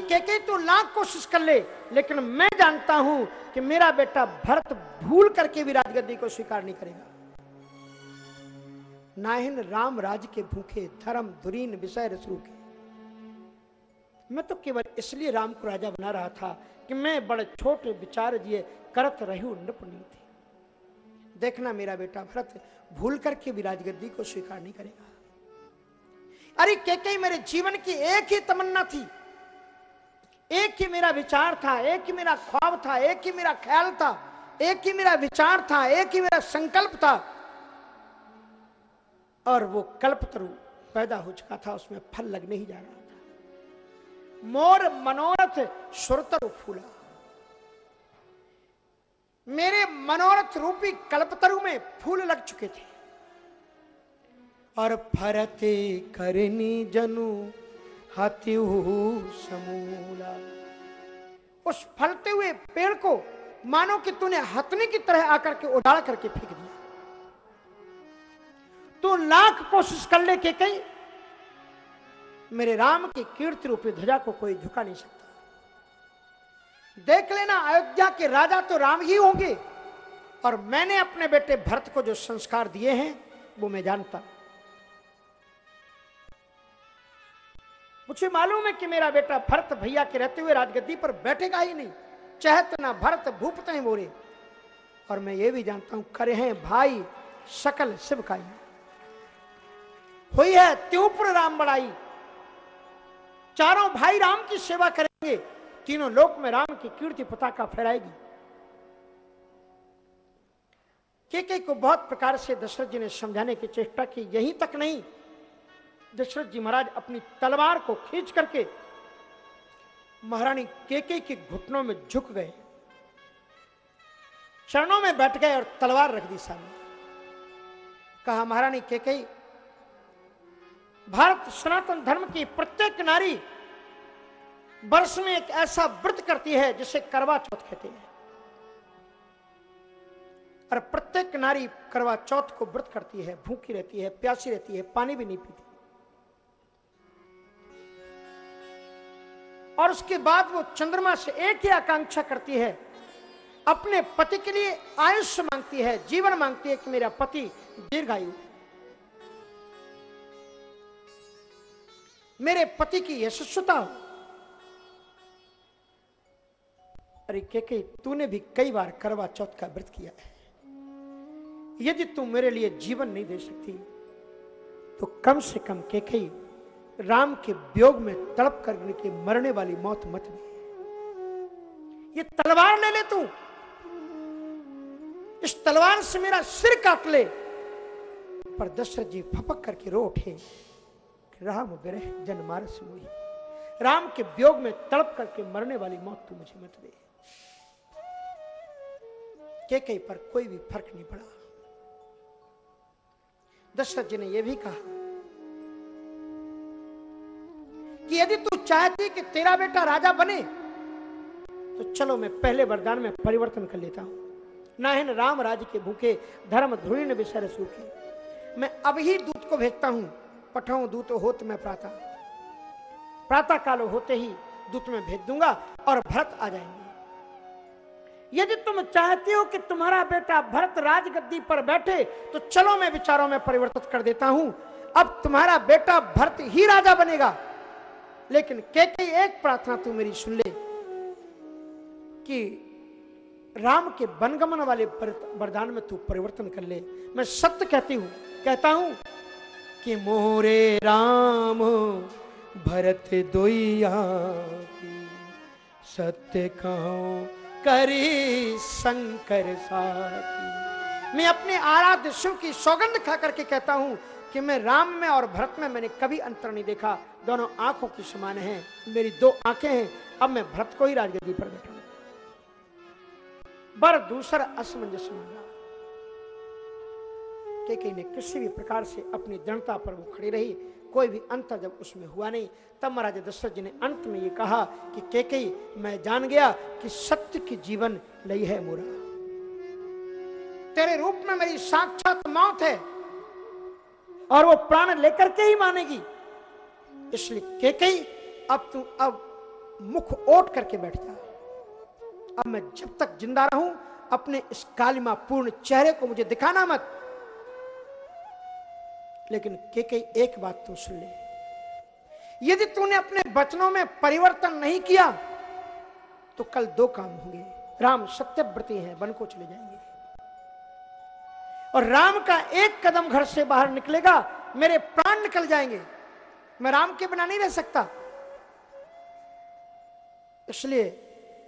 अरे के के तू लाख कोशिश कर ले, लेकिन मैं जानता हूँ कि मेरा बेटा भरत भूल करके भी राजगद्दी को स्वीकार नहीं करेगा। नाहिन राम राज के भूखे, धर्म धुरीन विषय रसू के। मैं तो केवल इसलिए राम को राजा बना रहा था कि मैं बड़े छोटे विचार जिए करत रहूँ नृपनी थी। देखना मेरा बेटा भरत भूल करके भी राजगद्दी को स्वीकार नहीं करेगा। अरे के कई मेरे जीवन की एक ही तमन्ना थी। एक ही मेरा विचार था, एक ही मेरा ख्वाब था, एक ही मेरा ख्याल था, एक ही मेरा विचार था, एक ही मेरा संकल्प था। और वो कल्पतरु पैदा हो चुका था, उसमें फल लगने ही जा रहा था। मोर मनोरथ सुरतरु फूला। मेरे मनोरथ रूपी कल्पतरु में फूल लग चुके थे। और फरते करनी जनु समूला। उस फलते हुए पेड़ को मानो कि तूने हथनी की तरह आकर के उड़ाड़ करके फेंक दिया। तू लाख कोशिश कर ले के कहीं मेरे राम की कीर्ति रूपी ध्वजा को कोई झुका नहीं सकता। देख लेना, अयोध्या के राजा तो राम ही होंगे, और मैंने अपने बेटे भरत को जो संस्कार दिए हैं, वो मैं जानता मुझे मालूम है कि मेरा बेटा भरत भैया के रहते हुए राजगद्दी पर बैठेगा ही नहीं। चहत ना भरत भूपते हैं बोरे और मैं ये भी जानता हूँ, करे हैं भाई सकल शिव का हुई है त्योपुर राम बड़ाई। चारों भाई राम की सेवा करेंगे। तीनों लोक में राम की कीर्ति पताका फहराएगी। के के को बहुत प्रकार से दशरथ जी ने समझाने की चेष्टा की, यहीं तक नहीं। दशरथ जी महाराज अपनी तलवार को खींच करके महारानी केके के घुटनों में झुक गए। चरणों में बैठ गए और तलवार रख दी सामने। कहा, महारानी केके, भारत सनातन धर्म की प्रत्येक नारी वर्ष में एक ऐसा व्रत करती है जिसे करवा चौथ कहते हैं। और प्रत्येक नारी करवा चौथ को व्रत करती है, भूखी रहती है, प्यासी रहती है, पानी भी नहीं पीती। और उसके बाद वो चंद्रमा से एक ही आकांक्षा करती है। अपने पति के लिए आयुष्य मांगती है, जीवन मांगती है कि मेरा पति दीर्घायु। मेरे पति की यशस्वता हो। अरे के के, तूने भी कई बार करवा चौथ का व्रत किया है। यदि तू मेरे लिए जीवन नहीं दे सकती तो कम से कम के कई राम के वियोग में तड़प करने के मरने वाली मौत मत दे ये तलवार ले ले तू। इस तलवार से मेरा सिर काट ले। पर दशरथ जी फपक करके रो उठे राम विरह जन मारस मुई राम के वियोग में तड़प करके मरने वाली मौत तू मुझे मत दे के कई पर कोई भी फ़र्क नहीं पड़ा। दशरथ जी ने यह भी कहा कि यदि तू चाहती कि तेरा बेटा राजा बने तो चलो मैं पहले वरदान में परिवर्तन कर लेता हूँ। नाहिन राम राज के भूखे, धर्म ध्रुवी ने विसर सूखे। मैं अब ही दूत को भेजता हूँ। पठाऊ दूत होत मैं प्रातः। प्रातः काल होते ही दूत में भेज दूँगा और भरत आ जाएँगे। यदि तुम चाहते हो कि तुम्हारा बेटा भरत राजगद्दी पर बैठे तो चलो मैं विचारों में परिवर्तित कर देता हूँ। अब तुम्हारा बेटा भरत ही राजा बनेगा। लेकिन के एक प्रार्थना तू मेरी सुन ले, कि राम के बनगमन वाले वरदान में तू परिवर्तन कर ले। मैं सत्य कहती हूँ, कहता हूँ कि मोरे राम, भरत दोइया सत्य कहो करी शंकर साथी। मैं अपने आराध्य शिव की सौगंध खा करके कहता हूँ कि मैं राम में और भरत में मैंने कभी अंतर नहीं देखा। दोनों आँखों की समान हैं, मेरी दो आँखें हैं। अब मैं भरत को ही राजगद्दी पर बैठा बर दूसरा असमंजस ने किसी भी प्रकार से अपनी दृढ़ता पर वो खड़ी रही। कोई भी अंतर जब उसमें हुआ नहीं, तब महाराज दशरथ जी ने अंत में ये कहा कि केकई मैं जान गया कि सत्य की जीवन लई है मोरा। तेरे रूप में मेरी साक्षात मौत है। और वो प्राण लेकर के ही मानेगी। इसलिए केकई अब तू अब मुख ओट करके बैठ जा। अब मैं जब तक ज़िंदा रहूँ, अपने इस कालिमा पूर्ण चेहरे को मुझे दिखाना मत। लेकिन के कई एक बात तो सुन ले। यदि तूने अपने वचनों में परिवर्तन नहीं किया तो कल दो काम होंगे। राम सत्यव्रती हैं वन को चले जाएँगे। और राम का एक कदम घर से बाहर निकलेगा, मेरे प्राण निकल जाएँगे। मैं राम के बिना नहीं रह सकता। इसलिए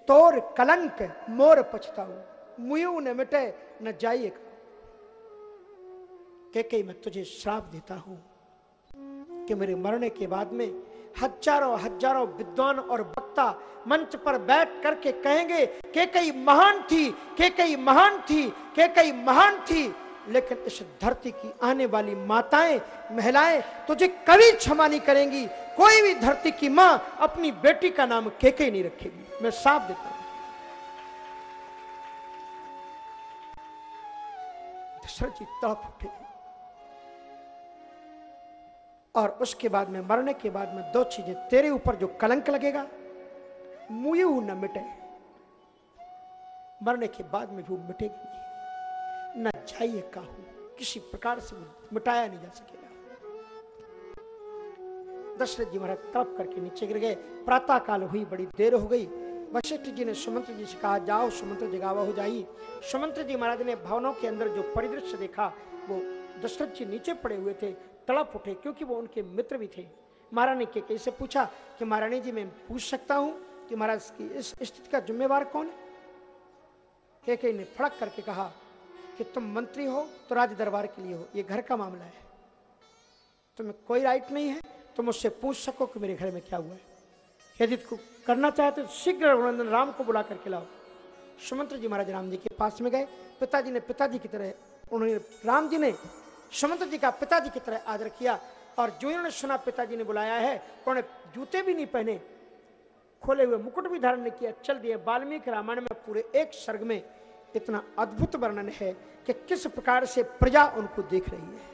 तोर कलंक मोर पछताऊ, मुयू न मिटे, न जाइए के कई मैं तुझे श्राप देता हूँ कि मेरे मरने के बाद में हज़ारों हज़ारों विद्वान और वक्ता मंच पर बैठ करके कहेंगे के कई महान थी के कई महान थी के कई महान थी लेकिन इस धरती की आने वाली माताएँ, महिलाएँ तुझे कभी क्षमा नहीं करेंगी। कोई भी धरती की माँ अपनी बेटी का नाम केके नहीं रखेगी। मैं साफ़ देता हूँ। दशरथ जी तड़प उठे। और उसके बाद में, मरने के बाद में दो चीज़ें तेरे ऊपर जो कलंक लगेगा मुए न मिटे। मरने के बाद में भी मिटेगी चाहिए काहू किसी प्रकार से मिटाया नहीं जा सकेगा। दशरथ जी महाराज तड़प करके नीचे गिर गए। प्रातः काल हुई बड़ी देर हो गई। वशिष्ठ जी ने सुमंत्र जी से कहा जाओ सुमंत्र जगावा हो जाइए सुमंत्र जी महाराज ने भवनों के अंदर जो परिदृश्य देखा वो दशरथ जी नीचे पड़े हुए थे तड़प उठे क्योंकि वो उनके मित्र भी थे। महारानी के कैसे पूछा कि महारानी जी मैं पूछ सकता हूँ कि महाराज की इस स्थिति का जिम्मेवार कौन है? के, के ने फड़क करके कहा कि तुम मंत्री हो तो राज दरबार के लिए हो। ये घर का मामला है। तुम्हें कोई राइट नहीं है। तुम उससे पूछ सको कि मेरे घर में क्या हुआ है। यदि करना चाहते तो शीघ्र रघुनंदन राम को बुला करके लाओ। सुमंत्र जी महाराज राम जी के पास में गए। पिताजी ने पिताजी की तरह, उन्होंने राम जी ने सुमंत्र जी का पिताजी की तरह आदर किया और जो इन्होंने सुना पिताजी ने बुलाया है, उन्होंने जूते भी नहीं पहने। खोले हुए मुकुट भी धारण नहीं किया। चल दिए वाल्मीकि रामायण में पूरे एक सर्ग में इतना अद्भुत वर्णन है कि किस प्रकार से प्रजा उनको देख रही है।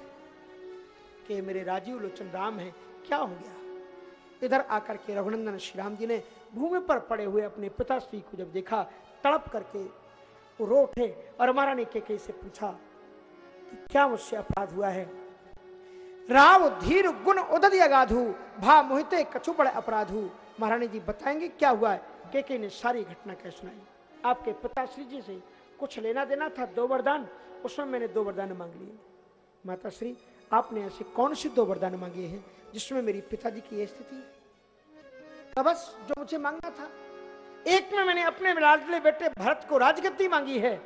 कि मेरे राजीव लोचन राम है, क्या हो गया? इधर आकर के रघुनंदन श्री राम जी ने भूमि पर पड़े हुए अपने पिताश्री को जब देखा, तड़प करके वो रो उठे और महारानी के कई से पूछा कि क्या मुझसे अपराध हुआ है? राव धीर गुण उदय अगाधु, भा मोहिते कछु बड़े अपराधु। महारानी जी, बताएँगे क्या हुआ है? के के ने सारी घटना कह सुनाई। आपके पिताश्री जी से कुछ लेना देना था, दो वरदान, उसमें मैंने दो वरदान मांग लिए। माता श्री, आपने ऐसे कौन से दो वरदान मांगे हैं जिसमें मेरी पिताजी की यह स्थिति? है बस जो मुझे मांगना था। एक में मैंने अपने लाडले बेटे भरत को राजगद्दी मांगी है।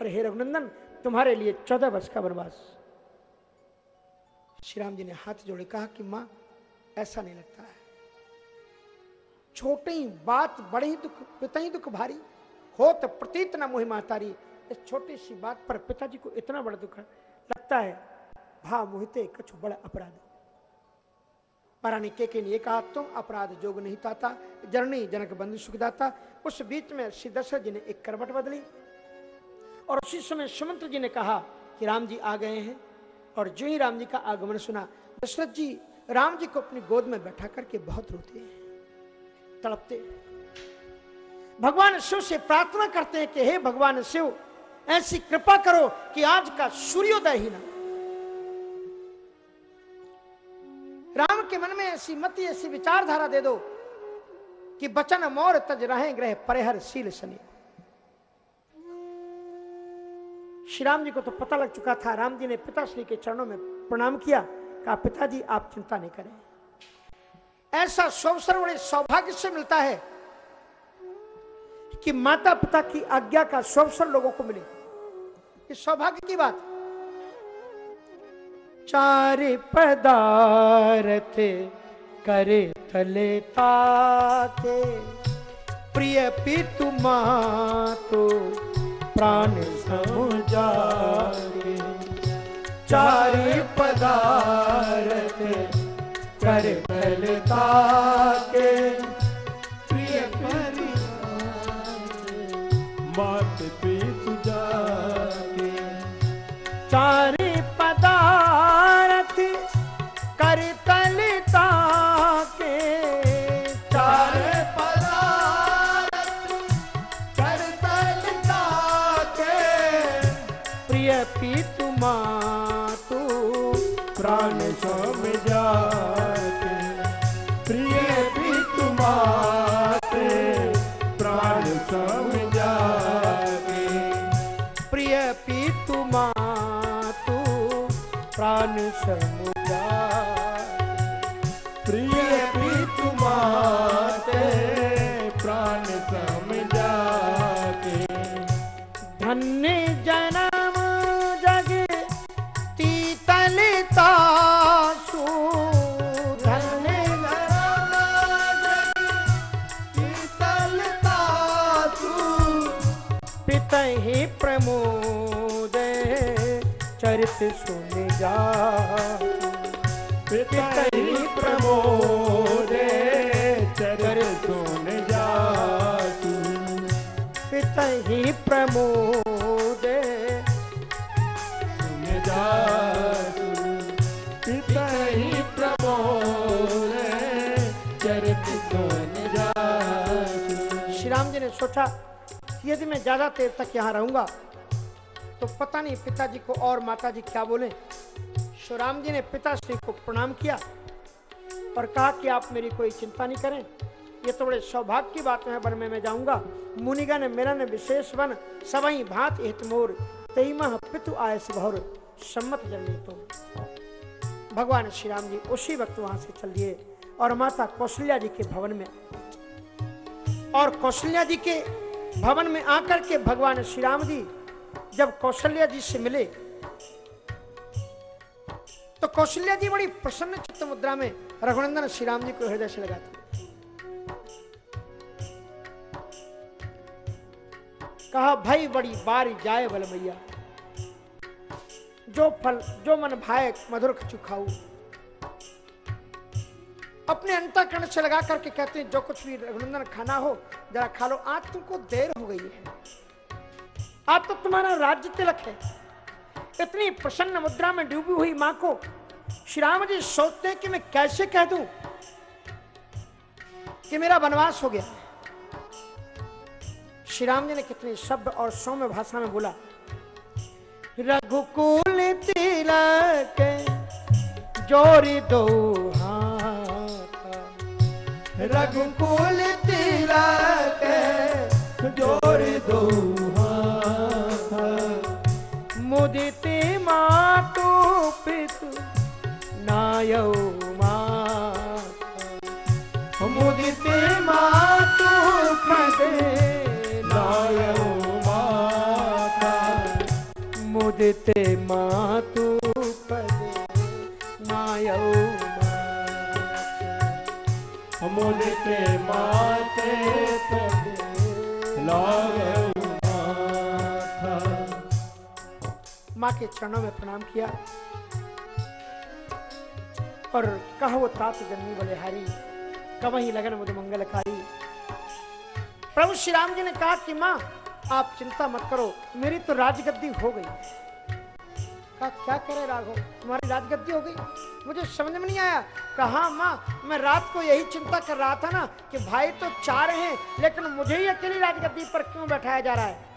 अरे हे रघुनंदन, तुम्हारे लिए चौदह वर्ष का वनवास। श्री राम जी ने हाथ जोड़े कहा कि माँ, ऐसा नहीं लगता है। छोटी बात, बड़े ही दुख, पिता ही दुख भारी। हो तो प्रतीत न मोहि महतारी इस छोटी सी बात पर पिताजी को इतना बड़ा दुख लगता है भा मोहिते कछु बड़ा अपराध महारानी के के ने कहा, तुम अपराध जोग नहीं ताता जननी जनक बंधु सुखदाता उस बीच में श्री दशरथ जी ने एक करवट बदली और उसी समय सुमंत्र जी ने कहा कि राम जी आ गए हैं और जो ही राम जी का आगमन सुना, दशरथ जी राम जी को अपनी गोद में बैठा करके बहुत रोते हैं, तड़पते भगवान शिव से प्रार्थना करते हैं कि हे भगवान शिव, ऐसी कृपा करो कि आज का सूर्योदय ही ना राम के मन में ऐसी मति, ऐसी विचारधारा दे दो कि बचन मोर तज रहे ग्रह परिहर शील सनी श्री राम जी को तो पता लग चुका था, राम जी ने पिताश्री के चरणों में प्रणाम किया, कहा, पिताजी, आप चिंता नहीं करें। ऐसा अवसर बड़े सौभाग्य से मिलता है कि माता पिता की आज्ञा का अवसर लोगों को मिले। इस सौभाग्य की बात। चार पदार्थ करे तले ताके प्रिय पितु तो प्राण समुजारे चार पदार्थ कर तलता के Shalom. सुन जा। पितरी प्रमोदे चर सुन जा पितही प्रमोदे सुन जा पितही प्रमोदे चरित सुन जा श्री राम जी ने सोचा यदि मैं ज़्यादा देर तक यहाँ रहूँगा तो पता नहीं पिताजी को और माताजी क्या बोले। शिवराम जी ने पिताश्री को प्रणाम किया और कहा कि आप मेरी कोई चिंता नहीं करें। ये तो बड़े सौभाग्य की बात है वन में मैं जाऊँगा। मुनिगा ने मेरा ने विशेष वन, सवई भात हित मोर। तई मह पितु आय भौर सम्मत जल तो भगवान श्री राम जी उसी वक्त वहाँ से चल दिए और माता कौशल्या जी के भवन में और कौशल्या जी के भवन में आकर के भगवान श्री राम जी जब कौशल्या जी से मिले तो कौशल्या जी बड़ी प्रसन्न चित्त मुद्रा में रघुनंदन श्री राम जी को हृदय से लगाते कहा, भाई बड़ी बारी जाए बल मैया, जो फल, जो मन भाए मधुर खाऊ। अपने अंतकरण से लगा करके कहते हैं, जो कुछ भी रघुनंदन खाना हो, जरा खा लो। आज तुमको देर हो गई है। आज तो तुम्हारा राज्य तिलक है। इतनी प्रसन्न मुद्रा में डूबी हुई माँ को श्री राम जी सोचते कि मैं कैसे कह दूँ कि मेरा वनवास हो गया। श्री राम जी ने कितने शब्द और सौम्य भाषा में बोला, रघुकुल तिलक जोरी दो रघुकुल तिलक जोड़ दो मुदिते मातु पितु, नायौ माता। मुदिते मातु पदे नायो माता। मुदिते मातु पदे नायौ मुदिते माते पदे लायो के चरणों में प्रणाम किया और कहा तात जन्मी बलिहारी ही लगन मुझे मंगलकारी। प्रभु श्री राम जी ने कहा कि माँ, आप चिंता मत करो, मेरी तो राजगद्दी हो गई। कहा, क्या करे राघव, तुम्हारी राजगद्दी हो गई? मुझे समझ में नहीं आया। कहा, माँ, मैं रात को यही चिंता कर रहा था ना कि भाई तो चार हैं, लेकिन मुझे ही अकेली राजगद्दी पर क्यों बैठाया जा रहा है?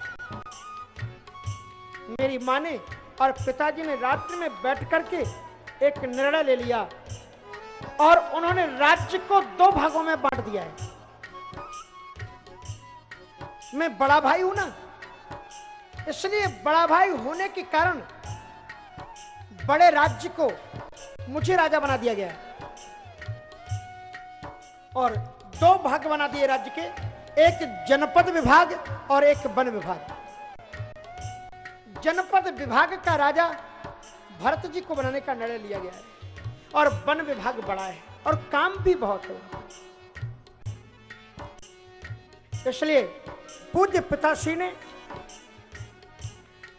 मेरी माँ ने और पिताजी ने रात्रि में बैठ करके एक निर्णय ले लिया और उन्होंने राज्य को दो भागों में बांट दिया है। मैं बड़ा भाई हूँ ना, इसलिए बड़ा भाई होने के कारण बड़े राज्य को मुझे राजा बना दिया गया और दो भाग बना दिए राज्य के, एक जनपद विभाग और एक वन विभाग। जनपद विभाग का राजा भरत जी को बनाने का निर्णय लिया गया है। और वन विभाग बड़ा है और काम भी बहुत है। इसलिए पूज्य पिताश्री ने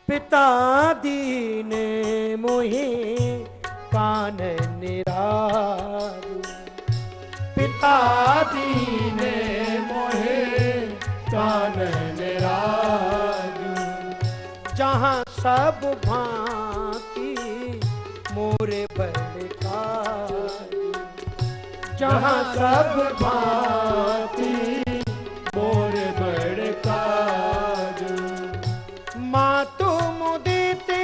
पिता दीने मोहे कान निराजू पिता दीने मोहे कान निराजू जहाँ सब भांति मोरे बड़कारी जहाँ सब भांति मोर बड़ काजू माँ तू मुदिते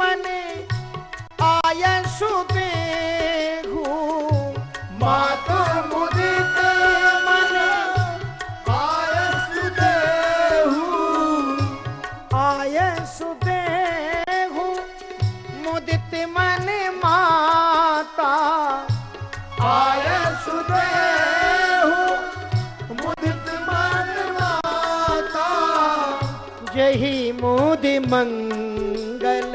मने आय सुदेहू मंगल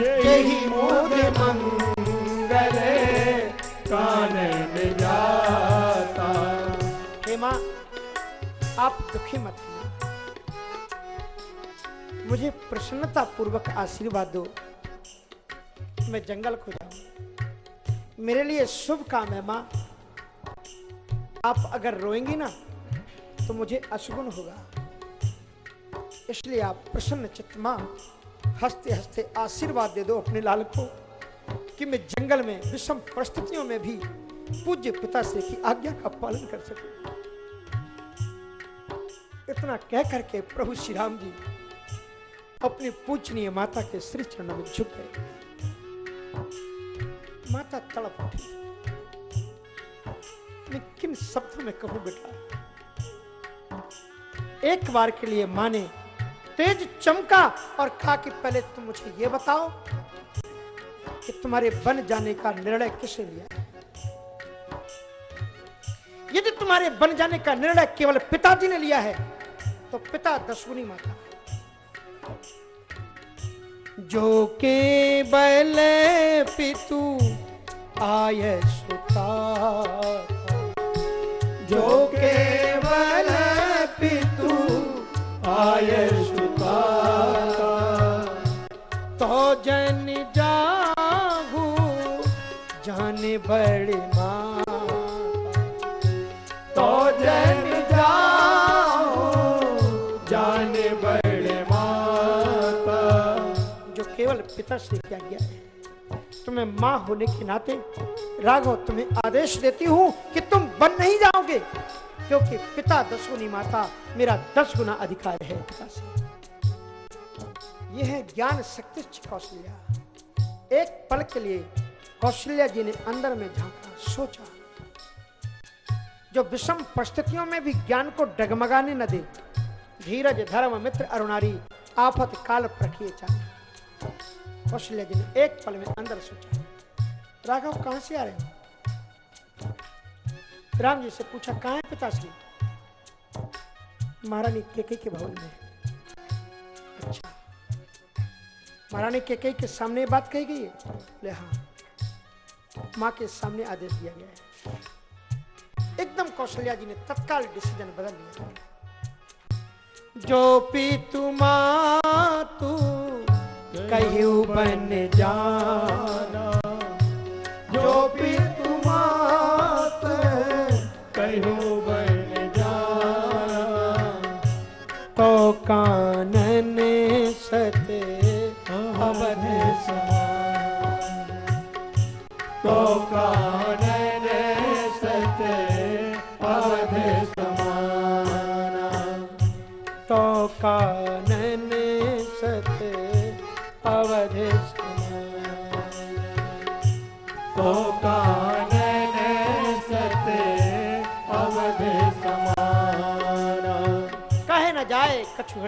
यही मुद मंगल कानन जाता। हे माँ आप दुखी मत मुझे प्रसन्नता पूर्वक आशीर्वाद दो। मैं जंगल को जाऊँ। मेरे लिए शुभ काम है माँ। आप अगर रोएँगी ना तो मुझे अशुगुन होगा। इसलिए आप प्रसन्न चित्त माँ हँसते हँसते आशीर्वाद दे दो अपने लाल को कि मैं जंगल में, विषम परिस्थितियों में भी पूज्य पिता से की आज्ञा का पालन कर सकूँ। इतना कह करके प्रभु श्री राम जी अपनी पूजनीय माता के श्री चरणों में झुक गए। माता तड़प उठी। मैं किन शब्दों में कहूँ बेटा? एक बार के लिए माँ ने तेज चमका और कहा कि पहले तुम मुझे ये बताओ कि तुम्हारे बन जाने का निर्णय किसने लिया? यदि तुम्हारे बन जाने का निर्णय केवल पिताजी ने लिया है तो पिता दशगुनी माता। जो केवल पितु आय सुता, जो केवल पितु आयसुता तो जन जाहू जाने बड़े माँ तो जन जाओ जाने बड़े माता। जो केवल पिता से किया गया है, तुम्हें माँ होने के नाते राघव तुम्हें आदेश देती हूँ कि तुम बन नहीं जाओगे। क्योंकि पिता दस गुनी माता मेरा दस गुना अधिकार है, पिता से। यह है ज्ञान शक्ति कौशल्या। एक पल के लिए कौशल्या जी ने अंदर में झांका, सोचा। जो विषम परिस्थितियों में भी ज्ञान को डगमगाने न दे, धीरज, धर्म, मित्र, अरुणारी, आफत, काल प्रखिए चाहे। कौशल्या जी ने एक पल में अंदर सोचा। राघव कहाँ से आ रहे हो? राम जी से पूछा, कहाँ है पिताश्री? महारानी केके के भवन में। अच्छा। महारानी केके के सामने बात कही गई है? ले हाँ। माँ के सामने आदेश दिया गया है। एकदम कौशल्या जी ने तत्काल डिसीज़न बदल लिया जो पी तुम तू कहू बन जाना, जो पी कहू बन जाना तो कानन सते अवध तो कानन सते अवध समाना। तो कानन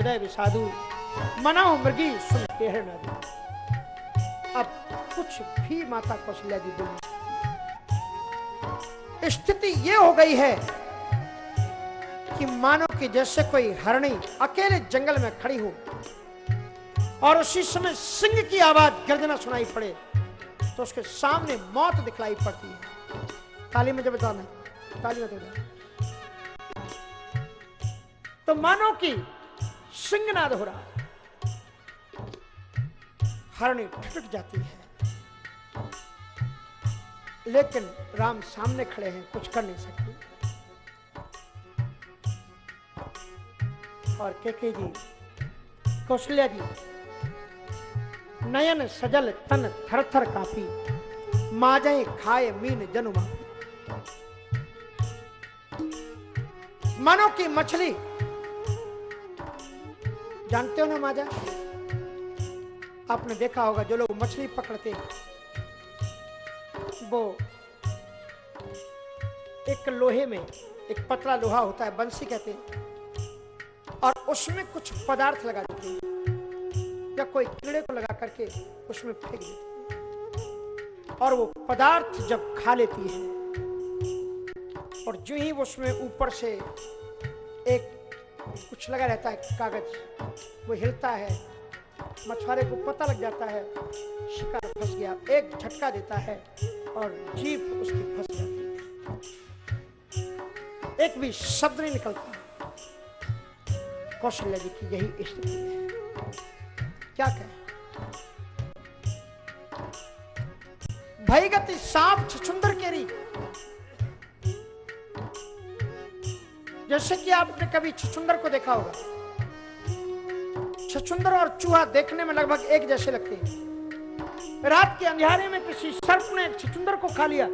हृदय विषादु मनो मृगी सुन न अब कुछ भी माता कौशल्या जी बोली। स्थिति ये हो गई है कि मानो कि जैसे कोई हरणी अकेले जंगल में खड़ी हो और उसी समय सिंह की आवाज़ गर्जना सुनाई पड़े तो उसके सामने मौत दिखलाई पड़ती है। ताली में जब बताना ताली में तो मानो कि सिंहनाद हो रहा हरणी ठिठक जाती है। लेकिन राम सामने खड़े हैं, कुछ कर नहीं सकते। और केके जी, कौशल्या जी, नयन सजल तन थर थर कापी माजे खाए मीन जनुमा। मनो की मछली जानते हो ना माजा? आपने देखा होगा जो लोग मछली पकड़ते वो एक लोहे में एक पतला लोहा होता है, बंसी कहते हैं, और उसमें कुछ पदार्थ लगा देते हैं, या कोई कीड़े को लगा करके उसमें फेंक देते हैं। और वो पदार्थ जब खा लेती है, और जो ही उसमें ऊपर से एक कुछ लगा रहता है कागज़। वो हिलता है। मछुआरे को पता लग जाता है। शिकार फंस गया। एक झटका देता है और जीप उसकी फंस जाती है। एक भी शब्द नहीं निकलता। कौशल्या जी की यही स्थिति है। क्या कहें? भई गति सांप छुछुंदर केरी। जैसे कि आपने कभी छछुंदर को देखा होगा। छछुंदर और चूहा देखने में लगभग एक जैसे लगते हैं। रात के अंधेरे में किसी सर्प ने छछुंदर को खा लिया।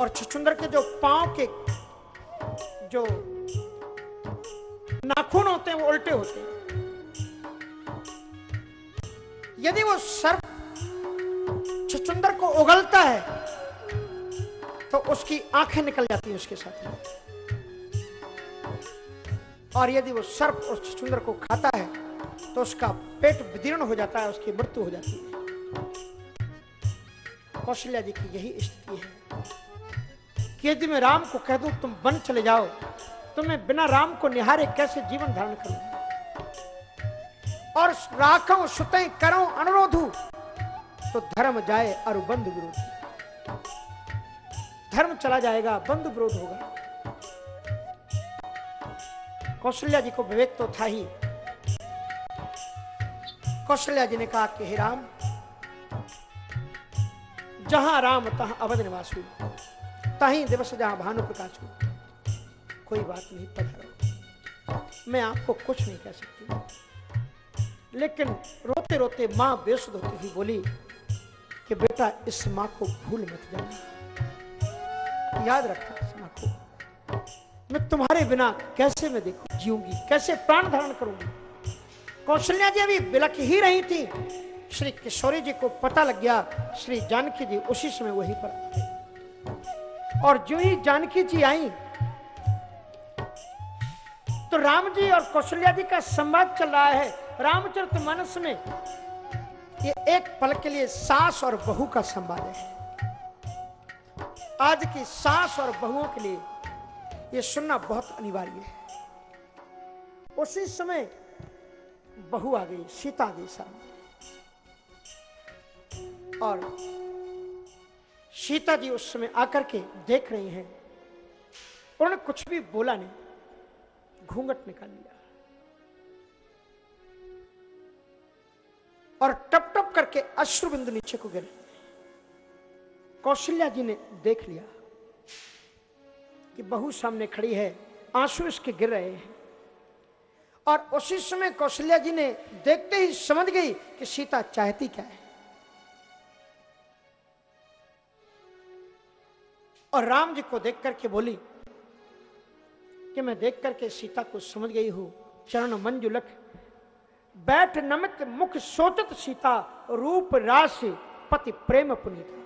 और छछुंदर के जो पाँव के जो नाखून होते हैं, वो उल्टे होते हैं। यदि वो सर्प छछुंदर को उगलता है तो उसकी आँखें निकल जाती हैं उसके साथ और यदि वो सर्प उस छछुंदर को खाता है तो उसका पेट विदीर्ण हो जाता है, उसकी मृत्यु हो जाती है। कौशल्या जी की यही स्थिति है कि यदि मैं राम को कह दूँ, तुम वन चले जाओ तो मैं बिना राम को निहारे कैसे जीवन धारण करूँ? और राखो सुते करो, अनुरोधु तो धर्म जाए और बंधु विरोध। धर्म चला जाएगा, बंधु विरोध होगा। कौशल्या जी को विवेक तो था ही। कौशल्या जी ने कहा कि, हे राम, जहाँ राम, तहां अवध निवास हुई। तही दिवस जहाँ भानु प्रकाश हुई। कोई बात नहीं, पधारो। मैं आपको कुछ नहीं कह सकती। लेकिन रोते रोते माँ बेसुध होती हुई बोली कि बेटा, इस माँ को भूल मत जाना। याद रखना माँ को मैं तुम्हारे बिना कैसे मैं देखू, जीऊँगी, कैसे प्राण धारण करूँगी? कौशल्या जी अभी बिलक ही रही थी। श्री किशोरी जी को पता लग गया, श्री जानकी जी उसी समय वहीं पर और जो ही जानकी जी आई तो राम जी और कौशल्या जी का संवाद चल रहा है। रामचरित मानस में ये एक पल के लिए सास और बहू का संवाद है। आज की सास और बहुओं के लिए यह सुनना बहुत अनिवार्य है। उसी समय बहू आ गई, सीता आ गई सामने। और सीता जी उस समय आकर के देख रही हैं। उन्होंने कुछ भी बोला नहीं, घूंघट निकाल लिया। और टप टप करके अश्रु बिंदु नीचे को गिरे। कौशल्या जी ने देख लिया कि बहू सामने खड़ी है, आँसू इसके गिर रहे हैं। और उसी समय कौशल्या जी ने देखते ही समझ गई कि सीता चाहती क्या है। और राम जी को देख करके बोली कि मैं देख करके सीता को समझ गई हूँ। चरण मंजुलख बैठ नमित मुख सोचत सीता, रूप राशि पति प्रेम पुनीता।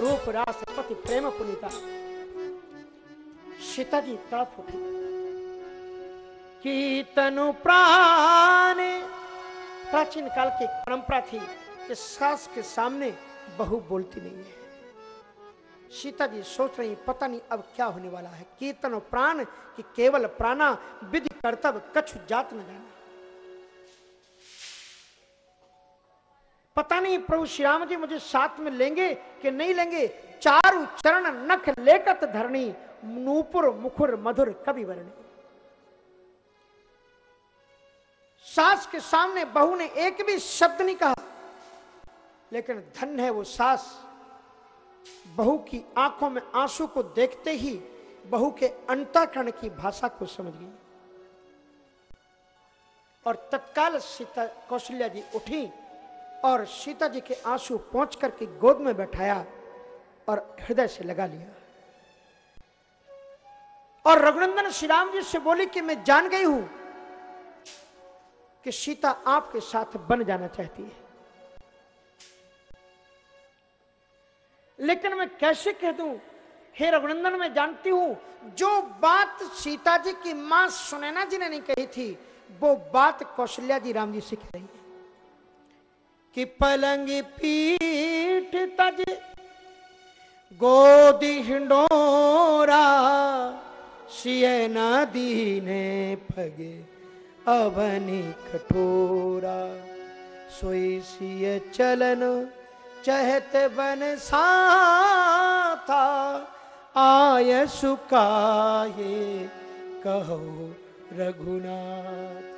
रूप रास पति प्रेम पुनीता सीता जी तड़प उठी की तनु प्राण प्राचीन काल की परंपरा थी कि सास के सामने बहू बोलती नहीं है सीता जी सोच रही पता नहीं अब क्या होने वाला है कीर्तन प्राण कि केवल प्राणा विधि कर्तव्य कछु जात न जाना पता नहीं, प्रभु श्री राम जी मुझे साथ में लेंगे कि नहीं लेंगे? चारु चरण नख लेकत धरणी, नूपुर मुखुर मधुर कभी वर्णी। सास के सामने बहू ने एक भी शब्द नहीं कहा, लेकिन धन है वो सास। बहू की आँखों में आँसू को देखते ही बहू के अंताकरण की भाषा को समझ गई। और तत्काल सीता कौशल्या जी उठी और सीता जी के आँसू पहुँच करके गोद में बैठाया और हृदय से लगा लिया। और रघुनंदन श्री राम जी से बोली कि मैं जान गई हूँ कि सीता आपके साथ बन जाना चाहती है। लेकिन मैं कैसे कह दूँ, हे रघुनंदन, मैं जानती हूँ, जो बात सीता जी की माँ सुनैना जी ने नहीं कही थी, वो बात कौशल्या जी राम जी से कह रही है। कि पलंग पीठ तज, गोदी हिंडोरा सिय ने फगे अवनी कठोरा। सोई सिय चलन, चहत बन सा था आय सुकाये कहो रघुनाथा।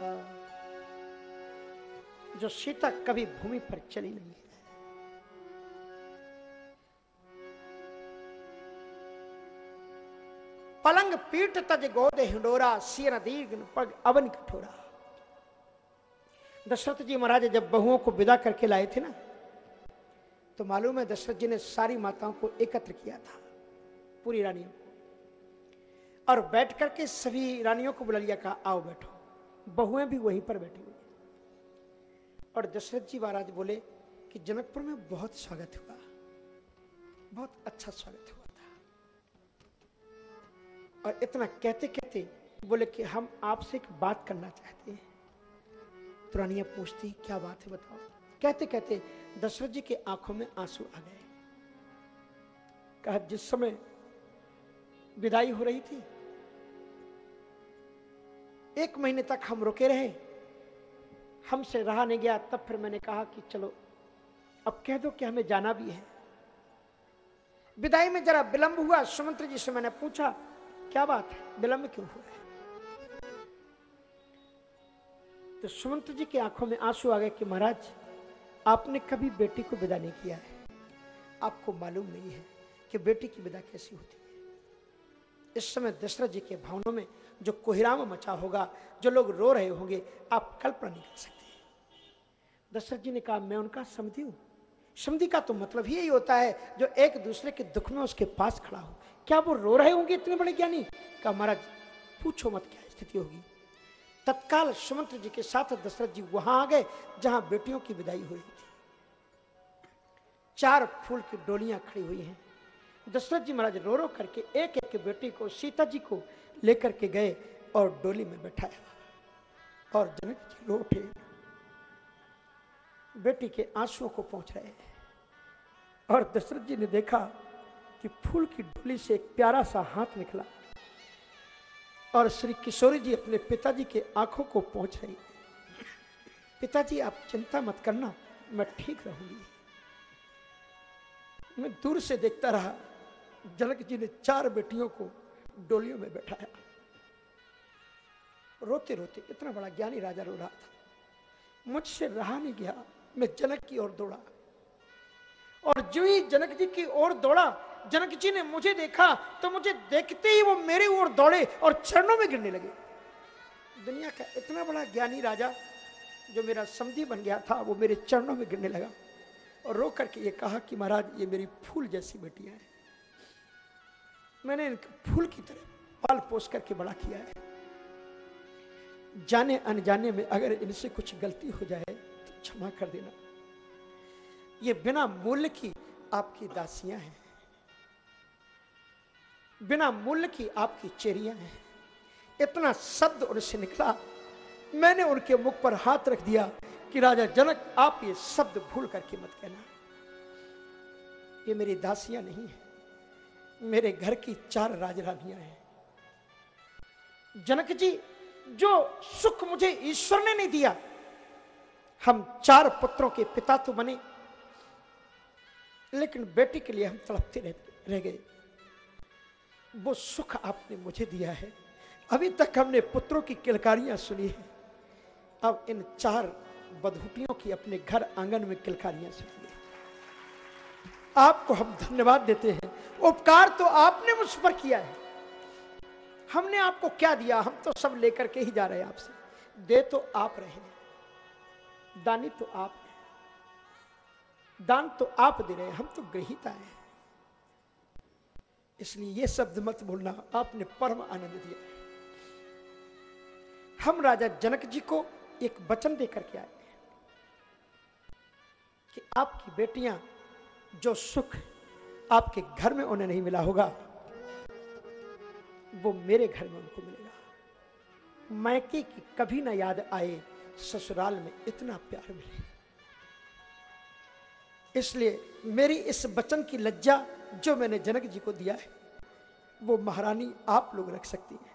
जो सीता कभी भूमि पर चली नहीं पलंग पीठ तज गोद हिंडोरा सिर दीर्घ पग अवन कठोरा। दशरथ जी महाराज, जब बहुओं को विदा करके लाए थे ना तो मालूम है दशरथ जी ने सारी माताओं को एकत्र किया था, पूरी रानियों को। और बैठ करके सभी रानियों को बुला लिया, कहा, आओ बैठो। बहुएँ भी वहीं पर बैठी और दशरथ जी महाराज बोले कि जनकपुर में बहुत स्वागत हुआ। बहुत अच्छा स्वागत हुआ था। और इतना कहते कहते बोले कि हम आपसे एक बात करना चाहते हैं। तो रानिया पूछती, क्या बात है बताओ? कहते कहते दशरथ जी के आँखों में आँसू आ गए। कहा, जिस समय विदाई हो रही थी, एक महीने तक हम रुके रहे हमसे रहा नहीं गया, तब फिर मैंने कहा कि चलो, अब कह दो कि हमें जाना भी है। विदाई में जरा विलंब हुआ, सुमंत्र जी से मैंने पूछा, क्या बात है? विलंब क्यों हुआ है? तो सुमंत्र जी की आँखों में आँसू आ गए कि महाराज, आपने कभी बेटी को विदा नहीं किया है। आपको मालूम नहीं है कि बेटी की विदा कैसी होती। इस समय दशरथ जी के भावनों में जो कोहिराम मचा होगा, जो लोग रो रहे होंगे, आप कल्पना नहीं कर सकते। दशरथ जी ने कहा, मैं उनका समझी हूँ। समझी का तो मतलब ही यही होता है, जो एक दूसरे के दुख में उसके पास खड़ा हो। क्या वो रो रहे होंगे इतने बड़े ज्ञानी? का महाराज, पूछो मत क्या स्थिति होगी। तत्काल सुमंत्र जी के साथ दशरथ जी वहाँ आ गए, जहाँ बेटियों की विदाई हुई थी। चार फूल की डोलियाँ खड़ी हुई हैं। दशरथ जी महाराज रो रो करके एक एक बेटी को, सीता जी को लेकर के गए और डोली में बैठाया। और जनक जी रो उठे। बेटी के आंसुओं को पहुँच रहे और दशरथ जी ने देखा कि फूल की डोली से एक प्यारा सा हाथ निकला। और श्री किशोरी जी अपने पिताजी के आँखों को पहुँच रही पिताजी, आप चिंता मत करना, मैं ठीक रहूँगी। मैं दूर से देखता रहा। जनक जी ने चार बेटियों को डोलियों में बैठाया। रोते रोते इतना बड़ा ज्ञानी राजा रो रहा था। मुझसे रहा नहीं गया, मैं जनक की ओर दौड़ा। और जो ही जनक जी की ओर दौड़ा, जनक जी ने मुझे देखा तो मुझे देखते ही वो मेरे ओर दौड़े और चरणों में गिरने लगे। दुनिया का इतना बड़ा ज्ञानी राजा, जो मेरा समझी बन गया था, वो मेरे चरणों में गिरने लगा। और रो करके ये कहा कि महाराज, ये मेरी फूल जैसी बेटियाँ हैं। मैंने फूल की तरह पाल पोस करके बड़ा किया है। जाने अनजाने में अगर इनसे कुछ गलती हो जाए तो क्षमा कर देना। ये बिना मूल्य की आपकी दासियाँ हैं। बिना मूल्य की आपकी चेरियाँ हैं। इतना शब्द उनसे निकला, मैंने उनके मुख पर हाथ रख दिया कि राजा जनक, आप ये शब्द भूल करके मत कहना। ये मेरी दासियाँ नहीं है। मेरे घर की चार राजरानियाँ हैं। जनक जी जो सुख मुझे ईश्वर ने नहीं दिया हम चार पुत्रों के पिता तो बने लेकिन बेटी के लिए हम तड़पते रह, रह गए। वो सुख आपने मुझे दिया है। अभी तक हमने पुत्रों की किलकारियाँ सुनी है। अब इन चार बधुटियों की अपने घर आँगन में किलकारियाँ सुनिए। आपको हम धन्यवाद देते हैं। उपकार तो आपने मुझ पर किया है। हमने आपको क्या दिया? हम तो सब लेकर के ही जा रहे हैं आपसे। दे तो आप रहे दानी तो आप है। दान तो आप दे रहे हैं। हम तो ग्रहिता है। इसलिए ये शब्द मत भूलना। आपने परम आनंद दिया हम राजा जनक जी को एक वचन देकर के आए कि आपकी बेटियाँ जो सुख आपके घर में उन्हें नहीं मिला होगा, वो मेरे घर में उनको मिलेगा। मैके की कभी ना याद आए ससुराल में इतना प्यार मिले। इसलिए मेरी इस वचन की लज्जा जो मैंने जनक जी को दिया है, वो महारानी आप लोग रख सकती हैं।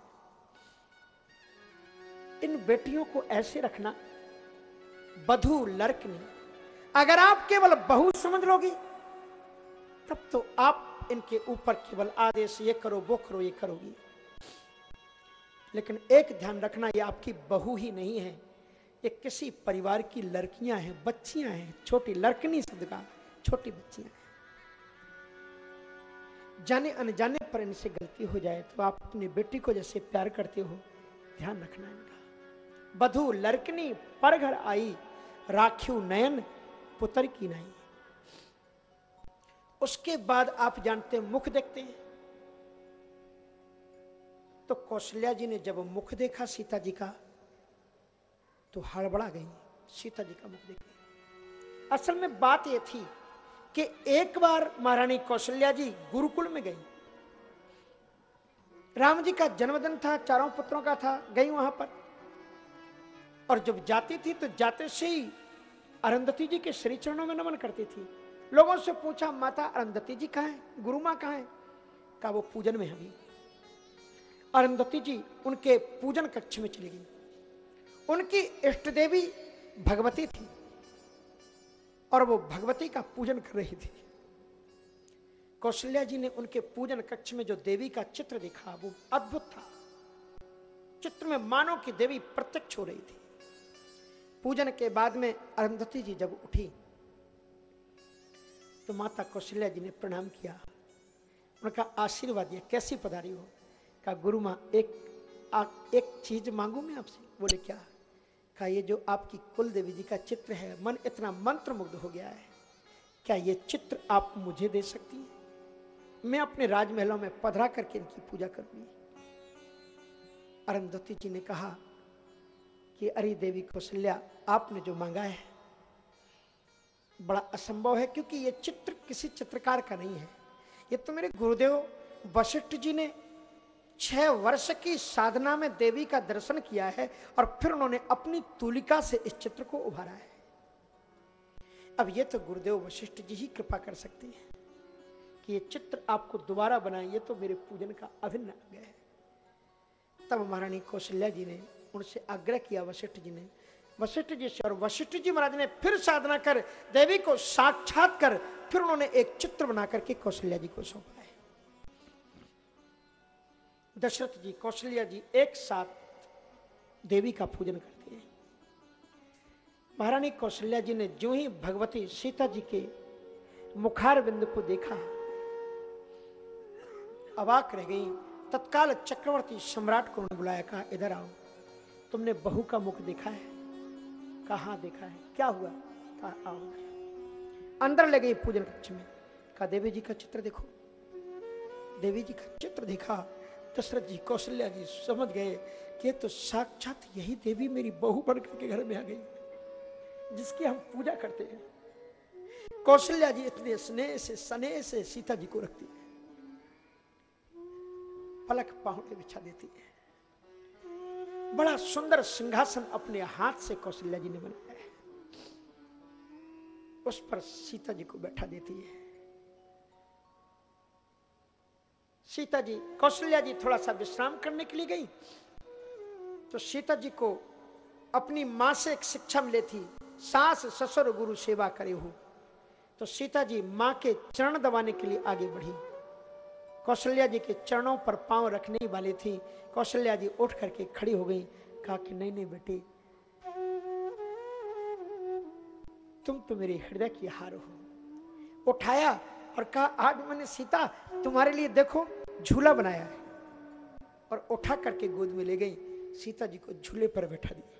इन बेटियों को ऐसे रखना, बधु लड़कनी, अगर आप केवल बहू समझ लोगी तब तो आप इनके ऊपर केवल आदेश ये करो, वो करो, ये करोगी। लेकिन एक ध्यान रखना, ये आपकी बहू ही नहीं है। ये किसी परिवार की लड़कियाँ हैं, बच्चियाँ हैं, छोटी लड़कनी का छोटी बच्चियाँ हैं। जाने अनजाने पर इनसे गलती हो जाए तो आप अपनी बेटी को जैसे प्यार करते हो, ध्यान रखना इनका। बधु लड़कनी पर घर आई राख्यू नयन पुत्र की नहीं। उसके बाद आप जानते हैं, मुख देखते हैं। तो कौशल्या जी ने जब मुख देखा सीता जी का तो हड़बड़ा गई। सीता जी का मुख देखे असल में बात यह थी कि एक बार महारानी कौशल्या जी गुरुकुल में गई। राम जी का जन्मदिन था, चारों पुत्रों का था, गई वहाँ पर। और जब जाती थी तो जाते से ही अरुंधति जी के श्री चरणों में नमन करती थी। लोगों से पूछा, माता अरुंधति जी कहा है? गुरु माँ कहा है? कहा, वो पूजन में अभी। अरुंधति जी उनके पूजन कक्ष में चली गई। उनकी इष्ट देवी भगवती थी और वो भगवती का पूजन कर रही थी। कौशल्या जी ने उनके पूजन कक्ष में जो देवी का चित्र दिखा, वो अद्भुत था। चित्र में मानो की देवी प्रत्यक्ष हो रही थी। पूजन के बाद में अरुंधति जी जब उठी तो माता कौशल्या जी ने प्रणाम किया। उनका आशीर्वाद दिया कैसी पधारी हो? कहा गुरु माँ एक आ, एक चीज़ मांगू मैं आपसे? बोले क्या? कहा ये जो आपकी कुल देवी जी का चित्र है मन इतना मंत्र मुग्ध हो गया है। क्या ये चित्र आप मुझे दे सकती हैं? मैं अपने राजमहलों में पधरा करके इनकी पूजा करूँगी। अरुंधति जी ने कहा कि अरे देवी कौशल्या आपने जो मांगा है बड़ा असंभव है, क्योंकि ये चित्र किसी चित्रकार का नहीं है। ये तो मेरे गुरुदेव वशिष्ठ जी ने छह वर्ष की साधना में देवी का दर्शन किया है और फिर उन्होंने अपनी तुलिका से इस चित्र को उभारा है। अब ये तो गुरुदेव वशिष्ठ जी ही कृपा कर सकती है कि ये चित्र आपको दोबारा बनाए, ये तो मेरे पूजन का अभिन्न अंग है। तब महारानी कौशल्या जी ने उनसे आग्रह किया, वशिष्ठ जी ने वशिष्ठ जी से, और वशिष्ठ जी महाराज ने फिर साधना कर, देवी को साक्षात कर, फिर उन्होंने एक चित्र बना करके कौशल्या जी को सौंपा है दशरथ जी, कौशल्या जी एक साथ देवी का पूजन करते हैं। महारानी कौशल्या जी ने जो ही भगवती सीता जी के मुखार बिंद को देखा, अवाक रह गई। तत्काल चक्रवर्ती सम्राट को उन्होंने बुलाया, कहा, इधर आओ, तुमने बहू का मुख देखा है। कहा देखा है? क्या हुआ? कहा आओ। अंदर ले गई पूजन कक्ष में। कहा, देवी जी का चित्र देखो। देवी जी का चित्र देखा। दशरथ जी, कौशल्या जी समझ गए कि तो साक्षात यही देवी मेरी बहू बन करके घर में आ गई, जिसकी हम पूजा करते हैं। कौशल्या जी इतने स्नेह से स्नेह से सीता जी को रखती है। पलक पाहुने बिछा देती है। बड़ा सुंदर सिंहासन अपने हाथ से कौशल्या जी ने बनाया है। उस पर सीता जी को बैठा देती है। सीता जी, कौशल्या जी थोड़ा सा विश्राम करने के लिए गई। तो सीता जी को अपनी माँ से एक शिक्षा मिली थी, सास ससुर गुरु सेवा करे हो। तो सीता जी माँ के चरण दबाने के लिए आगे बढ़ी। कौशल्या जी के चरणों पर पाँव रखने वाली थी। कौशल्या जी उठ करके खड़ी हो गई, कहा कि नहीं नहीं बेटी, तुम तो मेरे हृदय की हार हो। उठाया और कहा, आज मैंने सीता तुम्हारे लिए देखो, झूला बनाया है। और उठा करके गोद में ले गई। सीता जी को झूले पर बैठा दिया।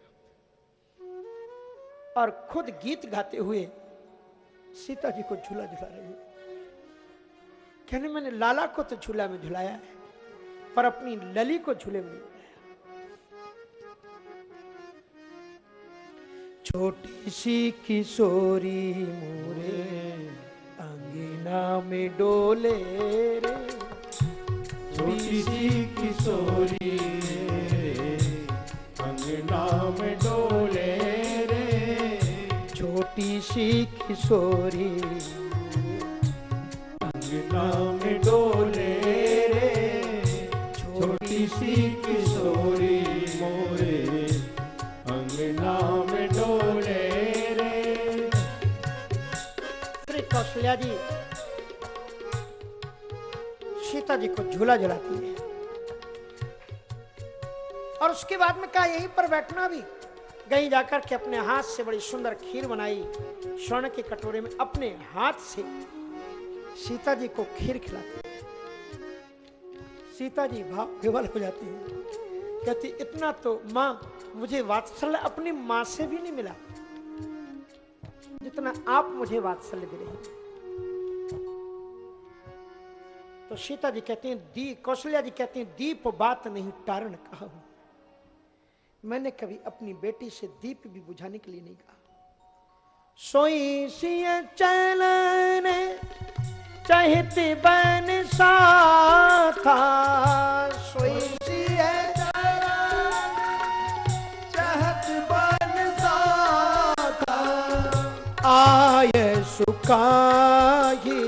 और खुद गीत गाते हुए सीता जी को झूला झुला रही। कहने, मैंने लाला को तो झूला में झुलाया है, पर अपनी लली को झूले में छोटी सी किशोरी मोरे अंगिना में डोले रे। छोटी सी किशोरी अंगना में डोले रे। छोटी सी किशोरी सीता जी को झूला झुलाती है। और उसके बाद में कहा, यहीं पर बैठना भी। गई जाकर के अपने हाथ से बड़ी सुंदर खीर बनाई, स्वर्ण के कटोरे में अपने हाथ से। सीता जी को खीर खिलाती है। सीता जी भाव विवल हो जाती है। कहती, इतना तो माँ, मुझे वात्सल्य अपनी माँ से भी नहीं मिला। जितना आप मुझे वात्सल्य दे रही हैं। तो सीता जी कहती हैं, दी, कौशल्या जी कहती हैं, दीप बात नहीं टारण कहा मैंने कभी अपनी बेटी से दीप भी बुझाने के लिए नहीं कहा। सोई सिय चलन चहित बन सा था सुखाही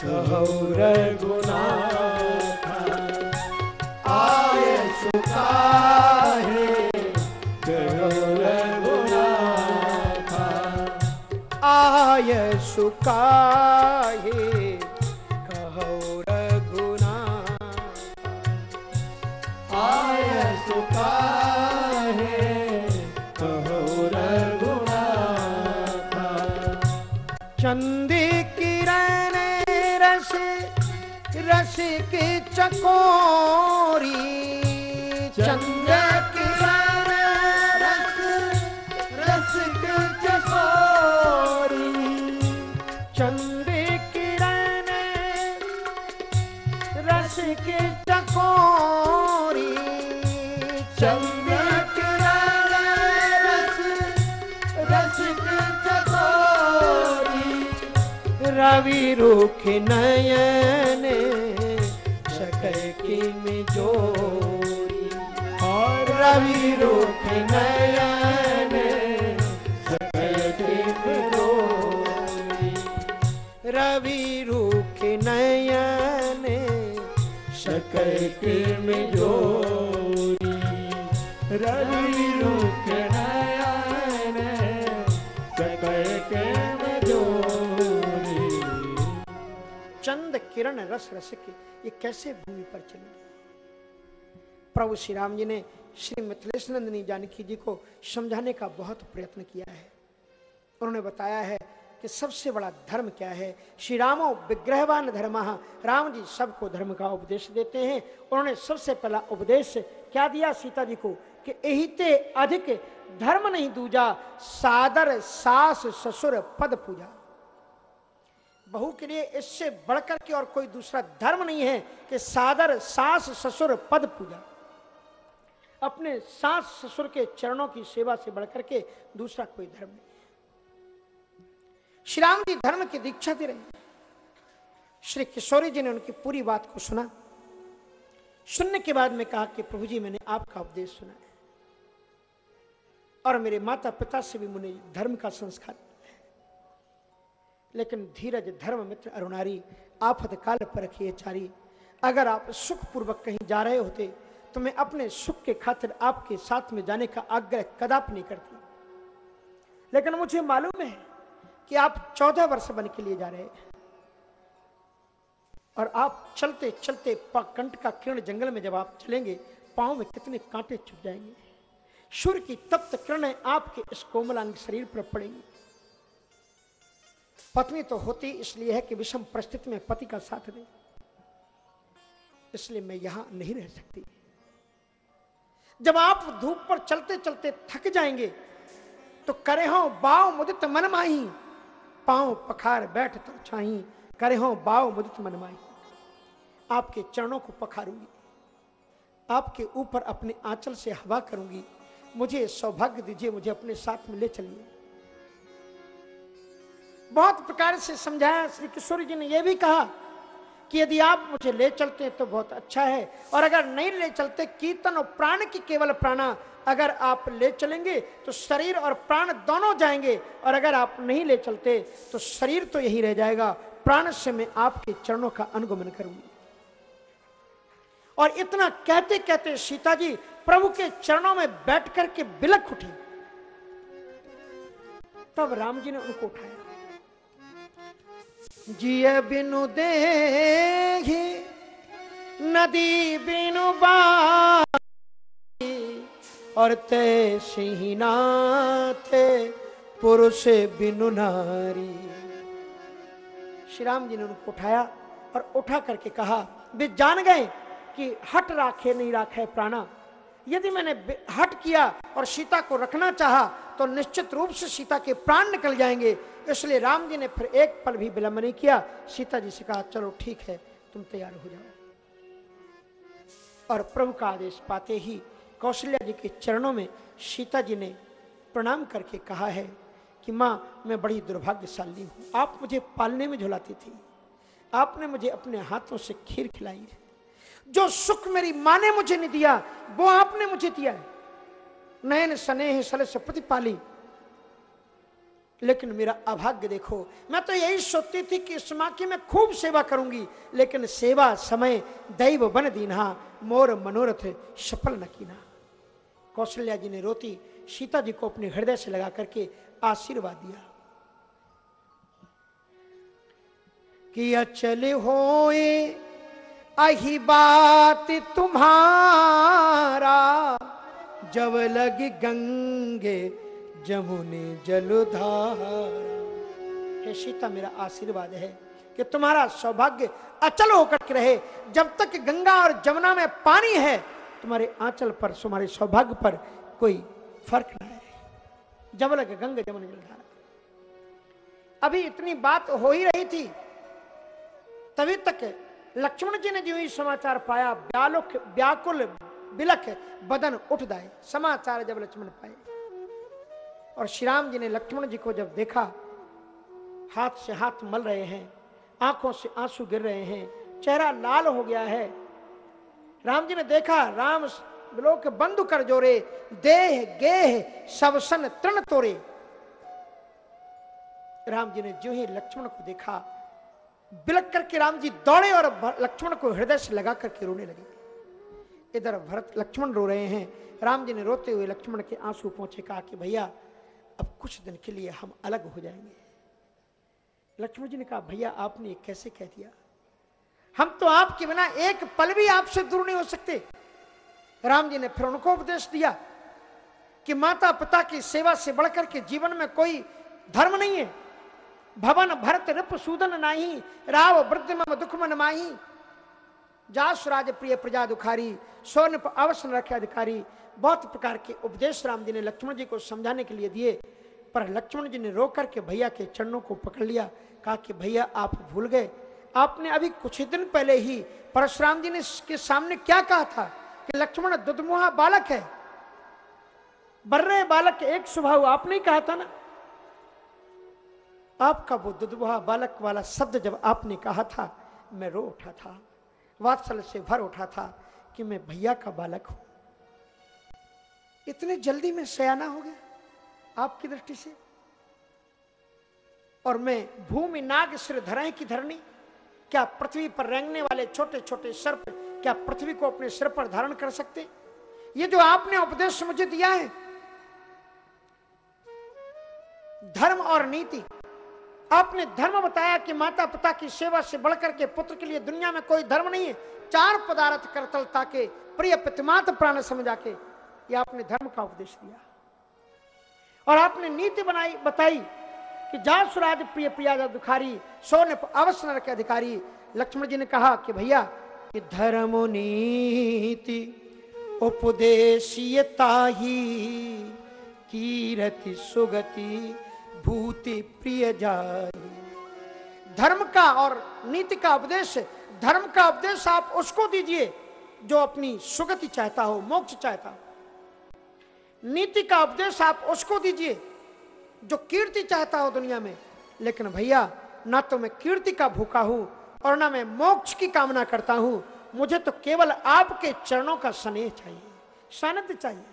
कहो रघुना आय सुखाही कहो रघुना आय सुखा चंदी किरण रस रस की चकोरी। चंद रुख नयन सकर की मिजोरी और रवि रुख नयन सकर की मिजोरी रवि रुख नयन शकर की मिजोरी रवि रुख किरण रस रस के ये कैसे भूमि पर चले प्रभु श्री राम जी ने श्री मिथिलेश नंदिनी जानकी जी को समझाने का बहुत प्रयत्न किया है। उन्होंने बताया है कि सबसे बड़ा धर्म क्या है? श्री रामो विग्रहवान धर्म। राम जी सबको धर्म का उपदेश देते हैं। उन्होंने सबसे पहला उपदेश क्या दिया सीता जी को? कि एहिते अधिक धर्म नहीं दूजा, सादर सास ससुर पद पूजा। बहू के लिए इससे बढ़कर के और कोई दूसरा धर्म नहीं है कि सादर सास ससुर पद पूजा। अपने सास ससुर के चरणों की सेवा से बढ़कर के दूसरा कोई धर्म नहीं। श्री राम जी धर्म की दीक्षा दे रहे श्री किशोरी जी ने उनकी पूरी बात को सुना। सुनने के बाद में कहा कि प्रभु जी, मैंने आपका उपदेश सुना है। और मेरे माता पिता से भी मुझे धर्म का संस्कार। लेकिन धीरज धर्म मित्र अरुणारी, आफत काल पर रखिए चारी। अगर आप सुख पूर्वक कहीं जा रहे होते तो मैं अपने सुख के खातिर आपके साथ में जाने का आग्रह कदाप नहीं करती। लेकिन मुझे मालूम है कि आप चौदह वर्ष बन के लिए जा रहे हैं। और आप चलते चलते कंट का किरण जंगल में जब आप चलेंगे, पाँव में कितने कांटे चुप जाएँगे। सूर्य की तप्त किरणें आपके इस कोमलांग शरीर पर पड़ेंगी। पत्नी तो होती इसलिए है कि विषम परिस्थिति में पति का साथ दे। इसलिए मैं यहाँ नहीं रह सकती। जब आप धूप पर चलते चलते थक जाएँगे तो करे हो बाव मुदित मन माही। पाँव पखार बैठ तो छाही। करे हो बाव मुदित मन माही। आपके चरणों को पखारूँगी। आपके ऊपर अपने आंचल से हवा करूँगी। मुझे सौभाग्य दीजिए, मुझे अपने साथ में ले चलिए। बहुत प्रकार से समझाया, श्री किशोर जी ने यह भी कहा कि यदि आप मुझे ले चलते तो बहुत अच्छा है। और अगर नहीं ले चलते, कीर्तन और प्राण की केवल प्राणा, अगर आप ले चलेंगे तो शरीर और प्राण दोनों जाएँगे, और अगर आप नहीं ले चलते तो शरीर तो यही रह जाएगा। प्राण से मैं आपके चरणों का अनुगमन करूँगी। और इतना कहते कहते सीता जी प्रभु के चरणों में बैठ करके बिलक उठी। तब राम जी ने उनको उठाया। जिय बिनु देहि, नदी बिनु और ते सिंहनाथ पुरुष बिनु नारी। श्री राम जी ने उनको उठाया और उठा करके कहा, वे जान गए कि हट राखे, नहीं राखे प्राणा। यदि मैंने हट किया और सीता को रखना चाहा तो निश्चित रूप से सीता के प्राण निकल जाएँगे। इसलिए राम जी ने फिर एक पल भी विलंब नहीं किया। सीता जी से कहा, चलो ठीक है, तुम तैयार हो जाओ। और प्रभु का आदेश पाते ही कौशल्या जी के चरणों में सीता जी ने प्रणाम करके कहा है कि, माँ, मैं बड़ी दुर्भाग्यशाली हूँ। आप मुझे पालने में झुलाती थी। आपने मुझे अपने हाथों से खीर खिलाई है। जो सुख मेरी माँ ने मुझे नहीं दिया, वो आपने मुझे दिया है। नयन, स्नेह, सलस प्रतिपाली लेकिन मेरा अभाग्य देखो, मैं तो यही सोचती थी कि इस माँ की मैं खूब सेवा करूँगी, लेकिन सेवा समय दैव बन दीना मोर मनोरथ सफल न कीना। कौशल्या जी ने रोती, सीता जी को अपने हृदय से लगा करके आशीर्वाद दिया। कि अचल होए अही बात तुम्हारा, जब लग गंगे जमुने जलधारा। हे सीता, मेरा आशीर्वाद है कि तुम्हारा सौभाग्य अचल होकर के रहे। जब तक गंगा और जमुना में पानी है, तुम्हारे आंचल पर, तुम्हारे सौभाग्य पर कोई फ़र्क ना है जब लग गंगा जमुना जलधारा अभी इतनी बात हो ही रही थी, तभी तक लक्ष्मण जी ने जो ही समाचार पाया व्याकुल बिलक बदन उठ दाए। समाचार जब लक्ष्मण पाए। और श्री राम जी ने लक्ष्मण जी को जब देखा, हाथ से हाथ मल रहे हैं, आँखों से आँसू गिर रहे हैं, चेहरा लाल हो गया है, राम जी ने देखा, राम लोक बंद कर जोरे, देह गेह सबसन तृण तोरे। राम जी ने जो ही लक्ष्मण को देखा बिलक करके राम जी दौड़े और लक्ष्मण को हृदय से लगा करके रोने लगे। इधर भरत लक्ष्मण रो रहे हैं। राम जी ने रोते हुए लक्ष्मण के आँसू पहुँचे कहा कि भैया अब कुछ दिन के लिए हम अलग हो जाएँगे। लक्ष्मण जी ने कहा, भैया, आपने कैसे कह दिया? हम तो आपके बिना एक पल भी आपसे दूर नहीं हो सकते। राम जी ने फिर उनको उपदेश दिया कि माता पिता की सेवा से बढ़कर के जीवन में कोई धर्म नहीं है। भवन भरत रिप सूदन नाही, राव वृद्ध मम दुख मन माही। जास राज प्रिय प्रजा दुखारी, स्वर्ण अवश्य रखे अधिकारी, बहुत प्रकार के उपदेश राम जी ने लक्ष्मण जी को समझाने के लिए दिए, पर लक्ष्मण जी ने रो करके भैया के चरणों को पकड़ लिया, कहा कि भैया, आप भूल गए। आपने अभी कुछ ही दिन पहले ही परशुराम जी ने के सामने क्या कहा था कि लक्ष्मण दुदमुहा बालक है? बर्रे बालक एक स्वभाव आपने कहा था ना? आपका वो दुदमुहा बालक वाला शब्द जब आपने कहा था, मैं रो उठा था। वात्सल से भर उठा था कि मैं भैया का बालक हूँ। इतने जल्दी में सयाना हो गया आपकी दृष्टि से? और मैं भूमि नाग सिर धराए की धरनी, क्या पृथ्वी पर रेंगने वाले छोटे छोटे सर्प क्या पृथ्वी को अपने सिर पर धारण कर सकते? ये जो आपने उपदेश मुझे दिया है, धर्म और नीति आपने धर्म बताया कि माता पिता की सेवा से बढ़कर के पुत्र के लिए दुनिया में कोई धर्म नहीं है। चार पदार्थ करतल ताके प्रिय प्रतिमात प्राण समझा के ये आपने धर्म का उपदेश दिया। और आपने नीति बनाई, बताई कि जासुराज प्रिय प्रिया दुखारी सोने अवश्य नर के अधिकारी, लक्ष्मण जी ने कहा कि भैया, कि धर्म नीति उपदेशियता ही, कीरति सुगति भूति प्रिय जाई धर्म का और नीति का उपदेश, धर्म का उपदेश आप उसको दीजिए जो अपनी सुगति चाहता हो, मोक्ष चाहता हो। नीति का उपदेश आप उसको दीजिए जो कीर्ति चाहता हो दुनिया में। लेकिन भैया, ना तो मैं कीर्ति का भूखा हूँ और ना मैं मोक्ष की कामना करता हूँ। मुझे तो केवल आपके चरणों का स्नेह चाहिए, सानिध्य चाहिए।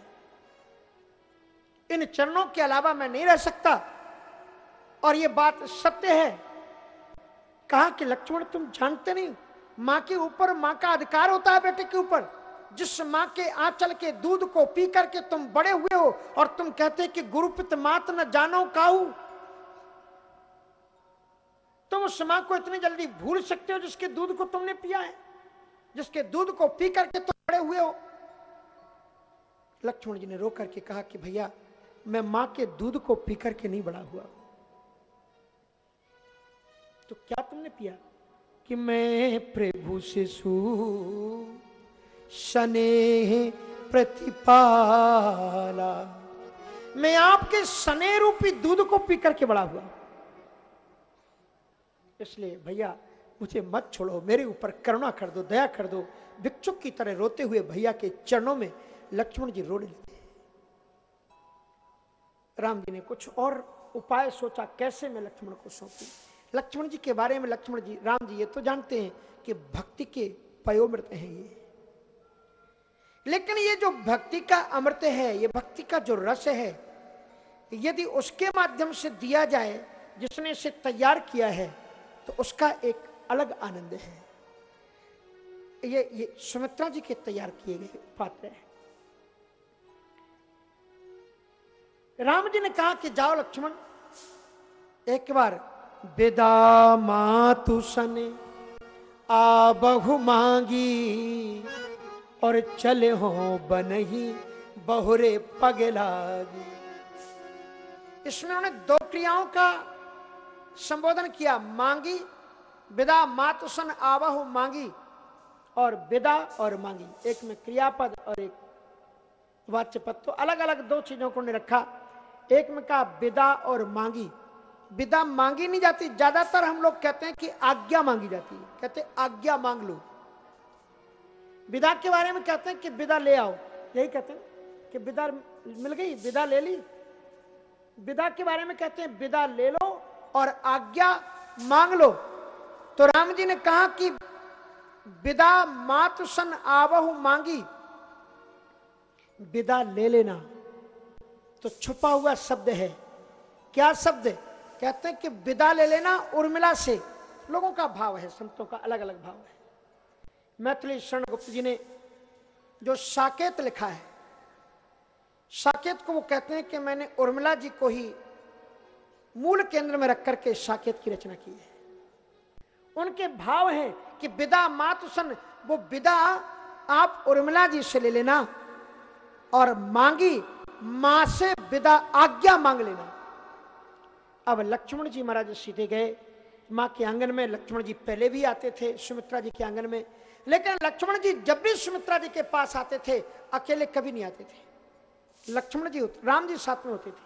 इन चरणों के अलावा मैं नहीं रह सकता। और ये बात सत्य है। कहा कि लक्ष्मण, तुम जानते नहीं, माँ के ऊपर, माँ का अधिकार होता है बेटे के ऊपर। जिस माँ के आंचल के दूध को पी करके तुम बड़े हुए हो और तुम कहते कि गुरुपित मात न जानो काऊ तुम उस माँ को इतनी जल्दी भूल सकते हो जिसके दूध को तुमने पिया है, जिसके दूध को पी करके तुम बड़े हुए हो। लक्ष्मण जी ने रो करके कहा कि भैया, मैं माँ के दूध को पी करके नहीं बड़ा हुआ। तो क्या तुमने पिया? कि मैं प्रभु सु स्नेह प्रतिपाला। मैं आपके स्नेह रूपी दूध को पी करके बड़ा हुआ। इसलिए भैया, मुझे मत छोड़ो, मेरे ऊपर करुणा कर दो, दया कर दो। भिक्षुक की तरह रोते हुए भैया के चरणों में लक्ष्मण जी रोने लगे। राम जी ने कुछ और उपाय सोचा, कैसे मैं लक्ष्मण को सौंपू? लक्ष्मण जी के बारे में लक्ष्मण जी, राम जी, ये तो जानते हैं कि भक्ति के पयोमृत हैं ये। लेकिन ये जो भक्ति का अमृत है, ये भक्ति का जो रस है, यदि उसके माध्यम से दिया जाए, जिसने इसे तैयार किया है तो उसका एक अलग आनंद है। ये ये सुमित्रा जी के तैयार किए गए पात्र है। राम जी ने कहा कि जाओ लक्ष्मण, एक बार विदा मातु सने, आ बहु मांगी, और चले हो बनही बहुरे पग लागी। इसमें उन्होंने दो क्रियाओं का संबोधन किया, मांगी विदा मातुसन आवाहु मांगी, और विदा और मांगी। एक में क्रियापद और एक वाच्य पद तो अलग अलग दो चीज़ों को रखा। एक में कहा विदा और मांगी। विदा मांगी नहीं जाती। ज़्यादातर हम लोग कहते हैं कि आज्ञा मांगी जाती है। कहते आज्ञा मांग लो। विदा के बारे में कहते हैं कि विदा ले आओ। यही कहते हैं कि विदा मिल गई, विदा ले ली। विदा के बारे में कहते हैं, विदा ले लो और आज्ञा मांग लो। तो राम जी ने कहा कि विदा मातु सन आवहु मांगी। विदा ले लेना। तो छुपा हुआ शब्द है। क्या शब्द कहते हैं कि विदा ले लेना उर्मिला से। लोगों का भाव है, संतों का अलग अलग भाव है। मैथिली शरण गुप्त जी ने जो साकेत लिखा है, साकेत को वो कहते हैं कि मैंने उर्मिला जी को ही मूल केंद्र में रख करके साकेत की रचना की है। उनके भाव हैं कि विदा मातुसन वो विदा आप उर्मिला जी से ले लेना और मांगी, माँ से विदा आज्ञा मांग लेना। अब लक्ष्मण जी महाराज सीधे गए। माँ के आँगन में लक्ष्मण जी पहले भी आते थे, सुमित्रा जी के आँगन में। लेकिन लक्ष्मण जी जब भी सुमित्रा जी के पास आते थे, अकेले कभी नहीं आते थे। लक्ष्मण जी राम जी साथ में होते थे।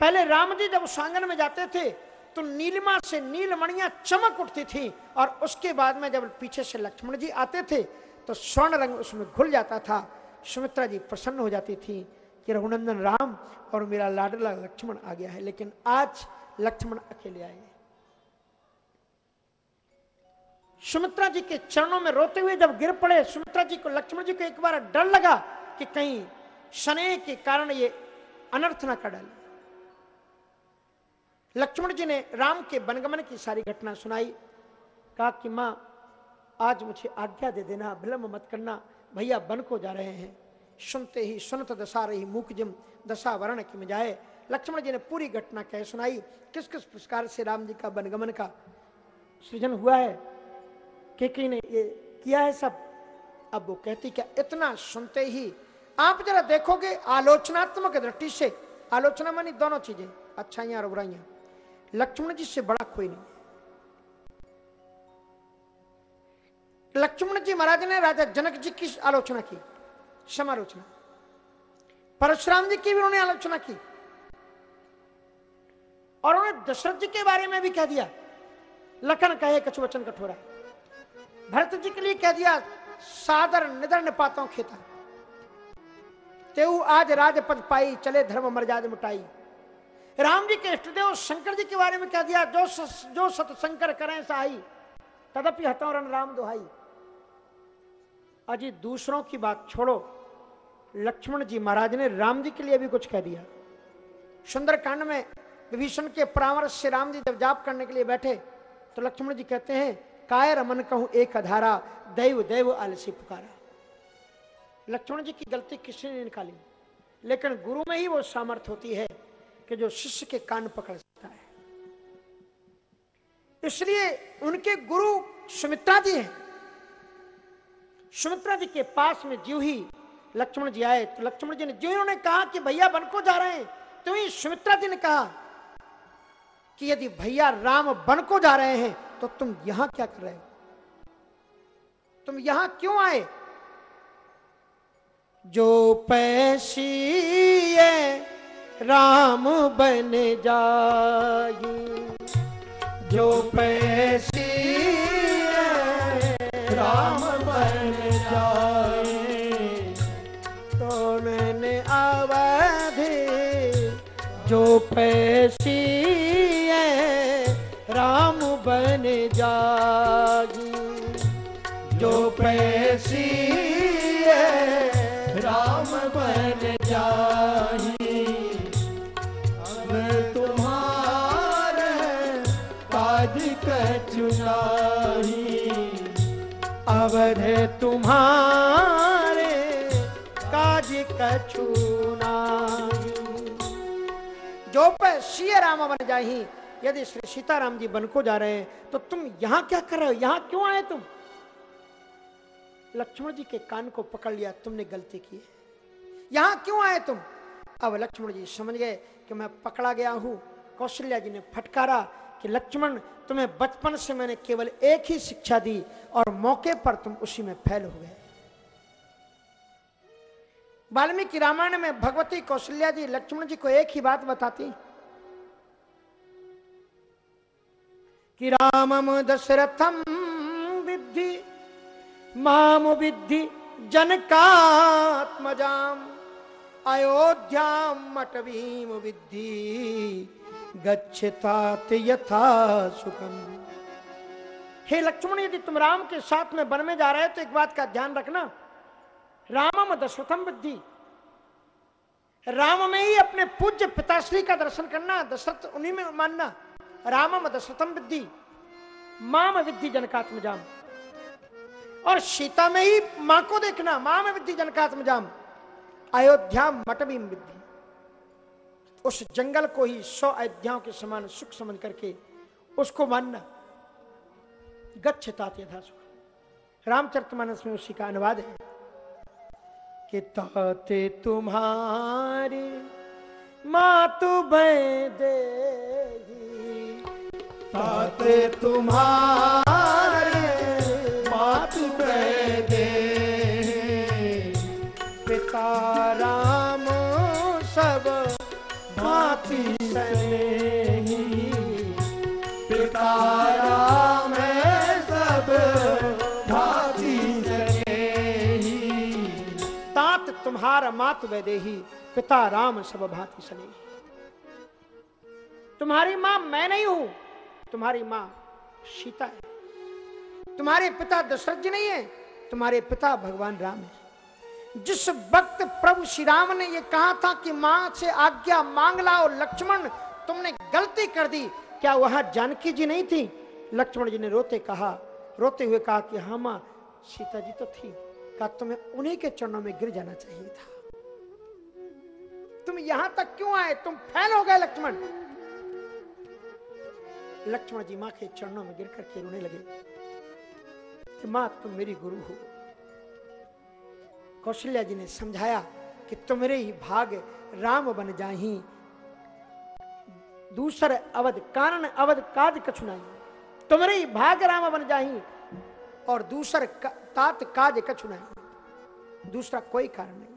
पहले राम जी जब उस आँगन में जाते थे तो नीलिमा से नीलमणियाँ चमक उठती थी और उसके बाद में जब पीछे से लक्ष्मण जी आते थे तो स्वर्ण रंग उसमें घुल जाता था। सुमित्रा जी प्रसन्न हो जाती थी। कि रघुनंदन राम और मेरा लाडला लक्ष्मण आ गया है, लेकिन आज लक्ष्मण अकेले आए सुमित्रा जी के चरणों में रोते हुए जब गिर पड़े, सुमित्रा जी को लक्ष्मण जी को एक बार डर लगा कि कहीं स्नेह के कारण ये अनर्थ ना कर डाले। लक्ष्मण जी ने राम के बनगमन की सारी घटना सुनाई, कहा कि माँ, आज मुझे आज्ञा दे देना, विलंब मत करना, भैया बन को जा रहे हैं। सुनते ही सुनत दशा रही मुख जिम दशा वर्ण की में जाए। लक्ष्मण जी ने पूरी घटना कह सुनाई। किस किस प्रकार से राम जी का बनगमन का सृजन हुआ है? के ने ये किया है सब? अब वो कहती, क्या इतना सुनते ही आप जरा देखोगे आलोचनात्मक दृष्टि से? आलोचना मानी दोनों चीज़ें, अच्छाइयाँ और बुराइयाँ। लक्ष्मण जी से बड़ा कोई नहीं लक्ष्मण जी महाराज ने राजा जनक जी की आलोचना की। समालोचना परशुराम जी की भी उन्होंने आलोचना की। और उन्होंने दशरथ जी के बारे में भी कह दिया। लखन कहे कछु वचन कठोरा। भरत जी के लिए कह दिया सादर निदर निपातों खेता। तेऊ आज राजपद पाई चले धर्म मर्याद मिटाई। राम जी के इष्टदेव शंकर जी के बारे में कह दिया जो सस, जो सतशंकर करें सहाई तदपि हतौरन राम दुहाई। अजी दूसरों की बात छोड़ो लक्ष्मण जी महाराज ने राम जी के लिए भी कुछ कह दिया। सुंदरकांड में विभीषण के परामर्श से राम जी जब जाप करने के लिए बैठे तो लक्ष्मण जी कहते हैं, काय रमन कहूँ एक अधारा, दैव दैव आलसी पुकारा। लक्ष्मण जी की गलती किसी ने निकाली, लेकिन गुरु में ही वो सामर्थ होती है कि जो शिष्य के कान पकड़ सकता है। इसलिए उनके गुरु सुमित्रा जी हैं। सुमित्रा जी के पास में जीव ही लक्ष्मण जी आए तो लक्ष्मण जी ने जो इन्होंने कहा कि भैया बन को जा रहे हैं तो ही सुमित्रा जी ने कहा कि यदि भैया राम बन को जा रहे हैं तो तुम यहाँ क्या कर रहे हो? तुम यहाँ क्यों आए? जो पैसी राम बन जाए। जो पैसी राम बन जाए। जो पैसी है, राम बन जागी। जो पैसी है, राम बन जाही अब तुम्हारे काज कछु नाही। अवध तुम्हारे काज कछु जो पे राम बन जाही यदि श्री सीताराम जी बन को जा रहे हैं तो तुम यहाँ क्या कर रहे हो? यहाँ क्यों आए तुम? लक्ष्मण जी के कान को पकड़ लिया, तुमने गलती की है। यहाँ क्यों आए तुम? अब लक्ष्मण जी समझ गए कि मैं पकड़ा गया हूँ। कौशल्या जी ने फटकारा कि लक्ष्मण, तुम्हें बचपन से मैंने केवल एक ही शिक्षा दी और मौके पर तुम उसी में फैल हो गए। वाल्मीकि रामायण में भगवती कौशल्या जी, लक्ष्मण जी को एक ही बात बताती कि रामम दशरथम विद्धि, माम विद्धि, जनकात्मजाम, अयोध्याम मटवीम विद्धि, गच्छतात यथा सुखम। हे लक्ष्मण, यदि तुम राम के साथ में बन में जा रहे हो तो एक बात का ध्यान रखना। रामम दशरथम विद्धि राम में ही अपने पूज्य पिताश्री का दर्शन करना, दशरथ उन्हीं में मानना रामम दशरथम विद्धि माम विद्धि जनकात्म जाम। और सीता में ही माँ को देखना माम विद्धि जनकात्म जाम। अयोध्या मटबीम विद्धि उस जंगल को ही सौ अयोध्याओं के समान सुख समझ करके उसको मानना। गच्छतात यथा सुख रामचरितमानस में उसी का अनुवाद है। कि ताते तुम्हारी मातु दे ताते तुम्हारे मातु दे पिता राम सब भांति सनेही पिता राम सब तुम्हारा मात वैदेही, पिता राम सब भांति सने। तुम्हारी माँ मैं नहीं हूँ, तुम्हारी माँ सीता है। तुम्हारे पिता दशरथ जी नहीं है, तुम्हारे पिता भगवान राम है। जिस वक्त प्रभु श्री राम ने यह कहा था कि माँ से आज्ञा मांग लाओ लक्ष्मण तुमने गलती कर दी, क्या वहाँ जानकी जी नहीं थी? लक्ष्मण जी ने रोते कहा, रोते हुए कहा कि हाँ माँ, सीता जी तो थी। कहा तुम्हें उन्हीं के चरणों में गिर जाना चाहिए था। तुम यहाँ तक क्यों आए? तुम फैल हो गए, लक्ष्मण। लक्ष्मण जी माँ के चरणों में गिर करके रोने लगे। कि माँ, तुम मेरी गुरु हो। कौशल्या जी ने समझाया कि तुम्हारे ही भाग राम बन जाही। दूसर अवध, कारण अवध, काज कछुनाई तुम्हारे ही भाग राम बन जाही। और दूसर तात काज कछुनाई दूसरा कोई कारण नहीं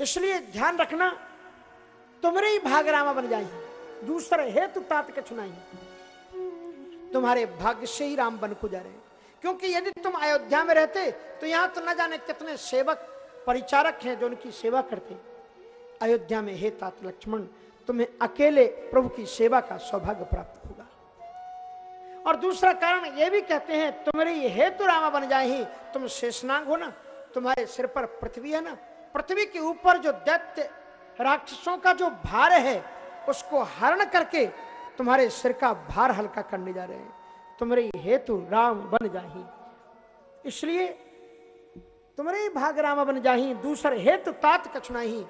इसलिए ध्यान रखना तुम्हारे ही भाग रामा बन जाए दूसरे हेतु तात कछुनाई तुम्हारे भाग्य से ही राम बन को जा रहे। क्योंकि यदि तुम अयोध्या में रहते तो यहाँ तो न जाने कितने सेवक, परिचारक हैं जो उनकी सेवा करते। अयोध्या में हे तात लक्ष्मण, तुम्हें अकेले प्रभु की सेवा का सौभाग्य प्राप्त होगा। और दूसरा कारण यह भी कहते हैं, तुम्हारे ये हेतु रामा बन जाए ही, तुम शेषनाग हो ना, तुम्हारे सिर पर पृथ्वी है ना, पृथ्वी के ऊपर जो दैत्य राक्षसों का जो भार है, उसको हरण करके तुम्हारे सिर का भार हल्का करने जा रहे हैं। तुम्हारे हेतु राम बन जाही इसलिए तुम्हारे भाग रामा बन जाही दूसर हेतु तात कछुनाही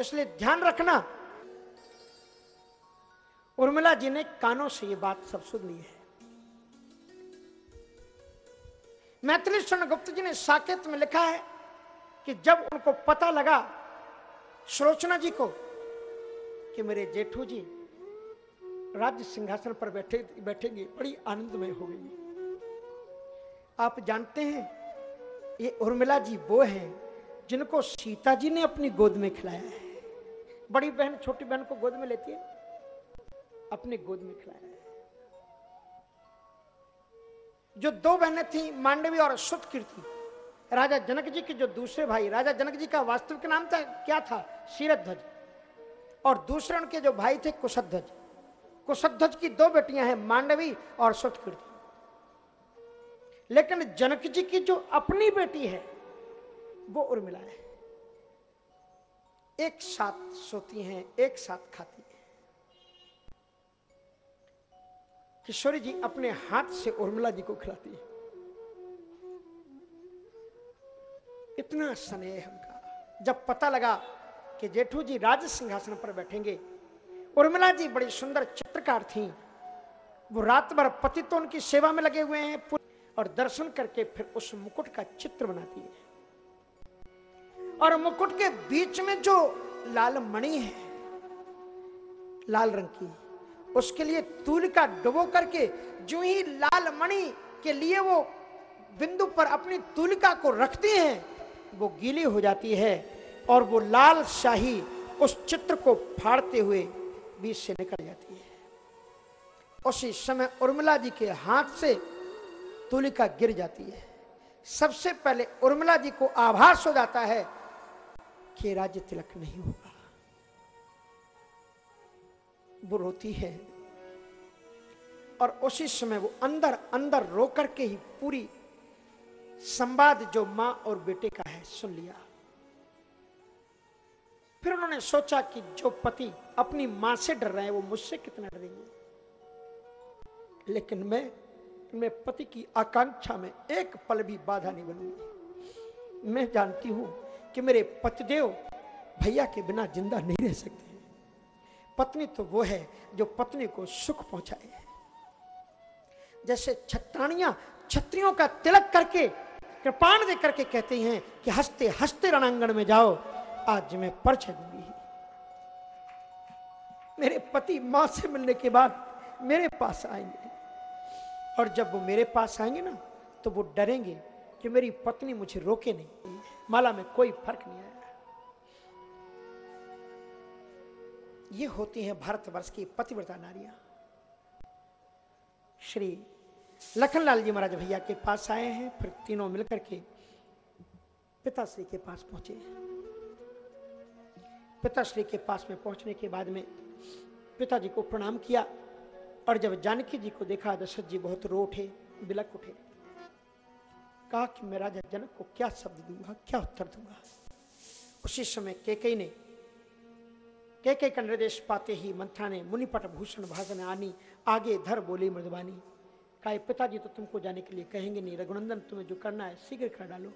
इसलिए ध्यान रखना। उर्मिला जी ने कानों से ये बात सब सुन ली है। मैथिली स्वर्ण गुप्त जी ने साकेत में लिखा है कि जब उनको पता लगा सुलोचना जी को कि मेरे जेठू जी राज्य सिंहासन पर बैठे, बैठेंगे, बड़ी आनंदमय हो गई। आप जानते हैं, ये उर्मिला जी वो हैं जिनको सीता जी ने अपनी गोद में खिलाया है। बड़ी बहन, छोटी बहन को गोद में लेती है, अपनी गोद में खिलाया है। जो दो बहनें थी, मांडवी और सुत कीर्ति राजा जनक जी के जो दूसरे भाई, राजा जनक जी का वास्तविक नाम था, क्या था? शीरध्वज। और दूसरे उनके जो भाई थे, कुशध्वज। कुशध्वज की दो बेटियाँ हैं, मांडवी और सुतकीर्ति। लेकिन जनक जी की जो अपनी बेटी है, वो उर्मिला है। एक साथ सोती हैं, एक साथ खाती किशोरी जी अपने हाथ से उर्मिला जी को खिलाती है। इतना स्नेह उनका। जब पता लगा कि जेठू जी राज सिंहासन पर बैठेंगे, उर्मिला जी बड़ी सुंदर चित्रकार थी। वो रात भर पति तो उनकी सेवा में लगे हुए हैं और दर्शन करके फिर उस मुकुट का चित्र बनाती है। और मुकुट के बीच में जो लाल मणि है, लाल रंग की उसके लिए तूल का डुबो करके जो ही लाल मणि के लिए वो बिंदु पर अपनी तुलिका को रखती हैं, वो गीली हो जाती है और वो लाल शाही उस चित्र को फाड़ते हुए बीच से निकल जाती है। उसी समय उर्मिला जी के हाथ से तुलिका गिर जाती है। सबसे पहले उर्मिला जी को आभास हो जाता है कि राज्य तिलक नहीं होगा। वो रोती है। और उसी समय वो अंदर अंदर रो करके ही पूरी संवाद जो माँ और बेटे का है, सुन लिया। फिर उन्होंने सोचा कि जो पति अपनी माँ से डर रहे हैं, वो मुझसे कितना डरेंगे। लेकिन मैं मैं पति की आकांक्षा में एक पल भी बाधा नहीं बनूँगी। मैं जानती हूँ कि मेरे पतिदेव भैया के बिना ज़िंदा नहीं रह सकते। पत्नी तो वो है जो पत्नी को सुख पहुँचाए। जैसे छत्राणियाँ छत्रियों का तिलक करके, कृपाण दे करके कहती हैं कि हँसते हँसते रणांगण में जाओ, आज मैं परिचय दूँगी मेरे पति माँ से मिलने के बाद मेरे पास आएँगे। और जब वो मेरे पास आएँगे ना तो वो डरेंगे कि मेरी पत्नी मुझे रोके नहीं। माला में कोई फ़र्क नहीं ये होती हैं भारतवर्ष की पतिव्रता नारियाँ। श्री लखनलाल जी महाराज भैया के पास आए हैं, फिर तीनों मिलकर के पिताश्री के पास पहुँचे। पिताश्री के पास में पहुँचने के बाद में पिताजी को प्रणाम किया और जब जानकी जी को देखा, दशरथ जी बहुत रो उठे बिलक उठे। कहा कि मैं राजा जनक को क्या शब्द दूँगा, क्या उत्तर दूँगा? उसी समय केकई ने केकई का निर्देश पाते ही मंत्रा ने मुनिपट भूषण भाषण आनी, आगे धर बोली मृदवानी। कहा, पिताजी तो तुमको जाने के लिए कहेंगे नहीं, रघुनंदन तुम्हें जो करना है, शीघ्र कर डालो।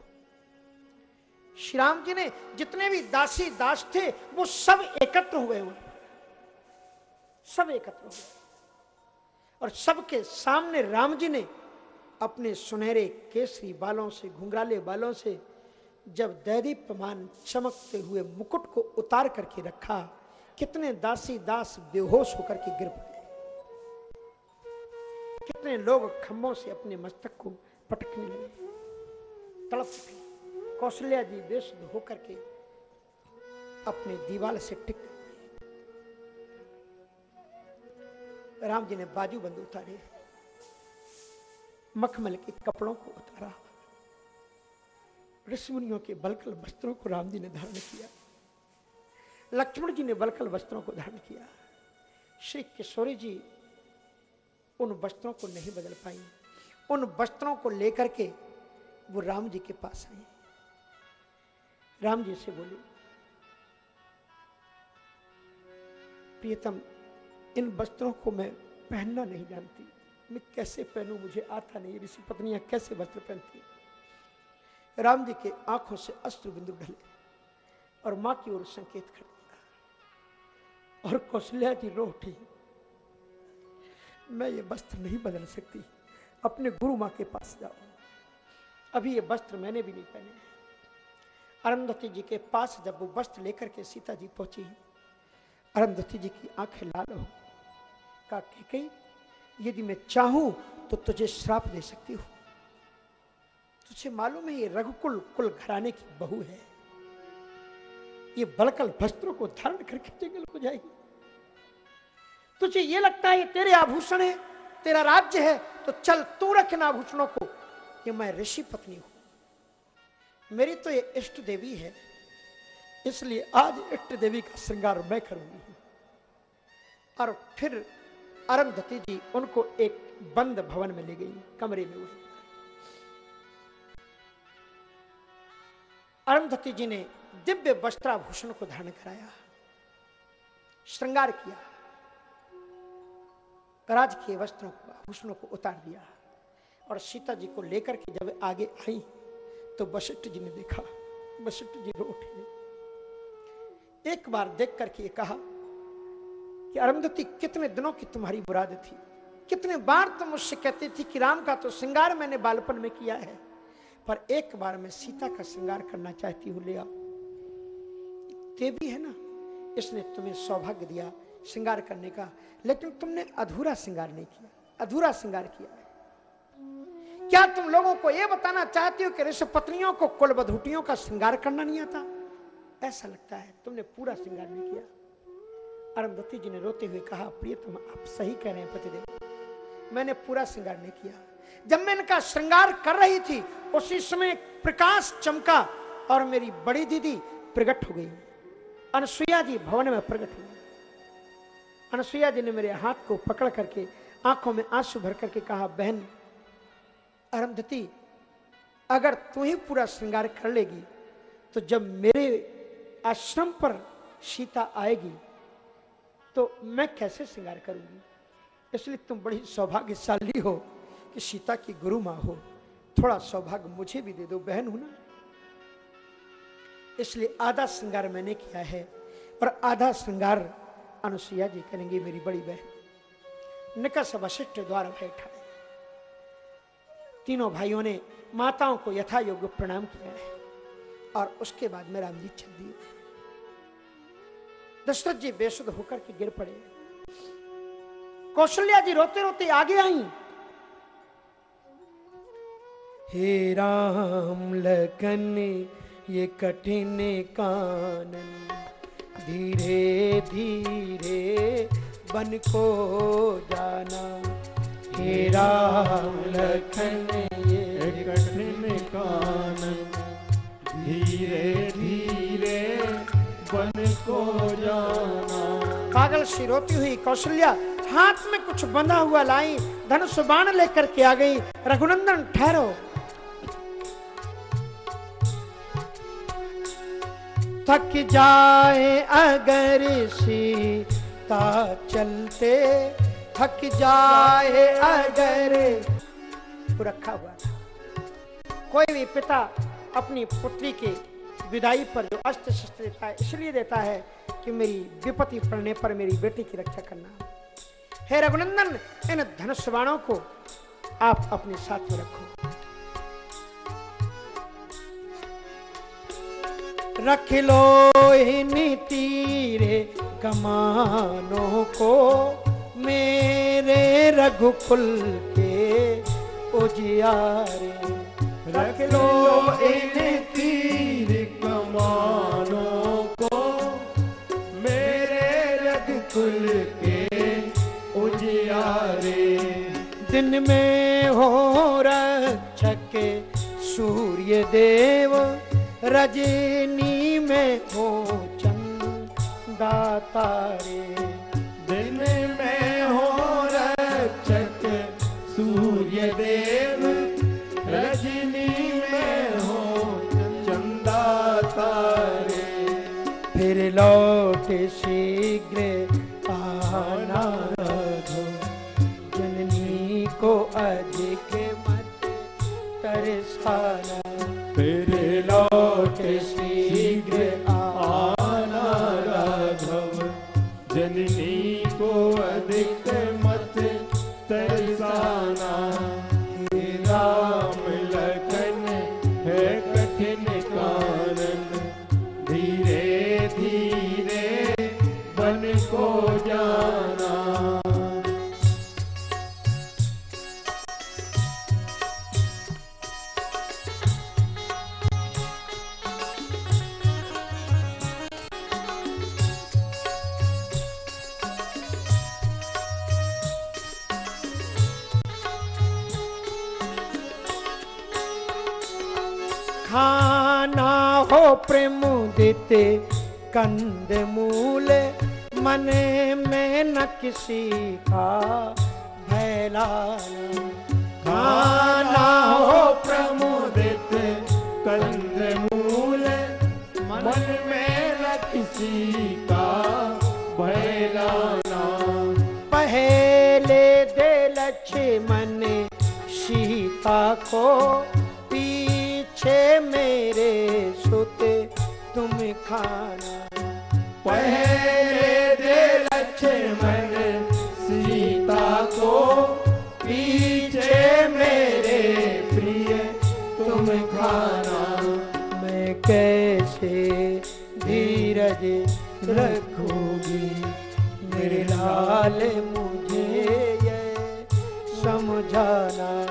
श्री राम जी ने जितने भी दासी दास थे, वो सब एकत्र हुए हुए सब एकत्र हुए और सबके सामने राम जी ने अपने सुनहरे केसरी बालों से, घुंघराले बालों से, जब दैदीप्यमान चमकते हुए मुकुट को उतार करके रखा कितने दासी दास बेहोश होकर के गिर पड़े। कितने लोग खम्भों से अपने मस्तक को पटकने लगे। तड़प कौशल्या जी बेसुध होकर के अपने दीवाल से टिक राम जी ने बाजू बंद उतारे। मखमल के कपड़ों को उतारा। ऋषिमुनियों के बलकल वस्त्रों को राम जी ने धारण किया। लक्ष्मण जी ने बलकल वस्त्रों को धारण किया। श्री किशोरी जी उन वस्त्रों को नहीं बदल पाई। उन वस्त्रों को लेकर के वो राम जी के पास आई। राम जी से बोली, प्रियतम, इन वस्त्रों को मैं पहनना नहीं जानती। मैं कैसे पहनूं? मुझे आता नहीं। ऋषि पत्नियाँ कैसे वस्त्र पहनती? राम जी के आँखों से अस्त्र बिंदु ढले और माँ की ओर संकेत कर और कौशल्या जी रो उठी। मैं ये वस्त्र नहीं बदल सकती। अपने गुरु माँ के पास जाओ। अभी ये वस्त्र मैंने भी नहीं पहने। अरुंधति जी के पास जब वो वस्त्र लेकर के सीता जी पहुँची, अरुंधति जी की आँखें लाल हो। का कही यदि मैं चाहूँ तो तुझे श्राप दे सकती हूँ। तुझे मालूम है ये रघुकुल कुल घराने की बहू है। ये बलकल वस्त्रों को धारण करके जंगल को जाएगी। तुझे ये लगता है ये तेरे आभूषण है, तेरा राज्य है तो चल तू रख इन आभूषणों को कि मैं ऋषि पत्नी हूँ। मेरी तो ये इष्ट देवी है, इसलिए आज इष्ट देवी का श्रृंगार मैं करूँगी। और फिर अरुंधति जी उनको एक बंद भवन में ले गई, कमरे में उस अरुंधति जी ने दिव्य वस्त्राभूषण को धारण कराया, श्रृंगार किया, राजकीय वस्त्रों को आभूषणों को उतार दिया और सीता जी को लेकर के जब आगे आई तो वशिष्ठ जी ने देखा, वशिष्ठ जी उठे। एक बार देख करके ये कहा कि अरुंधति, कितने दिनों की तुम्हारी मुराद थी? कितने बार तुम मुझसे कहती थी कि राम का तो श्रृंगार मैंने बालपन में किया है, पर एक बार मैं सीता का श्रृंगार करना चाहती हूँ, ले आओ। देवी है ना, इसने तुम्हें सौभाग्य दिया श्रृंगार करने का। लेकिन तुमने अधूरा श्रृंगार नहीं किया, अधूरा श्रृंगार किया क्या तुम लोगों को यह बताना चाहती हो कि ऋषि पत्नियों को कुल बधुटियों का श्रृंगार करना नहीं आता? ऐसा लगता है तुमने पूरा श्रृंगार नहीं किया। अरुंधति जी ने रोते हुए कहा, प्रिय, तुम आप सही कह रहे हैं पतिदेव। मैंने पूरा श्रृंगार नहीं किया। जब मैं इनका श्रृंगार कर रही थी, उसी समय प्रकाश चमका और मेरी बड़ी दीदी प्रकट हो गई। अनसुईया जी भवन में प्रकट हुई। अनसुईया जी ने मेरे हाथ को पकड़ करके, आँखों में आँसू भर करके कहा, बहन अरुंधति अगर तू ही पूरा श्रृंगार कर लेगी तो जब मेरे आश्रम पर सीता आएगी तो मैं कैसे श्रृंगार करूँगी? इसलिए तुम बड़ी सौभाग्यशाली हो कि सीता की गुरु माँ हो। थोड़ा सौभाग्य मुझे भी दे दो, बहन, हो ना? इसलिए आधा श्रृंगार मैंने किया है, पर आधा श्रृंगार अनुसुईया जी करेंगे, मेरी बड़ी बहन। निकस वशिष्ठ द्वारा बैठा है। तीनों भाइयों ने माताओं को यथा योग्य प्रणाम किया है, और उसके बाद में राम जी दिए दशरथ जी बेसुध होकर के गिर पड़े। कौशल्या जी रोते रोते आगे आई। हे राम लखन ये कठिन कानन धीरे धीरे बन को जाना। हे राम लखन, ये कठिन कानन धीरे धीरे बन को जाना। पागल सी रोती हुई कौशल्या, हाथ में कुछ बंधा हुआ लाई धनुष बाण लेकर के आ गई। रघुनंदन ठहरो। थक जाए अगर सीता चलते, थक जाए अगर। रखा हुआ था। कोई भी पिता अपनी पुत्री के विदाई पर जो अस्त्र शस्त्र देता है, इसलिए देता है कि मेरी विपत्ति पड़ने पर मेरी बेटी की रक्षा करना। हे रघुनंदन, इन धनुष को आप अपने साथ में रखो। रख लो इन तीरे कमानों को। मेरे रघु रघुकुल के उजियारे रख लो इन तीर कमानों को। मेरे रघु रघुकुल के उजियारे। दिन में हो रक्षक सूर्य देव रजनी में हो चंदा तारे दिन में हो रक्षक सूर्य देव। रजनी में हो चंदा तारे फिर लौट शीघ्र आना जननी को अधिक मत तरसाना। प्रमुदित कंद मूल मन में न किसी का भैलाना खाना हो प्रमुदित कंद मूल मन में न किसी का बहलाना पहले दे लक्ष्मण सीता को पीछे मेरे सुते तुम खाना। पहरे दे लक्ष्मण सीता को पीछे मेरे प्रिय तुम खाना। मैं कैसे धीरज रखूँगी? मेरे लाल मुझे ये समझाना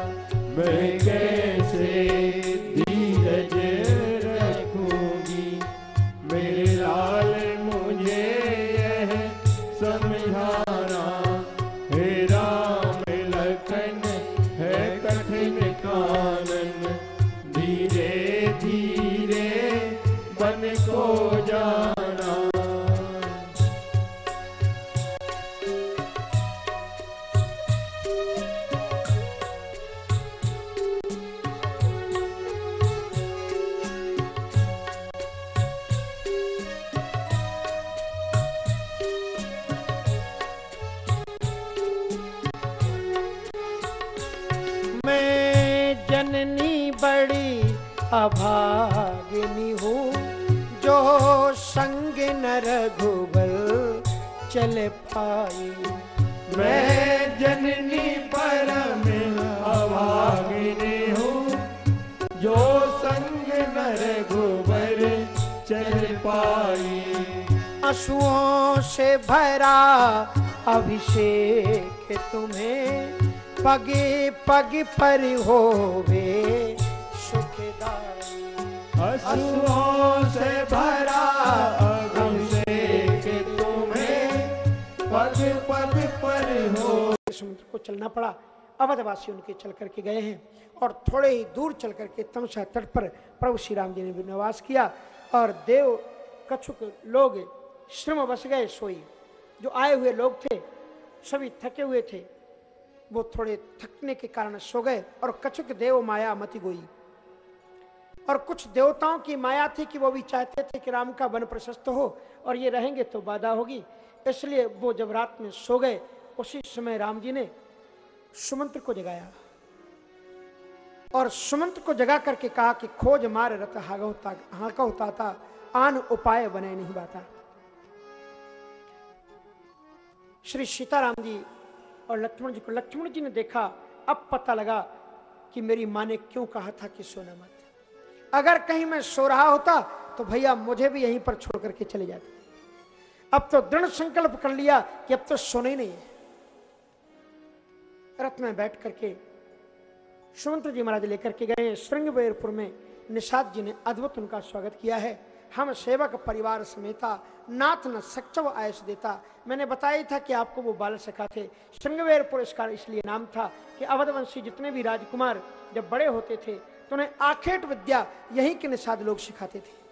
पाई मैं जननी परम अभागिनी हूँ जो संग नर गोबर चल पाई। आंसुओं से भरा अभिषेक तुम्हें पगे पग पर होवे सुखदाई। हसुओं से भरा अभिषेक पग पग पर हो। समुद्र को चलना पड़ा। अवधवासी उनके चल करके गए हैं और थोड़े ही दूर चल करके तमसा तट पर प्रभु श्री राम जी ने भी निवास किया और देव कछुक लोग श्रम बस गए सोई। जो आए हुए लोग थे, सभी थके हुए थे। वो थोड़े थकने के कारण सो गए और कछुक देव माया मति गोई। और कुछ देवताओं की माया थी कि वो भी चाहते थे कि राम का वन प्रशस्त हो और ये रहेंगे तो बाधा होगी। इसलिए वो जब रात में सो गए, उसी समय राम जी ने सुमंत्र को जगाया। और सुमंत्र को जगा करके कहा कि खोज मार रत होता था, आन उपाय बने नहीं बाता। श्री सीताराम जी और लक्ष्मण जी को, लक्ष्मण जी ने देखा, अब पता लगा कि मेरी माँ ने क्यों कहा था कि सोना मत। अगर कहीं मैं सो रहा होता तो भैया मुझे भी यहीं पर छोड़ करके चले जाते। अब तो दृढ़ संकल्प कर लिया कि अब तो सोने ही नहीं है। रथ में बैठ करके सुमंत्र जी महाराज लेकर के गए। श्रृंगवेरपुर में निषाद जी ने अद्भुत उनका स्वागत किया है। हम सेवक परिवार समेता, नाथ न सच्चव आयस देता। मैंने बताया था कि आपको वो बाल सखा थे। श्रृंगवेरपुर इसका इसलिए नाम था कि अवधवंशी जितने भी राजकुमार जब बड़े होते थे तो उन्हें आखेट विद्या यहीं के निषाद लोग सिखाते थे।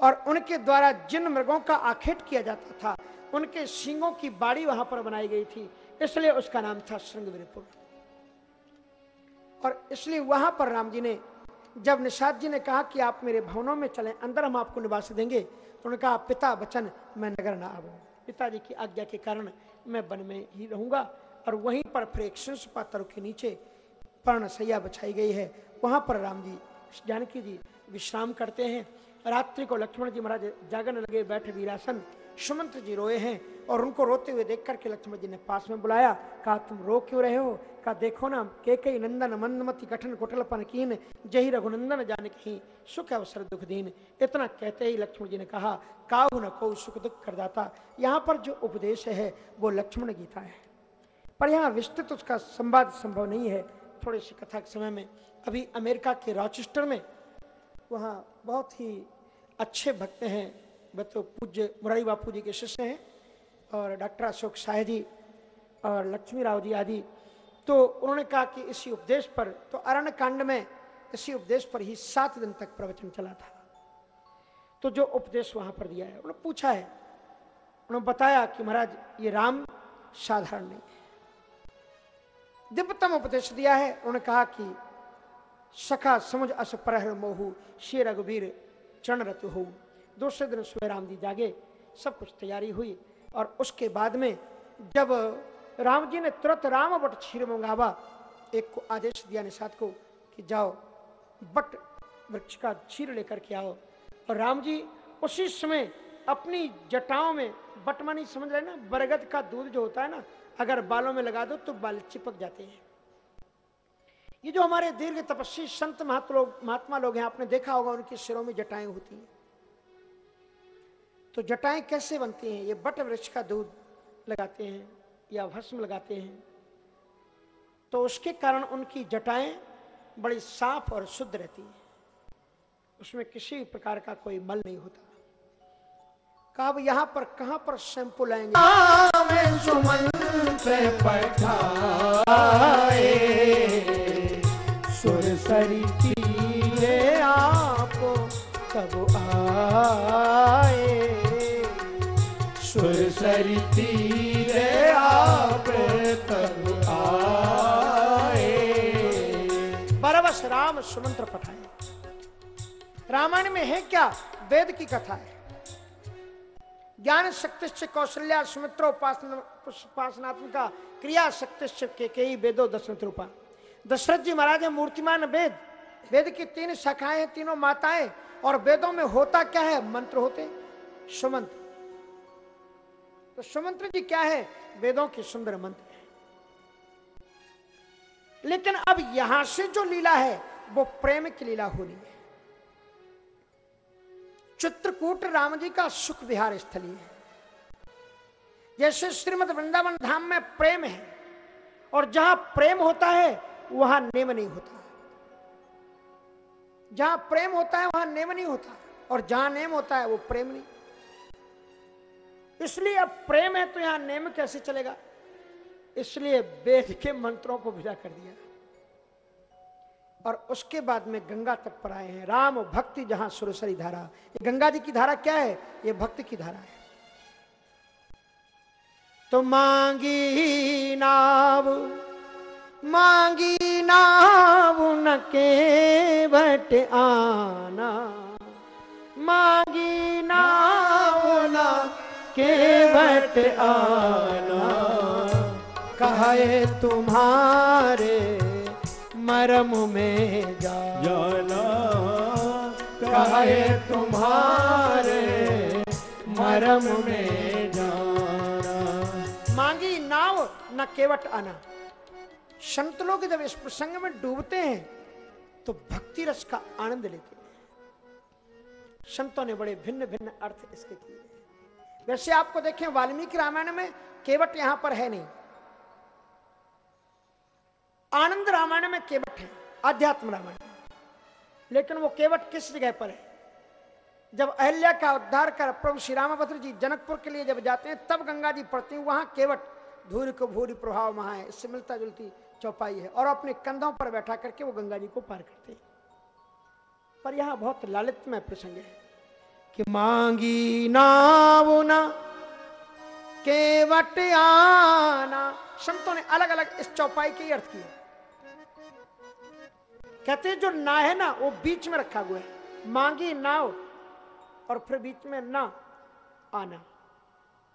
और उनके द्वारा जिन मृगों का आखेट किया जाता था, उनके सिंगों की बाड़ी वहाँ पर बनाई गई थी, इसलिए उसका नाम था श्रृंगवीरपुर। और इसलिए वहाँ पर राम जी ने, जब निषाद जी ने कहा कि आप मेरे भवनों में चलें, अंदर हम आपको निवास देंगे तो उन्होंने कहा, पिता बचन, मैं नगर ना आऊँ। पिताजी की आज्ञा के कारण मैं वन में ही रहूँगा, और वहीं पर फिर एक पात्र के नीचे पर्णसैया बछाई गई है। वहाँ पर राम जी, जानकी जी विश्राम करते हैं। रात्रि को लक्ष्मण जी महाराज जागन लगे, बैठे वीरासन सुमंत्र जी रोए हैं और उनको रोते हुए देख करके लक्ष्मण जी ने पास में बुलाया, कहा, तुम रो क्यों रहे हो? कहा, देखो ना, के कई नंदन मंदमति कठन कुटलपन कीन जही रघुनंदन जान कहीं सुख अवसर दुख दीन। इतना कहते ही लक्ष्मण जी ने कहा, काहु न को सुख दुख करदाता। यहाँ पर जो उपदेश है, वो लक्ष्मण गीता है। पर यहाँ विस्तृत उसका संवाद संभव नहीं है। थोड़े से कथा के समय में, अभी अमेरिका के रॉचेस्टर में वहाँ बहुत ही अच्छे भक्त हैं। तो पूज्य मुरारी बापू जी के शिष्य हैं और डॉक्टर अशोक शाह जी और लक्ष्मी राव जी आदि। तो उन्होंने कहा कि इसी उपदेश पर तो अरण्य कांड में इसी उपदेश पर ही सात दिन तक प्रवचन चला था। तो जो उपदेश वहाँ पर दिया है, उन्होंने पूछा है। उन्होंने बताया कि महाराज, ये राम साधारण नहीं। है दिव्यतम उपदेश दिया है। उन्होंने कहा कि सखा समझ अस परहर मोहू शे रघुवीर चरण रत हो दूसरे दिन सुबह राम जी जागे, सब कुछ तैयारी हुई और उसके बाद में जब राम जी ने तुरंत राम बट क्षीर मंगावा, एक को आदेश दिया निषाद को कि जाओ, बट वृक्ष का क्षीर लेकर के आओ। और राम जी उसी समय अपनी जटाओं में, बटमानी समझ रहे ना, बरगद का दूध जो होता है ना, अगर बालों में लगा दो तो बाल चिपक जाते हैं। ये जो हमारे दीर्घ तपस्वी संत महात्मा लोग महात्मा लोग हैं, आपने देखा होगा उनके सिरों में जटाएँ होती हैं। तो जटाएँ कैसे बनती हैं? ये बट वृक्ष का दूध लगाते हैं या भस्म लगाते हैं। तो उसके कारण उनकी जटाएँ बड़ी साफ़ और शुद्ध रहती है। उसमें किसी प्रकार का कोई मल नहीं होता। कहा अब यहाँ पर कहाँ पर शैंपू लाएँगे? सुमन पे पठाए सुरसरी तीरे आपको कब आए सुरसरी तीरे आप, तब आए। बरबस राम सुमंत्र पठाए रामायण में है क्या वेद की कथा है? ज्ञान शक्ति कौशल्या सुमित्र उपासनात्मिका क्रिया शक्ति के कई वेदो दशरथ रूपा। दशरथ जी महाराज है, मूर्तिमान वेद। वेद की तीन शाखाएँ हैं तीनों माताएँ, और वेदों में होता क्या है? मंत्र होते सुमंत्र। तो सुमंत्र जी क्या है? वेदों के सुंदर मंत्र है। लेकिन अब यहाँ से जो लीला है, वो प्रेम की लीला होनी है। चित्रकूट राम जी का सुख विहार स्थली है। जैसे श्रीमद वृंदावन धाम में प्रेम है, और जहाँ प्रेम होता है वहाँ नेम नहीं होता। जहाँ प्रेम होता है, वहाँ नेम नहीं होता। और जहाँ नेम होता है, वो प्रेम नहीं। इसलिए अब प्रेम है तो यहाँ नेम कैसे चलेगा? इसलिए वेद के मंत्रों को विदा कर दिया। और उसके बाद में गंगा तक पर आए हैं। राम भक्ति जहाँ सुरसरी धारा। ये गंगा जी की धारा क्या है? ये भक्ति की धारा है। तो मांगी नाव, मांगी नाव न के बट आना। मांगी न के बट आना। कहे तुम्हारे मरम में जा जाना। कहे तुम्हारे मरम में जाना। मांगी नाव न केवट आना। संत लोग जब इस प्रसंग में डूबते हैं तो भक्ति रस का आनंद लेते हैं। संतों ने बड़े भिन्न भिन्न अर्थ इसके किए वैसे आपको देखें, वाल्मीकि रामायण में केवट यहाँ पर है नहीं। आनंद रामायण में केवट है अध्यात्म रामायण। लेकिन वो केवट किस जगह पर है? जब अहल्या का उद्धार कर प्रभु श्री रामभद्र जी जनकपुर के लिए जब जाते हैं, तब गंगा जी पड़ती हैं, वहाँ केवट धूल को भूरी प्रभाव वहाँ है इससे मिलता जुलती चौपाई है और अपने कंधों पर बैठा करके वो गंगा जी को पार करते हैं। पर यहाँ बहुत लालित्यमय प्रसंग है कि मांगी नाव ना केवट आना। संतों ने अलग अलग इस चौपाई के अर्थ किए। कहते हैं, जो ना है ना, वो बीच में रखा हुआ है। मांगी नाव और फिर बीच में ना आना।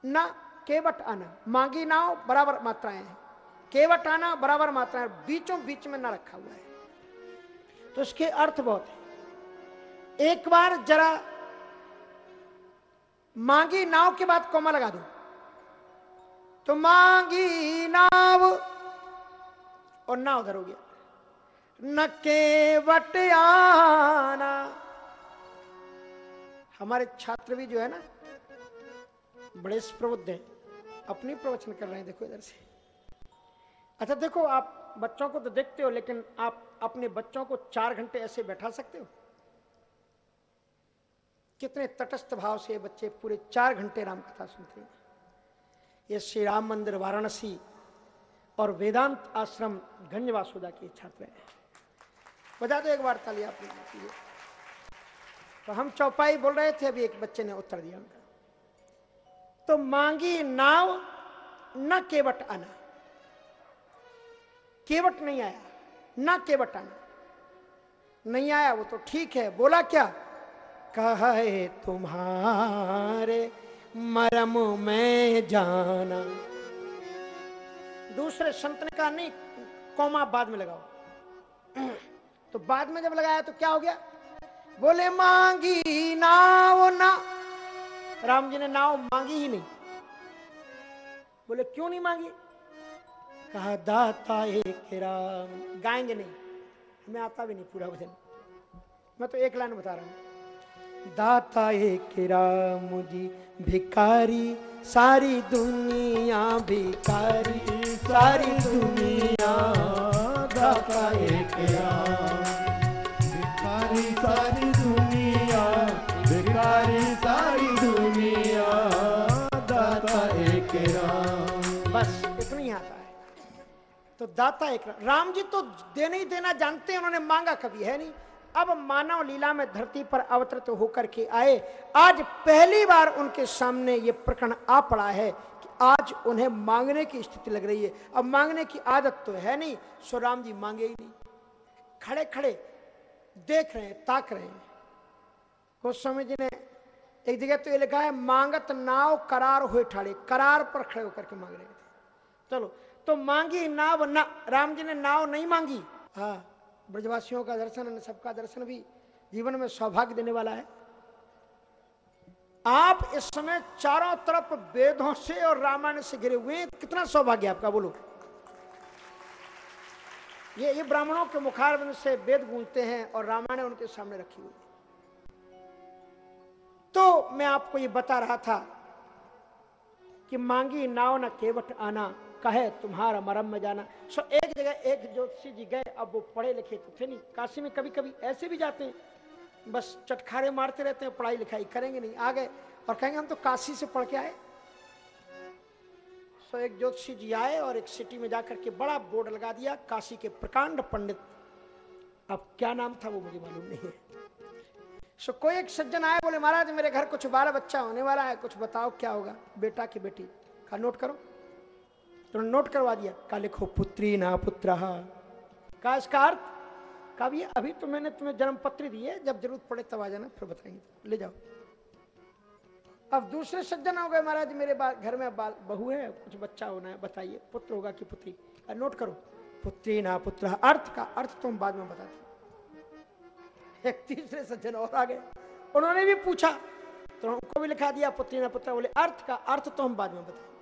ना केवट आना। मांगी नाव बराबर मात्राएँ हैं। केवट आना बराबर मात्राएँ बीचों बीच में ना रखा हुआ है। तो इसके अर्थ बहुत है। एक बार जरा मांगी नाव के बाद कोमा लगा दो। तो मांगी नाव और ना उधर हो गया। न केवट आना। हमारे छात्र भी जो है ना, बड़े प्रबुद्ध हैं। अपनी प्रवचन कर रहे हैं, देखो इधर से। अच्छा देखो, आप बच्चों को तो देखते हो, लेकिन आप अपने बच्चों को चार घंटे ऐसे बैठा सकते हो? कितने तटस्थ भाव से बच्चे पूरे चार घंटे राम कथा सुनते हैं। ये श्री राम मंदिर, वाराणसी और वेदांत आश्रम गंज वासुदा के छात्र हैं। बजा दो एक बार ताली आप तो हम चौपाई बोल रहे थे, अभी एक बच्चे ने उत्तर दिया उनका। तो मांगी नाव न ना केवट आना केवट नहीं आया, ना केवट आना। नहीं आया वो तो ठीक है, बोला क्या? कहे तुम्हारे मरम में जाना। दूसरे संत ने कहा, नहीं, कौमा बाद में लगाओ। (clears throat) तो बाद में जब लगाया तो क्या हो गया? बोले, मांगी नाव ना। राम जी ने नाव मांगी ही नहीं। बोले, क्यों नहीं मांगी? कहा, दाता एक राम। गाएँगे नहीं। हमें आता भी नहीं पूरा भजन। मैं तो एक लाइन बता रहा हूँ। दाता एक राम जी भिकारी सारी दुनिया भिकारी सारी दुनिया दाता एक राम। भिखारी, सारी दाता एक राम जी तो देने ही देना जानते हैं, उन्होंने मांगा, कभी है नहीं। अब मानव लीला में धरती पर अवतरित होकर के आए। आज पहली बार उनके सामने ये प्रकरण आ पड़ा है कि आज उन्हें मांगने की स्थिति लग रही है। अब मांगने की आदत तो है नहीं, सो राम जी मांगे ही नहीं। खड़े खड़े, देख रहे हैं, ताक रहे हैं। गोस्वामी जी ने एक जगह तो ये लिखा है, मांगत नाव करार हुए ठाड़े, करार पर खड़े होकर के मांग रहे थे। चलो तो मांगी नाव ना, राम जी ने नाव नहीं मांगी। हाँ ब्रजवासियों का दर्शन सबका दर्शन भी जीवन में सौभाग्य देने वाला है। आप इस समय चारों तरफ़ वेदों से और रामायण से घिरे हुए कितना सौभाग्य आपका, बोलो। ये ये ब्राह्मणों के मुखारबिंद से वेद गूंजते हैं और रामायण उनके सामने रखी हुई तो मैं आपको ये बता रहा था कि मांगी नाव न केवट आना कहे, तुम्हारा मरम में जाना। सो एक जगह एक ज्योतिषी जी गए, अब वो पढ़े लिखे तो थे नहीं। काशी में कभी कभी ऐसे भी जाते हैं, बस चटखारे मारते रहते हैं, पढ़ाई लिखाई करेंगे नहीं, आ गए और कहेंगे, हम तो काशी से पढ़ के आए। सो एक ज्योतिषी जी आए और एक सिटी में जाकर के बड़ा बोर्ड लगा दिया, काशी के प्रकांड पंडित। अब क्या नाम था वो मुझे मालूम नहीं है। सो कोई एक सज्जन आए, बोले, महाराज, मेरे घर कुछ बाल बच्चा होने वाला है, कुछ बताओ क्या होगा? बेटा की बेटी का नोट करो। तो नोट करवा दिया। का लिखो, पुत्री ना पुत्र। का इसका अर्थ का भी अभी तो मैंने तुम्हें जन्म पत्र दी है, जब ज़रूरत पड़े तब आ जाना, फिर बताएँगे। ले जाओ। अब दूसरे सज्जन हो गए महाराज, मेरे घर में बाल, बहू है, कुछ बच्चा होना है, बताइए, पुत्र होगा कि पुत्री? नोट करो, पुत्री ना पुत्र। अर्थ का अर्थ तुम बाद में बताते एक तीसरे सज्जन और आ गए। उन्होंने भी पूछा तो उनको भी लिखा दिया पुत्री ना पुत्र? बोले, अर्थ का, अर्थ तो हम बाद में बताएँगे।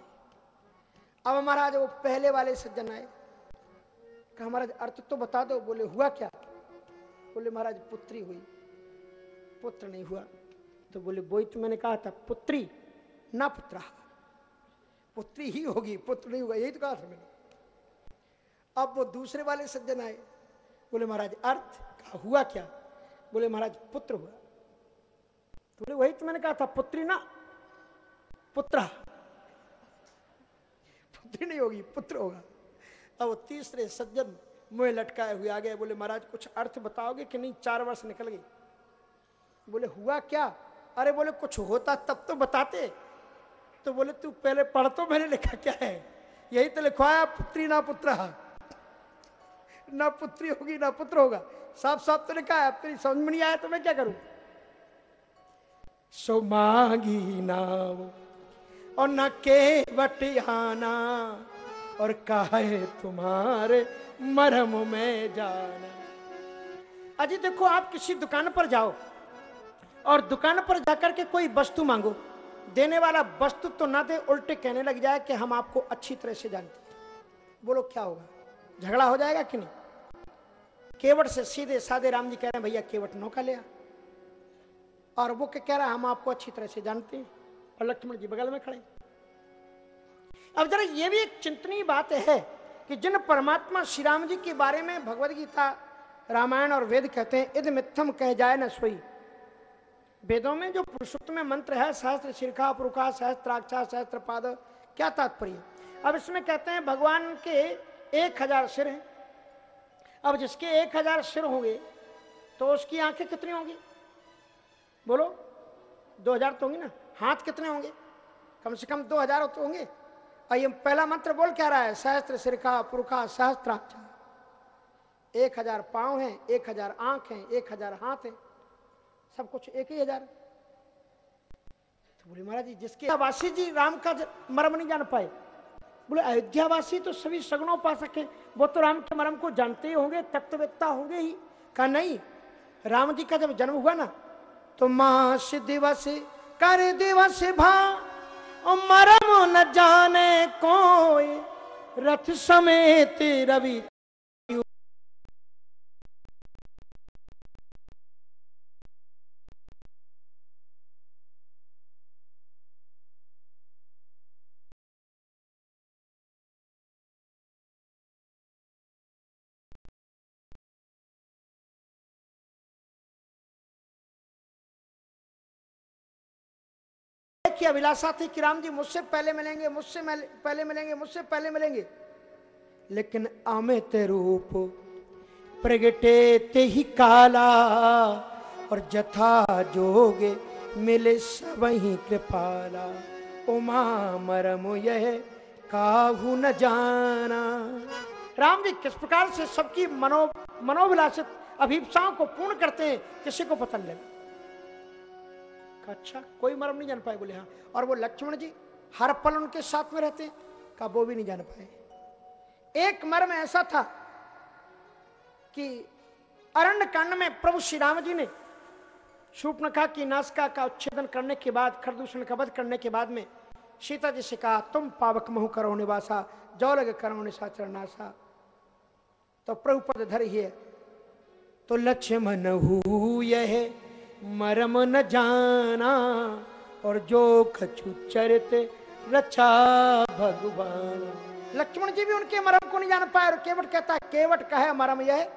अब महाराज वो पहले वाले सज्जन आए। कहा, महाराज, अर्थ तो बता दो। बोले, हुआ क्या? बोले, महाराज, पुत्री हुई। पुत्र नहीं हुआ। तो बोले वही तो मैंने कहा था, पुत्री, ना पुत्र। पुत्री ही होगी, पुत्र नहीं होगा यही तो कहा था मैंने। अब वो दूसरे वाले सज्जन आए। बोले, महाराज, अर्थ कहा हुआ क्या? बोले, महाराज, पुत्र हुआ। तो बोले, वही तो मैंने कहा था, पुत्री ना, पुत्र। पुत्री नहीं होगी, पुत्र होगा। अब वो तीसरे सज्जन मुँह लटकाए हुए आ गए, बोले, महाराज, कुछ अर्थ बताओगे कि नहीं? चार वर्ष निकल गई। बोले, हुआ क्या? अरे बोले, कुछ होता तब तो बताते। तो बोले, तू पहले पढ़ तो मैंने लिखा क्या है? यही तो लिखवाया, पुत्री ना पुत्र। ना पुत्री होगी, ना पुत्र होगा। साफ़ साफ़ तो लिखा है, अब तेरी समझ में नहीं आया तो मैं क्या करूँ? सो मांगी ना और न के बटियाना और कहे तुम्हारे मरम में जाना। अजी देखो, आप किसी दुकान पर जाओ और दुकान पर जाकर के कोई वस्तु मांगो। देने वाला वस्तु तो ना दे, उल्टे कहने लग जाए कि हम आपको अच्छी तरह से जानते बोलो, क्या होगा? झगड़ा हो जाएगा कि नहीं? केवट से सीधे साधे राम जी कह रहे हैं, भैया, केवट नौका लिया और वो कह रहा है, हम आपको अच्छी तरह से जानते हैं। और लक्ष्मण जी बगल में खड़े। अब जरा यह भी एक चिंतनीय बात है कि जिन परमात्मा श्री राम जी के बारे में भगवत गीता, रामायण और वेद कहते हैं इध मिथम कह जाए न सोई। वेदों में जो पुरुषोत्तम में मंत्र है, सहस्त्र शिरखा, पुरुखा, सहस्त्राक्षा सहस्त्र पाद क्या तात्पर्य? अब इसमें कहते हैं भगवान के एक हज़ार सिर हैं। अब जिसके एक हज़ार सिर होंगे तो उसकी आँखें कितनी होंगी? बोलो, दो हज़ार तो होंगी ना? हाथ कितने होंगे? कम से कम दो हज़ार तो होंगे। और ये पहला मंत्र बोल क्या रहा है? सहस्त्र सिर का पुरखा सहस्त्राक्षा एक हज़ार पाँव है, एक हज़ार आँख है, एक हज़ार हाथ है। सब कुछ एक ही हज़ार। तो बोले, महाराज जी, जिसके वासी जी राम का मर्म नहीं जान पाए। बोले, अयोध्यावासी तो सभी सगुणों पा सके। वो तो राम के मर्म को जानते ही होंगे, तत्ववेत्ता होंगे ही। कहा, नहीं, राम जी का जब जन्म हुआ ना तो मास दिवस कर दिवस भा मरम न जाने कोई रथ समेत रवि की अभिलाषा थी कि राम जी मुझसे पहले मिलेंगे, मुझसे पहले मिलेंगे, मुझसे पहले मिलेंगे। लेकिन अमित रूप प्रगटे ते ही काला और जथा जोगे मिले सब ही कृपाला। उमा मरम यह काहू न जाना। राम जी, किस प्रकार से सबकी मनो, मनोविलासित अभिप्साओं को पूर्ण करते हैं, किसी को पता नहीं अच्छा कोई मरम नहीं जान पाए, बोले हाँ। और वो लक्ष्मण जी हर पल उनके साथ में रहते, कहा, वो भी नहीं जान पाए। एक मर्म ऐसा था कि अरण्य कांड में प्रभु श्री राम जी ने शूपनखा की नासका का उच्छेदन करने के बाद, खरदूषण का वध करने के बाद में सीता जी से कहा, तुम पावक महु करो निवासा जो लग करो निशाचर नासा तो प्रभु पद धर ही है। तो लक्ष्मण हु यह मरम न जाना और जो खचु चरित रचा भगवान। लक्ष्मण जी भी उनके मरम को नहीं जान पाए और केवट कहता है, केवट कहे, मरम यह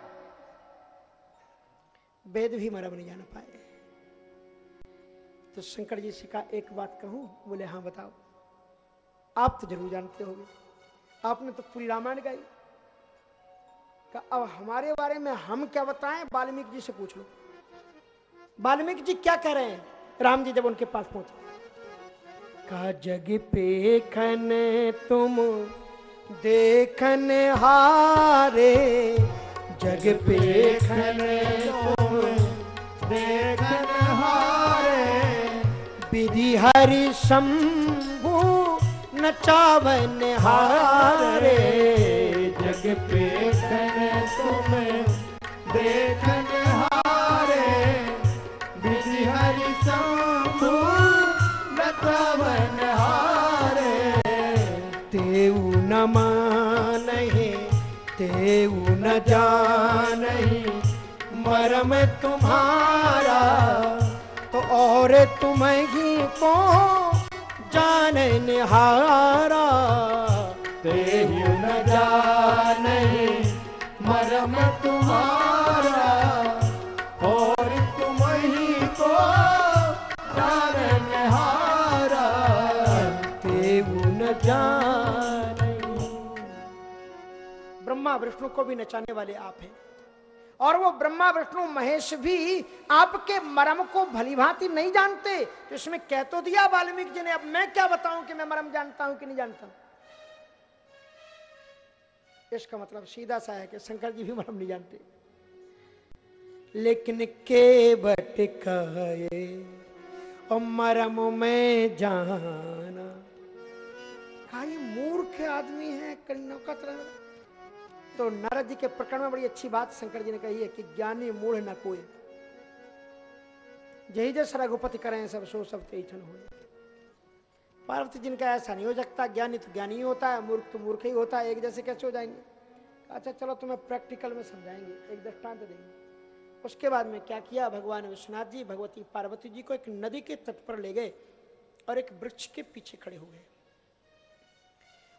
वेद भी मरम नहीं जान पाए। तो शंकर जी से कहा, एक बात कहूँ, बोले हाँ बताओ। आप तो ज़रूर जानते होंगे। आपने तो पूरी रामायण गाई। अब हमारे बारे में हम क्या बताएँ? वाल्मीकि जी से पूछ लो। वाल्मीकि जी क्या कह रहे हैं? राम जी जब उनके पास पहुँचे। का जग पे खन तुम देखन हारे, जग पे खन तुम देखन हारे, विधि हरि शंभु नचावन हारे, जग पे खन तुम देखन न जान मरम तुम्हारा तो और तुम ही को जान निहारा? ते न जान मरम तुम्हारा। ब्रह्मा विष्णु को भी नचाने वाले आप हैं। और वो ब्रह्मा विष्णु महेश भी आपके मरम को भली भांति नहीं जानते। तो इसमें कह तो दिया वाल्मीकि जी ने, अब मैं क्या बताऊँ कि मैं मरम जानता हूँ कि नहीं जानता? इसका मतलब सीधा सा है कि शंकर जी भी मरम नहीं जानते। लेकिन के बट कहे और मरम में जाना। ये मूर्ख आदमी है कल का तरह। तो नारद जी के प्रकरण में बड़ी अच्छी बात शंकर जी ने कही है कि ज्ञानी मूढ़ न कोई यही जैसे रघुपति करें सब, सो सब तेन हो पार्वती जी का ऐसा नहीं हो सकता, ज्ञानी तो ज्ञानी ही होता है, मूर्ख तो मूर्ख ही होता है, एक जैसे कैसे हो जाएँगे? अच्छा चलो तुम्हें प्रैक्टिकल में समझाएँगे, एक दृष्टांत देंगे। उसके बाद में क्या किया, भगवान विश्वनाथ जी, भगवती पार्वती जी को एक नदी के तट पर ले गए और एक वृक्ष के पीछे खड़े हो गए।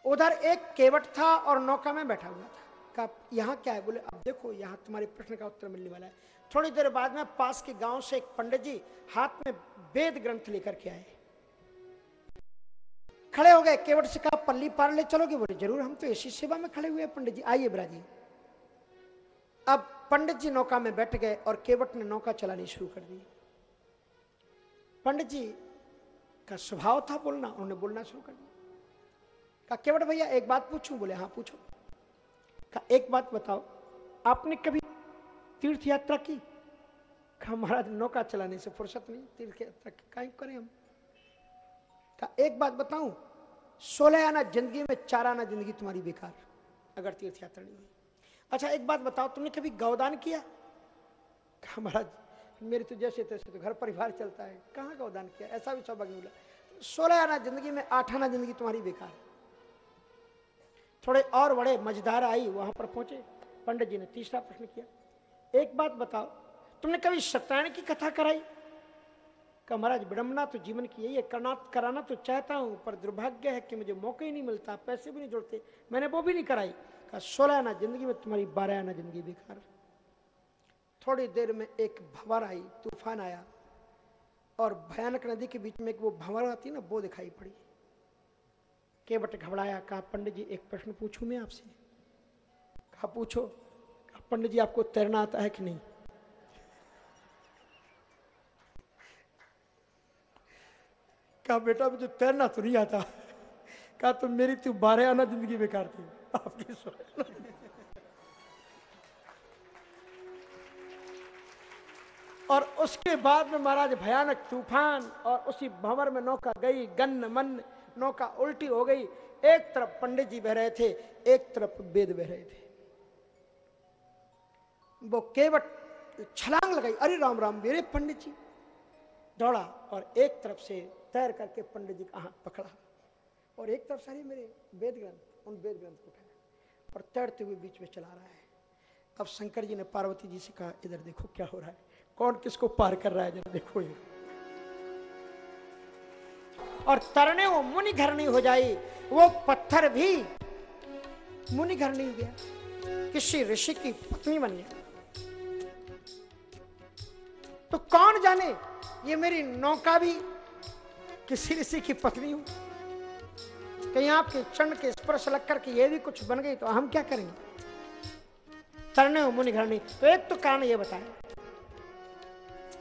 उधर एक केवट था और नौका में बैठा हुआ था। का यहाँ क्या है? बोले, अब देखो, यहाँ तुम्हारे प्रश्न का उत्तर मिलने वाला है। थोड़ी देर बाद में पास के गाँव से एक पंडित जी हाथ में वेद ग्रंथ लेकर के आए। खड़े हो गए, केवट से कहा, पल्ली पार ले चलोगे? बोले, ज़रूर, हम तो ऐसी सेवा में खड़े हुए पंडित जी। आइए बरा जी अब पंडित जी नौका में बैठ गए और केवट ने नौका चलानी शुरू कर दी। पंडित जी का स्वभाव था बोलना, उन्होंने बोलना शुरू कर दिया। केवट भैया, एक बात पूछूँ? बोले हाँ पूछो। का एक बात बताओ, आपने कभी तीर्थ यात्रा की? कहा, महाराज, नौका चलाने से फुर्सत नहीं तीर्थ यात्रा कहीं करें हम। का एक बात बताऊँ, सोलह आना ज़िंदगी में, चार आना ज़िंदगी तुम्हारी बेकार, अगर तीर्थ यात्रा नहीं हुई। अच्छा एक बात बताओ, तुमने कभी गौदान किया? कहा, महाराज, मेरी तो जैसे तैसे तो घर परिवार चलता है, कहाँ गौदान किया? ऐसा भी सौभाग्य मिला। सोलह आना ज़िंदगी में, आठ आना ज़िंदगी तुम्हारी बेकार है। थोड़े और बड़े मज़ेदार आई, वहाँ पर पहुँचे। पंडित जी ने तीसरा प्रश्न किया, एक बात बताओ, तुमने कभी सत्यनारायण की कथा कराई? का महाराज विडम्बना तो जीवन की यही है करना, कराना तो चाहता हूँ, पर दुर्भाग्य है कि मुझे मौका ही नहीं मिलता, पैसे भी नहीं जुड़ते, मैंने वो भी नहीं कराई। कहा सोलह आना ज़िंदगी में, तुम्हारी बारह आना ज़िंदगी बेकार थोड़ी देर में एक भंवर आई, तूफ़ान आया, और भयानक नदी के बीच में एक वो भंवर आती ना, वो दिखाई पड़ी। केवट घबराया, कहा, पंडित जी, एक प्रश्न पूछूँ मैं आपसे? कहा, पूछो। कहा, पंडित जी, आपको तैरना आता है कि नहीं? कहा, बेटा, मुझे तैरना तो नहीं आता। कहा तो मेरी तू बारह आना ज़िंदगी बेकार थी। आपकी और उसके बाद में महाराज भयानक तूफ़ान और उसी भंवर में नौका गई, गन्न मन नौका उल्टी हो गई। एक तरफ़ पंडित जी बह रहे थे, एक तरफ़ वेद बह रहे थे। वो केवट छलांग लगाई, अरे राम राम, मेरे पंडित जी। दौड़ा और एक तरफ़ से तैर करके पंडित जी का हाथ पकड़ा और एक तरफ़ सारी मेरे वेद ग्रंथ, उन वेद ग्रंथ को उठाया और तैरते हुए बीच में चला रहा है। अब शंकर जी ने पार्वती जी से कहा, इधर देखो क्या हो रहा है। कौन किसको पार कर रहा है? जरा देखो ये। और तरने वो मुनि घर नहीं हो जाए वो पत्थर भी मुनि घर नहीं गया किसी ऋषि की पत्नी बन गया। तो कौन जाने, ये मेरी नौका भी किसी ऋषि की पत्नी हूँ? कहीं आपके चरण के स्पर्श लग करके ये भी कुछ बन गई तो हम क्या करेंगे? तरने हो मुनि घर नहीं तो एक तो कारण ये बताया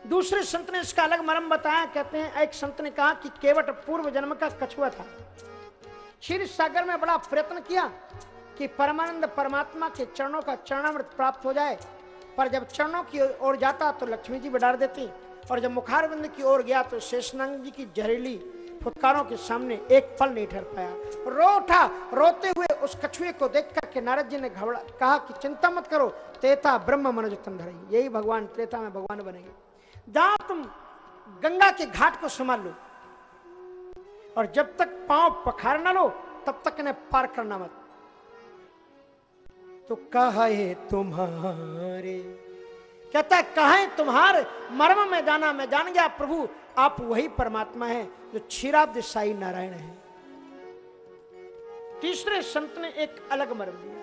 दूसरे संत ने इसका अलग मरम बताया, कहते हैं, एक संत ने कहा कि केवट पूर्व जन्म का कछुआ था। क्षीर सागर में बड़ा प्रयत्न किया कि परमानंद परमात्मा के चरणों का चरणामृत प्राप्त हो जाए, पर जब चरणों की ओर जाता तो लक्ष्मी जी बिडार देती, और जब मुखारबिंद की ओर गया तो शेषनांग जी की जहरीली फुटकारों के सामने एक पल नहीं ठहर पाया। रो उठा, रोते हुए उस कछुए को देख करके नारद जी ने घबरा, कहा कि चिंता मत करो तेता ब्रह्म मनोज धरई, यही भगवान, त्रेता में भगवान बनेंगे। जाओ तुम गंगा के घाट को संभाल लो। और जब तक पाँव पखार ना लो, तब तक इन्हें पार करना मत। तो कहे तुम्हारे? कहता है, कहे तुम्हारे? मर्म में जाना मैं जान गया प्रभु, आप वही परमात्मा है जो क्षीराब्द साई नारायण है। तीसरे संत ने एक अलग मर्म दिया।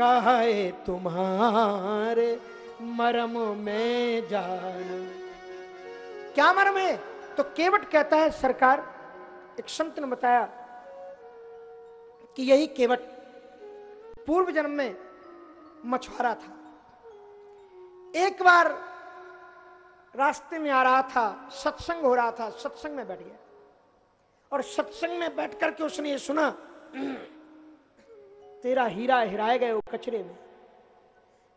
कहे तुम्हारे? मरम में जान। क्या मरम है? तो केवट कहता है सरकार, एक संत ने बताया कि यही केवट पूर्व जन्म में मछुआरा था। एक बार रास्ते में आ रहा था, सत्संग हो रहा था, सत्संग में बैठ गया। और सत्संग में बैठ करके उसने ये सुना, तेरा हीरा हिराए गए वो कचरे में।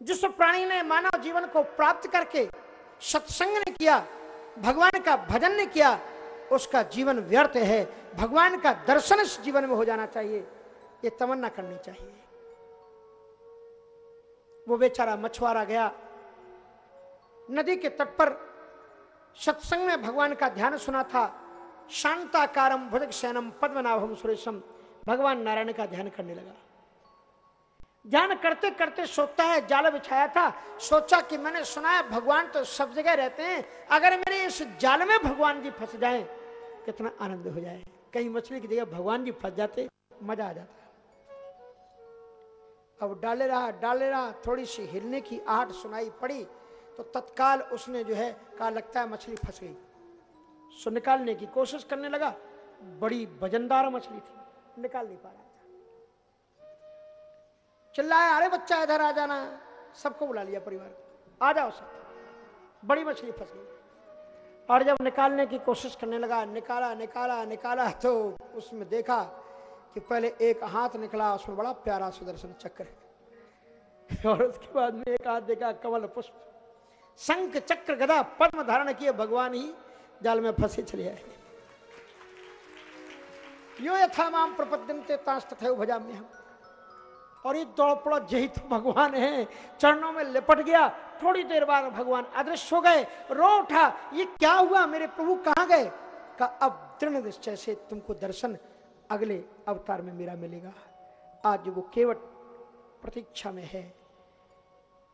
जिस प्राणी ने मानव जीवन को प्राप्त करके सत्संग ने किया, भगवान का भजन ने किया, उसका जीवन व्यर्थ है। भगवान का दर्शन इस जीवन में हो जाना चाहिए। ये तमन्ना करनी चाहिए। वो बेचारा मछुआरा गया। नदी के तट पर सत्संग में भगवान का ध्यान सुना था। शांताकारम भुजग सैनम पद्मनाभम सुरेशम भगवान नारायण का ध्यान करने लगा। ध्यान करते करते सोचता है, जाल बिछाया था। सोचा कि मैंने सुना है, भगवान तो सब जगह रहते हैं। अगर मेरे इस जाल में भगवान जी फंस जाए, कितना आनंद हो जाए। कहीं मछली की जगह भगवान जी फंस जाते, मज़ा आ जाता। अब डाले रहा डाले रहा, थोड़ी सी हिलने की आहट सुनाई पड़ी तो तत्काल उसने जो है, कहा लगता है मछली फंस गई। सो निकालने की कोशिश करने लगा, बड़ी वजनदार मछली थी, निकाल नहीं पा रहा। चिल्लाया, अरे बच्चा, इधर आ जाना। सबको बुला लिया परिवार आ जाओ सब। बड़ी मछली फंस गई। और जब निकालने की कोशिश करने लगा, निकाला निकाला निकाला तो उसमें देखा कि पहले एक हाथ निकला, उसमें बड़ा प्यारा सुदर्शन चक्र है। और उसके बाद में एक हाथ देखा, कमल पुष्प। शंख चक्र गदा, पद्म धारण किए, भगवान ही जाल में फंसे चले आए। यो यथा माम प्रपद्यंते तांस तथा भजा में हम और ये दौड़ पड़ा यही तो भगवान है। चरणों में लिपट गया, थोड़ी देर बाद भगवान अदृश्य हो गए, रो उठा, ये क्या हुआ मेरे प्रभु, कहाँ गए? का अब दृढ़ निश्चय से तुमको दर्शन अगले अवतार में मेरा मिलेगा। आज वो केवट प्रतीक्षा में है,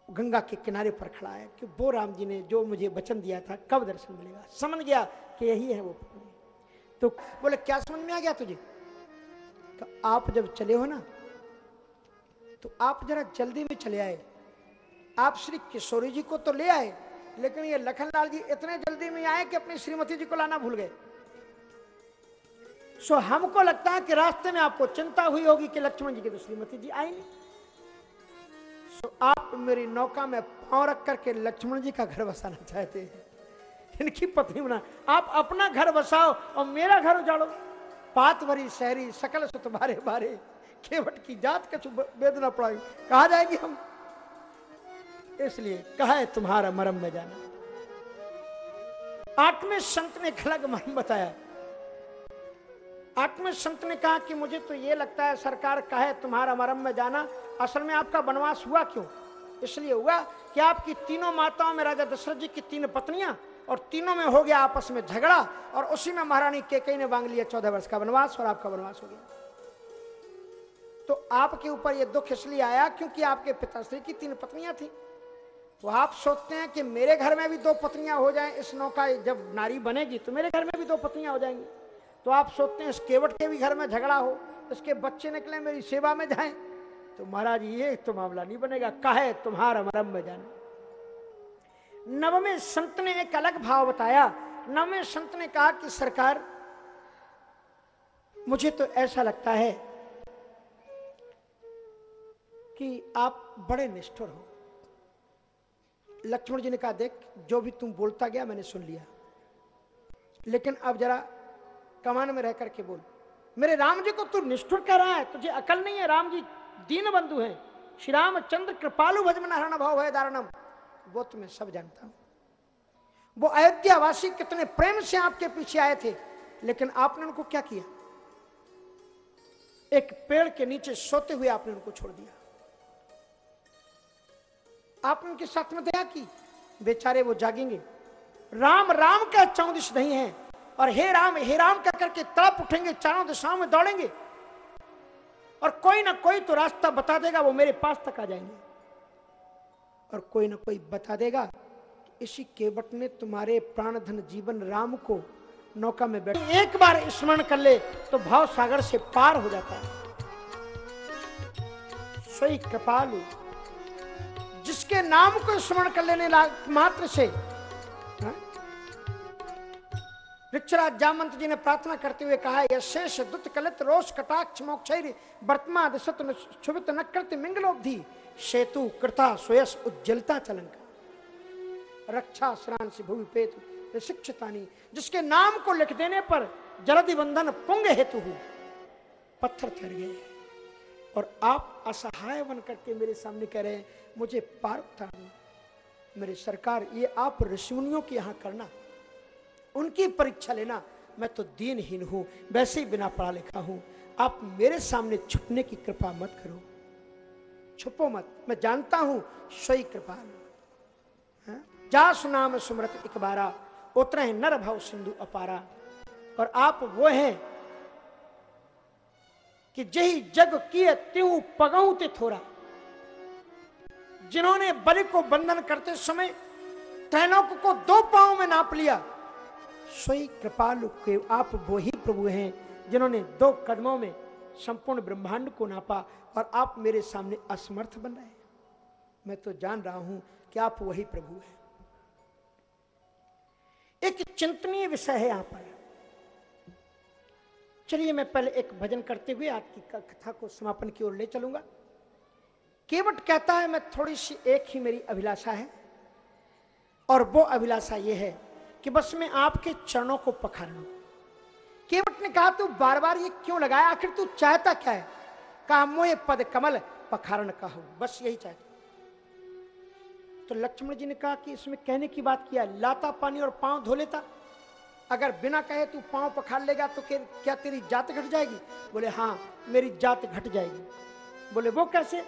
गंगा के किनारे पर खड़ा है कि वो राम जी ने जो मुझे वचन दिया था, कब दर्शन मिलेगा? समझ गया कि यही है वो तो बोले, क्या समझ में आ गया तुझे? आप जब चले हो ना तो आप जरा जल्दी में चले आए। आप श्री किशोरी जी को तो ले आए, लेकिन ये लखनलाल जी इतने जल्दी में आए कि अपनी श्रीमती जी को लाना भूल गए। सो हमको लगता है कि रास्ते में आपको चिंता हुई होगी कि लक्ष्मण जी की तो श्रीमती जी आई नहीं। सो आप मेरी नौका में पाँव रख करके लक्ष्मण जी का घर बसाना चाहते हैं। इनकी पत्नी बना, आप अपना घर बसाओ और मेरा घर उजाड़ो। पात भरी शहरी, सकल सुत बारे बारे। केवट की जात कछु वेदना पड़ाई कहा जाएगी हम? इसलिए कहा है तुम्हारा मरम में जाना। आत्मे संत ने खलग मरम बताया। आत्म संत ने कहा कि मुझे तो ये लगता है सरकार कहे तुम्हारा मरम में जाना। असल में आपका वनवास हुआ क्यों? इसलिए हुआ कि आपकी तीनों माताओं में राजा दशरथ जी की तीन पत्नियाँ और तीनों में हो गया आपस में झगड़ा और उसी में महारानी केकई ने मांग लिया चौदह वर्ष का वनवास और आपका वनवास हो गया। तो आपके ऊपर यह दुख इसलिए आया क्योंकि आपके पिताश्री की तीन पत्नियाँ थी। तो आप सोचते हैं कि मेरे घर में भी दो पत्नियाँ हो जाएँ, इस नौका जब नारी बनेगी तो मेरे घर में भी दो पत्नियाँ हो जाएँगी। तो आप सोचते हैं इस केवट के भी घर में झगड़ा हो, इसके बच्चे निकले, मेरी सेवा में जाएँ। तो महाराज, ये तो मामला नहीं बनेगा। कहे? तुम्हारा मरम में जाने। नवमे संत ने एक अलग भाव बताया। नवमे संत ने कहा कि सरकार, मुझे तो ऐसा लगता है कि आप बड़े निष्ठुर हो। लक्ष्मण जी ने कहा, देख, जो भी तुम बोलता गया, मैंने सुन लिया। लेकिन अब जरा कमान में रह करके बोल। मेरे राम जी को तू निष्ठुर कह रहा है, तुझे अकल नहीं है, राम जी दीन बंधु हैं। श्री रामचंद्र कृपालु भजमन भाव है दारणम। वो तो मैं सब जानता हूँ। वो अयोध्यावासी कितने प्रेम से आपके पीछे आए थे, लेकिन आपने उनको क्या किया? एक पेड़ के नीचे सोते हुए आपने उनको छोड़ दिया। आपने उनके साथ में दया की। बेचारे वो जागेंगे। राम राम का चौदिश नहीं है। और हे राम हे राम कह करके तड़प उठेंगे, चारों दिशाओं में दौड़ेंगे। और कोई ना कोई तो रास्ता बता देगा, वो मेरे पास तक आ जाएँगे। और कोई ना कोई बता देगा, इसी केवट ने तुम्हारे प्राण धन जीवन राम को नौका में बैठ एक बार स्मरण कर ले तो भाव सागर से पार हो जाता है। सही कृपालु। जिसके नाम को स्मरण कर लेने मात्र से ऋक्षराज जामंत जी ने प्रार्थना करते हुए कहा यशेष दुत कलित रोष कटाक्ष मोक्ष वर्तमान क्षुभित न कृत मिंगलोब्धि सेतु कृता सोयस उज्जलता चलंक रक्षा श्रान से भूमि पेतु शिक्षतानी जिसके नाम को लिख देने पर जलधि बंधन पुंग हेतु हूँ। पत्थर ठहर गए। और आप असहाय बन करके मेरे सामने कह रहे हैं, मुझे पार उतारना मेरे सरकार, ये आप ऋषिमुनियों के यहाँ करना, उनकी परीक्षा लेना, मैं तो दीनहीन हूँ, वैसे ही बिना पढ़ा लिखा हूँ। आप मेरे सामने छुपने की कृपा मत करो। छुपो मत। मैं जानता हूँ स्वयं कृपा हाँ? जा सुनाम सुमृत इकबारा उतरे नर भाव सिंधु अपारा। और आप वो हैं कि जही जग किए त्यू पगऊ ते थोड़ा। जिन्होंने बलि को बंधन करते समय तैनोक को दो पाँव में नाप लिया स्वयं कृपालु के आप वो ही प्रभु हैं जिन्होंने दो कदमों में संपूर्ण ब्रह्मांड को नापा और आप मेरे सामने असमर्थ बन रहे मैं तो जान रहा हूँ कि आप वही प्रभु हैं। एक चिंतनीय विषय है यहाँ पर। चलिए मैं पहले एक भजन करते हुए आपकी कथा को समापन की ओर ले चलूँगा। केवट कहता है, मैं थोड़ी सी एक ही मेरी अभिलाषा है, और वो अभिलाषा ये है कि बस मैं आपके चरणों को पखार लू केवट ने कहा, तू बार बार ये क्यों लगाया? आखिर तू चाहता क्या है? कहा, मोह पद कमल पखारण कहो बस यही चाहता तो लक्ष्मण जी ने कहा कि इसमें कहने की बात किया, लाता पानी और पाँव धो लेता। अगर बिना कहे तू पाँव पखार लेगा तो क्या तेरी जात घट जाएगी? बोले हाँ मेरी जात घट जाएगी। बोले, वो कैसे?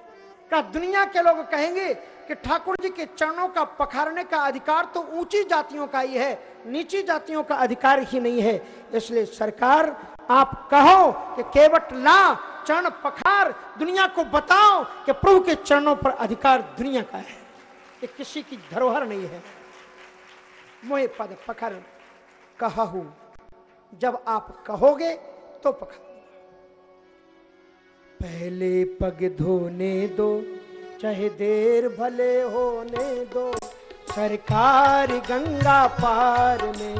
का दुनिया के लोग कहेंगे कि ठाकुर जी के चरणों का पखारने का अधिकार तो ऊँची जातियों का ही है, नीची जातियों का अधिकार ही नहीं है। इसलिए सरकार, आप कहो कि केवट ला, चरण पखार, दुनिया को बताओ कि प्रभु के चरणों पर अधिकार दुनिया का है, कि किसी की धरोहर नहीं है। मोहे पद पखर कहू जब आप कहोगे तो पखर पहले पग धोने दो, चाहे देर भले होने दो। सरकार गंगा पार में।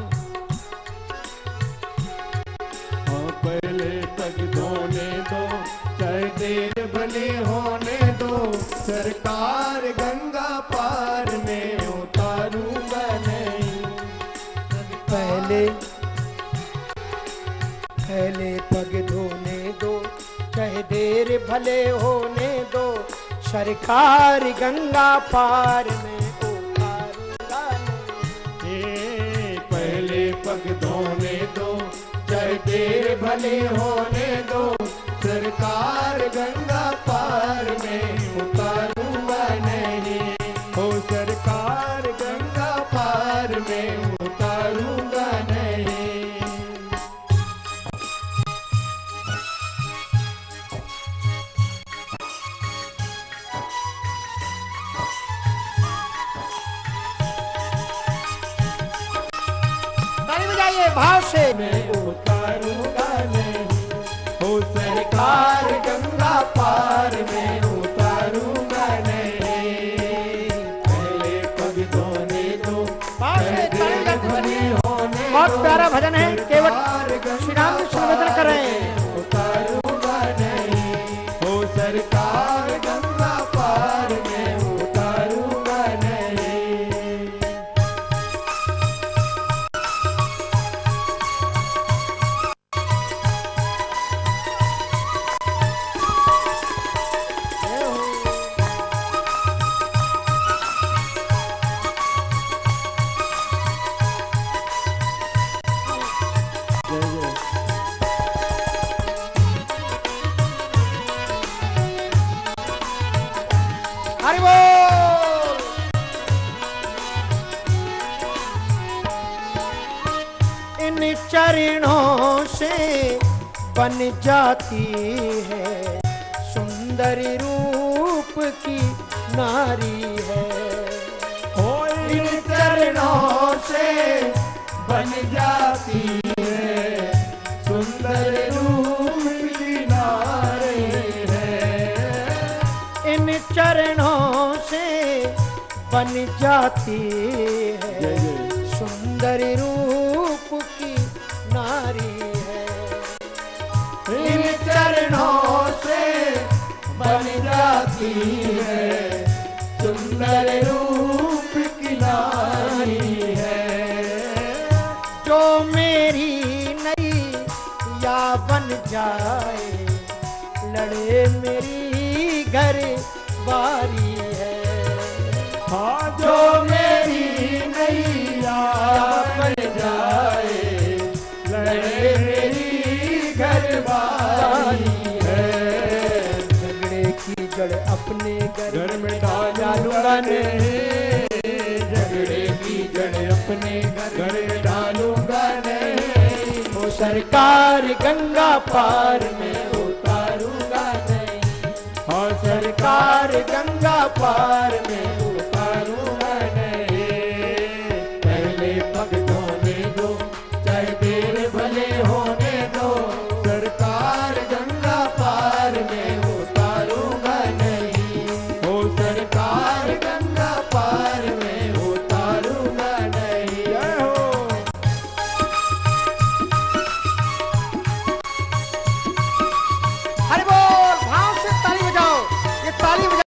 हाँ पहले तक धोने दो, चाहे देर भले होने दो। सरकार भले होने दो सरकार गंगा पार में ए, पहले पग धोने दो चाहे देर भले होने दो सरकार गंगा पार में जाती सरकार गंगा पार में उतारूँगा नहीं हाँ सरकार गंगा पार